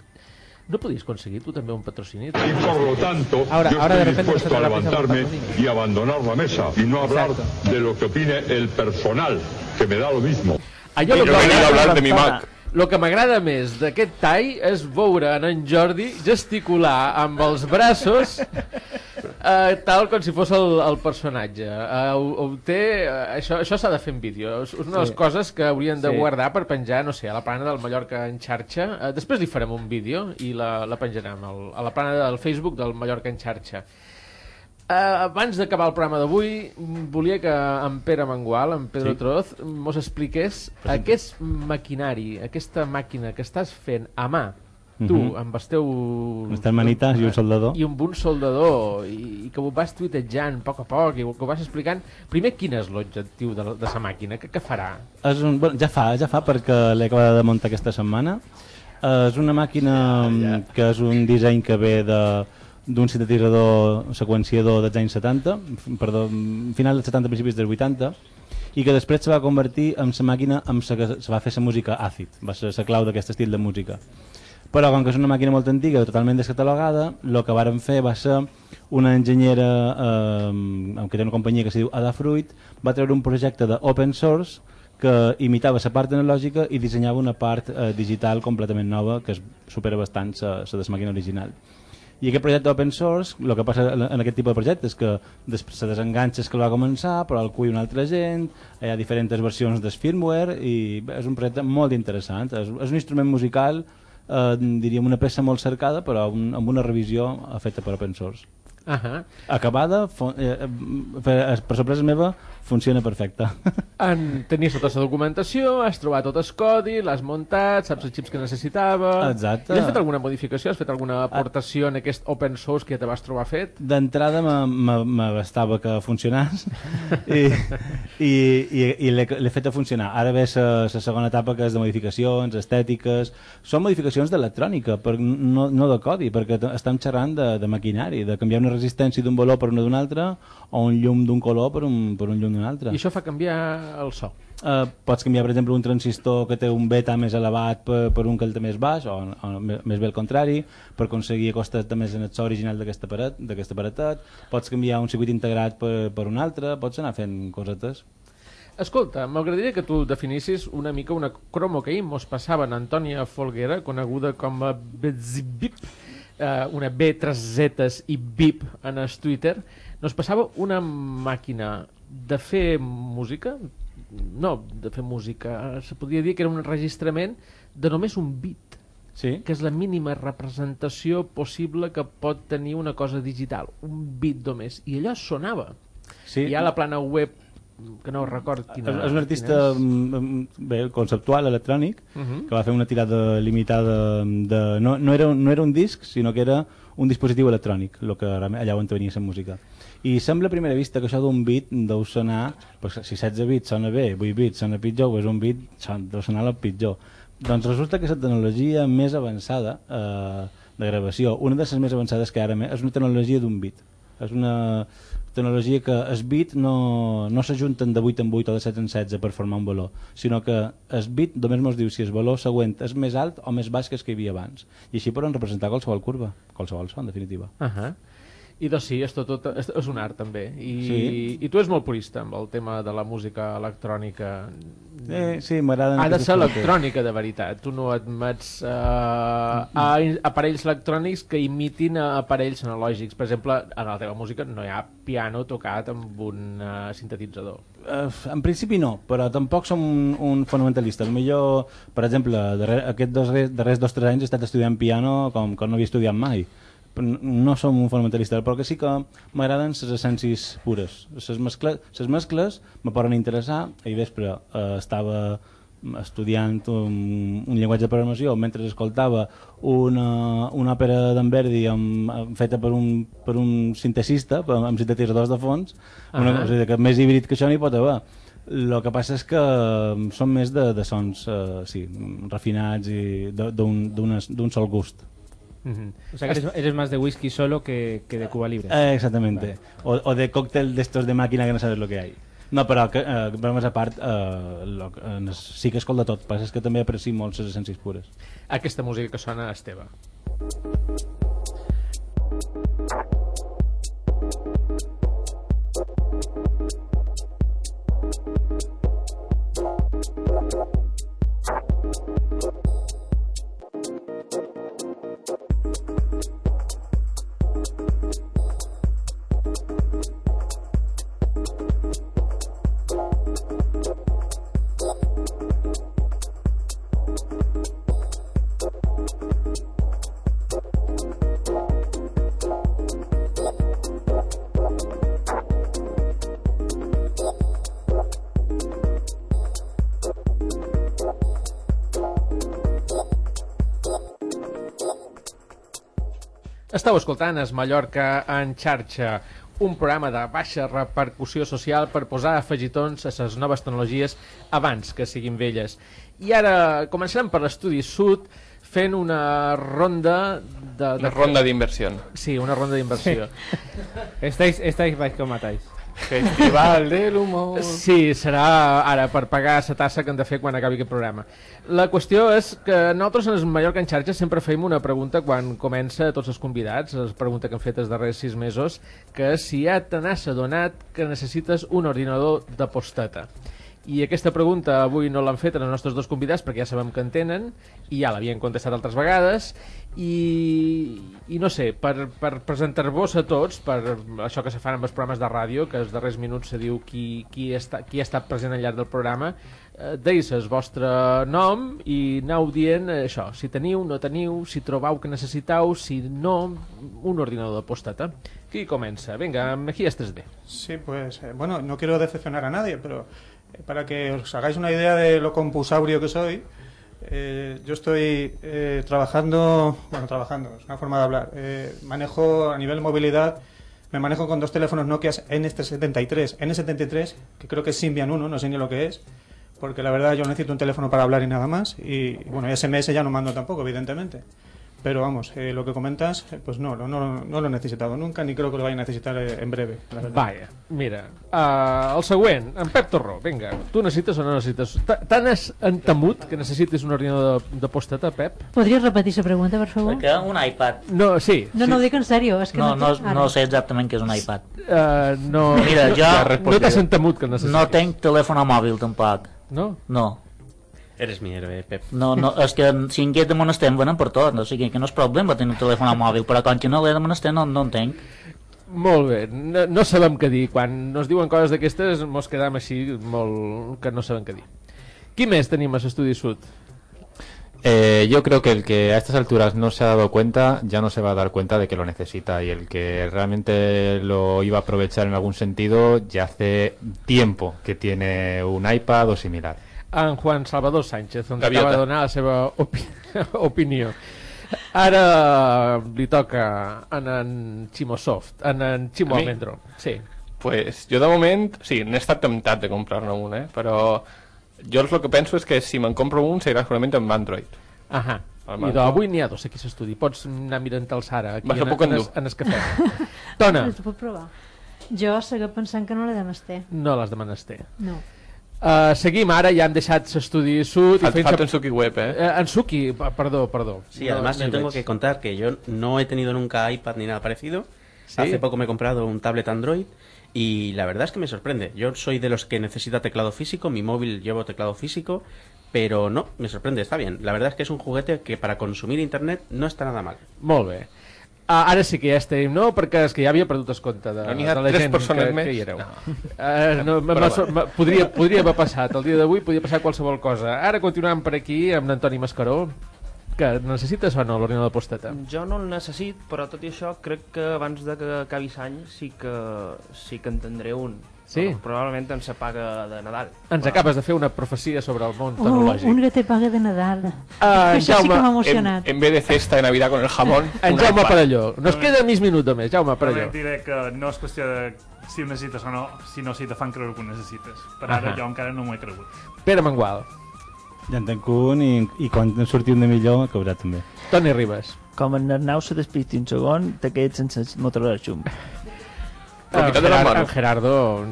No podies aconseguir tu també un patrocini?
Y por lo tanto,
Ahora-
yo
ahora
estoy dispuesto a
por
levantarme
patrocinio.
y abandonar la mesa y no hablar de lo que opine el personal, que me da lo mismo.
Allò
Yo
lo
he
que
venido a hablar de mi Mac.
Lo que m'agrada més d'aquest tall és veure en en Jordi gesticular amb els braços eh, tal com si fos el, el personatge. Eh, ho, ho té, eh, això això s'ha de fer en vídeo. És una de les
Sí.
coses que haurien de
Sí.
guardar per penjar, no sé, a la plana del Mallorca en xarxa. Eh, després li farem un vídeo i la, la penjarem al, a la plana del Facebook del Mallorca en xarxa. Uh, abans d'acabar el programa d'avui, mm, volia que en Pere Mangual, en Pedro
Sí.
Troz, mos expliqués
Presenta.
aquest maquinari, aquesta màquina que estàs fent a mà, tu,
Mhm.
amb els teus...
Les teves manites i un soldador.
I amb un soldador, i, i que ho vas tuitejant a poc a poc, i que ho vas explicant. Primer, quin és l'objectiu de, de sa màquina? Què, què farà?
És un, bueno, ja fa, ja fa perquè l'he acabat de muntar aquesta setmana. Eh, és una màquina ja, ja. que és un disseny que ve de d'un sintetitzador seqüenciador dels anys 70, perdó, final dels 70, principis dels 80, i que després se va convertir en la màquina amb la que se va fer la música àcid, va ser la clau d'aquest estil de música. Però com que és una màquina molt antiga, totalment descatalogada, el que varen fer va ser una enginyera eh, que té una companyia que se diu Adafruit, va treure un projecte d'open source que imitava la part analògica i dissenyava una part eh, digital completament nova que supera bastant la de la màquina original. I aquest projecte open source, el que passa en aquest tipus de projectes és que després se desenganxa el que va començar, però el cull una altra gent, hi ha diferents versions del firmware i és un projecte molt interessant. És, és un instrument musical, eh, diríem una peça molt cercada, però un, amb una revisió feta per open source.
Ahà.
Acabada, fo- eh, eh, per sorpresa meva, funciona perfecte.
En tenies tota la documentació, has trobat tot el codi, l'has muntat, saps els xips que necessitava...
Exacte.
I has fet alguna modificació? Has fet alguna aportació en aquest open source que ja te vas trobar fet?
D'entrada me- me me bastava que funcionés i, i, i, i l'he fet a funcionar. Ara ve la segona etapa que és de modificacions, estètiques... Són modificacions d'electrònica, no, no de codi, perquè estem xerrant de, de maquinari, de canviar una resistència d'un valor per una d'un altre o un llum d'un color per un, per un llum d'un altre.
I això fa canviar el so.
Uh, pots canviar, per exemple, un transistor que té un beta més elevat per, per un que el té més baix, o, o més bé el contrari, per aconseguir acostar més en el so original d'aquest aparat, d'aquest aparatet. Pots canviar un circuit integrat per, per un altre, pots anar fent cosetes.
Escolta, m'agradaria que tu definissis una mica una cromo que ahir mos passava en Antònia Folguera, coneguda com a Bzbip, eh, una B, tres zetes i BIP en el Twitter, nos passava una màquina de fer música, no de fer música, eh, se podria dir que era un enregistrament de només un bit,
sí?
que és la mínima representació possible que pot tenir una cosa digital, un bit només, i allò sonava.
Sí.
Hi ha la plana web que no record quina
és, és un artista
és.
mm, mm, bé, conceptual, electrònic,
Mhm.
que va fer una tirada limitada de... No, no, era, un- no era un disc, sinó que era un dispositiu electrònic, lo que ara- allà on venia la música. I sembla a primera vista que això d'un bit deu sonar, pues, si 16 bits sona bé, 8 bits sona pitjor, pues un bit son- deu sonar el pitjor. Doncs resulta que la tecnologia més avançada eh, de gravació, una de les més avançades que ara és una tecnologia d'un bit. És una tecnologia que el bit no, no s'ajunten de 8 en 8 o de 7 en 16 per formar un valor, sinó que el bit només ens diu si el valor següent és més alt o més baix que el que hi havia abans. I així poden representar qualsevol curva, qualsevol so, en definitiva.
Uh -huh. I doncs sí, és, tot, tot, és, és un art també. I,
Sí.
I tu és molt purista amb el tema de la música electrònica.
Eh, sí, m'agraden
Ha de ser electrònica de veritat. Tu no admets uh, a aparells electrònics que imitin a aparells analògics. Per exemple, en la teva música no hi ha piano tocat amb un uh, sintetitzador.
Eh, en principi no, però tampoc som un, un fonamentalista. El millor, per exemple, darrer, aquests darrers, darrers dos o tres anys he estat estudiant piano com, com no havia estudiat mai. No som un fonamentalista, però que sí que m'agraden les essències pures. Les mescles, les mescles me poden interessar. Ahir vespre eh, estava estudiant un, un llenguatge de programació mentre escoltava una, una òpera d'en Verdi amb, amb, feta per un, per un sintesista per, amb sintetitzadors de fons una,
Ah.
o sigui, que més híbrid que això n'hi pot haver el que passa és que mm, són més de, de sons eh, sí, refinats i d'un sol gust
Mhm.
O sea, que eres, eres más de whisky solo que, que de Cuba Libre.
Eh, exactamente. O, o de cóctel de estos de máquina que no sabes lo que hay. No, però que, eh, bromes a part, eh, lo, que- eh, sí que escolta tot. El que passa és que també aprecio molt les essències pures.
Aquesta música que sona és teva. Estau escoltant Es Mallorca en xarxa, un programa de baixa repercussió social per posar afegitons a les noves tecnologies abans que siguin velles. I ara començarem per l'estudi sud fent una ronda de... de...
Una ronda d'inversió.
Sí, una ronda d'inversió.
estáis, estáis vais que matáis.
Festival de l'humor.
Sí, serà ara per pagar la tassa que hem de fer quan acabi aquest programa. La qüestió és que nosaltres en el Mallorca en xarxa sempre feim una pregunta quan comença a tots els convidats, la pregunta que hem fet els darrers sis mesos, que si ja te n'has adonat que necessites un ordinador de posteta. I aquesta pregunta avui no l'han fet els nostres dos convidats perquè ja sabem que en tenen i ja l'havien contestat altres vegades i, i no sé, per, per presentar-vos a tots, per això que se fan amb els programes de ràdio, que els darrers minuts se diu qui, qui, està, qui ha estat present al llarg del programa, eh, deis el vostre nom i aneu dient això, si teniu, no teniu, si trobau que necessitau, si no, un ordinador de posteta. Qui comença? Vinga, estàs bé.
Sí, pues eh, bueno, no quiero decepcionar a nadie, pero para que os hagáis una idea de lo compulsaurio que soy, eh, yo estoy eh, trabajando, bueno, trabajando, es una forma de hablar, eh, manejo a nivel movilidad, me manejo con dos teléfonos Nokia N73, N73, que creo que es Symbian 1, no sé ni lo que es, porque la verdad yo necesito un teléfono para hablar y nada más, y bueno, SMS ya no mando tampoco, evidentemente. Pero vamos, eh, lo que comentas, eh, pues no, no, no, no lo he necesitado nunca, ni creo que lo vaya a necesitar eh, en breve. La verdad.
Vaja, mira, uh, el següent, en Pep Torró, vinga, tu necessites o no necessites? Ta- Tant has entemut que necessites un ordinador de, de posteta, Pep?
Podries repetir la pregunta, per favor?
Que un iPad.
No, sí.
No, no, ho dic en sèrio. És que
No, no,
ara.
no sé exactament què és un iPad.
Uh, no,
Mira,
no,
jo...
no t'has entemut que necessites.
No tenc telèfon mòbil, tampoc.
No?
No.
Eres mi héroe, Pep.
No, no, és que si en aquest de menester em venen per tot, o sigui que no és problema tenir un telèfon mòbil, però com que no l'he de menester no, no en tenc.
Molt bé, no, no sabem què dir. Quan nos diuen coses d'aquestes, mos quedam així molt... que no sabem què dir. Qui més tenim a l'estudi sud?
Eh, yo creo que el que a estas alturas no se ha dado cuenta ya no se va a dar cuenta de que lo necesita y el que realmente lo iba a aprovechar en algún sentido ya hace tiempo que tiene un iPad o similar.
En Juan Salvador Sánchez, on
Gaviota.
acaba de donar la seva opi opinió. Ara li toca en en Chimosoft, en en Chimo? Almendro. Sí.
Pues jo de moment, sí, n'he estat temptat de comprar-ne un, eh? però jo el que penso és que si me'n compro un serà segurament amb Android.
Ahà. I d'avui n'hi ha dos aquí a l'estudi. Pots anar mirant-te'ls ara, aquí
Va,
en, en, es- en el cafè. Tona,
provar. Jo seguia pensant que no l'he de mester.
no les de menester.
No.
Uh, seguim ara, ja hem deixat l'estudi sud.
Fal-
i
falta en Suki Web, eh?
Uh, en Suki, perdó, perdó.
Sí,
No,
además yo tengo
veig.
que contar que yo no he tenido nunca iPad ni nada parecido.
¿Sí?
Hace poco me he comprado un tablet Android y la verdad es que me sorprende. Yo soy de los que necesita teclado físico, mi móvil llevo teclado físico, pero no, me sorprende, está bien. La verdad es que es un juguete que para consumir internet no está nada mal.
Molt bé. Uh, ara sí que ja estem, no? Perquè és que ja havia perdut el compte de,
No ha
de la
tres
gent
persones
que,
més?
que hi éreu.
No.
Uh, no, m'ha- podria, podria haver passat, el dia d'avui podria passar qualsevol cosa. Ara continuem per aquí amb l'Antoni Mascaró, que necessites o no l'ordinador de posteta?
Jo no el necessit, però tot i això crec que abans de que acabi l'any sí que, sí que en tindré un.
Sí?
Però Probablement en sa paga de Nadal.
Ens acabes de fer una profecia sobre el món
Oh,
tecnològic.
un que te pague de Nadal.
Ah,
Això sí que m'ha
En,
emocionat.
en vez de cesta de Navidad con el jamón...
En
un
Jaume. Parelló. Nos queda mig minut només, Jaume Parelló.
També diré que no és qüestió de si ho necessites o no, sinó si te fan creure que ho necessites. Per ara
Ahà.
jo encara no m'ho he cregut.
Pere Mangual.
Ja en tenc un i, i quan en surti un de millor caurà també.
Toni Ribas.
Com en Arnau se despiti un segon, te quedes sense motor de xum.
En Gerard, en Gerardo,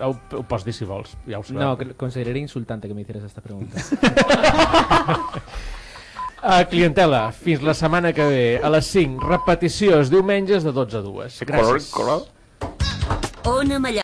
ho, ho pots dir si vols, ja ho sabeu.
No, que- consideraría insultante que me hicieras esta pregunta.
Uh, clientela, fins la setmana que ve, a les 5, repetició els diumenges de 12 a 2. Gràcies.
Ona Mallorca.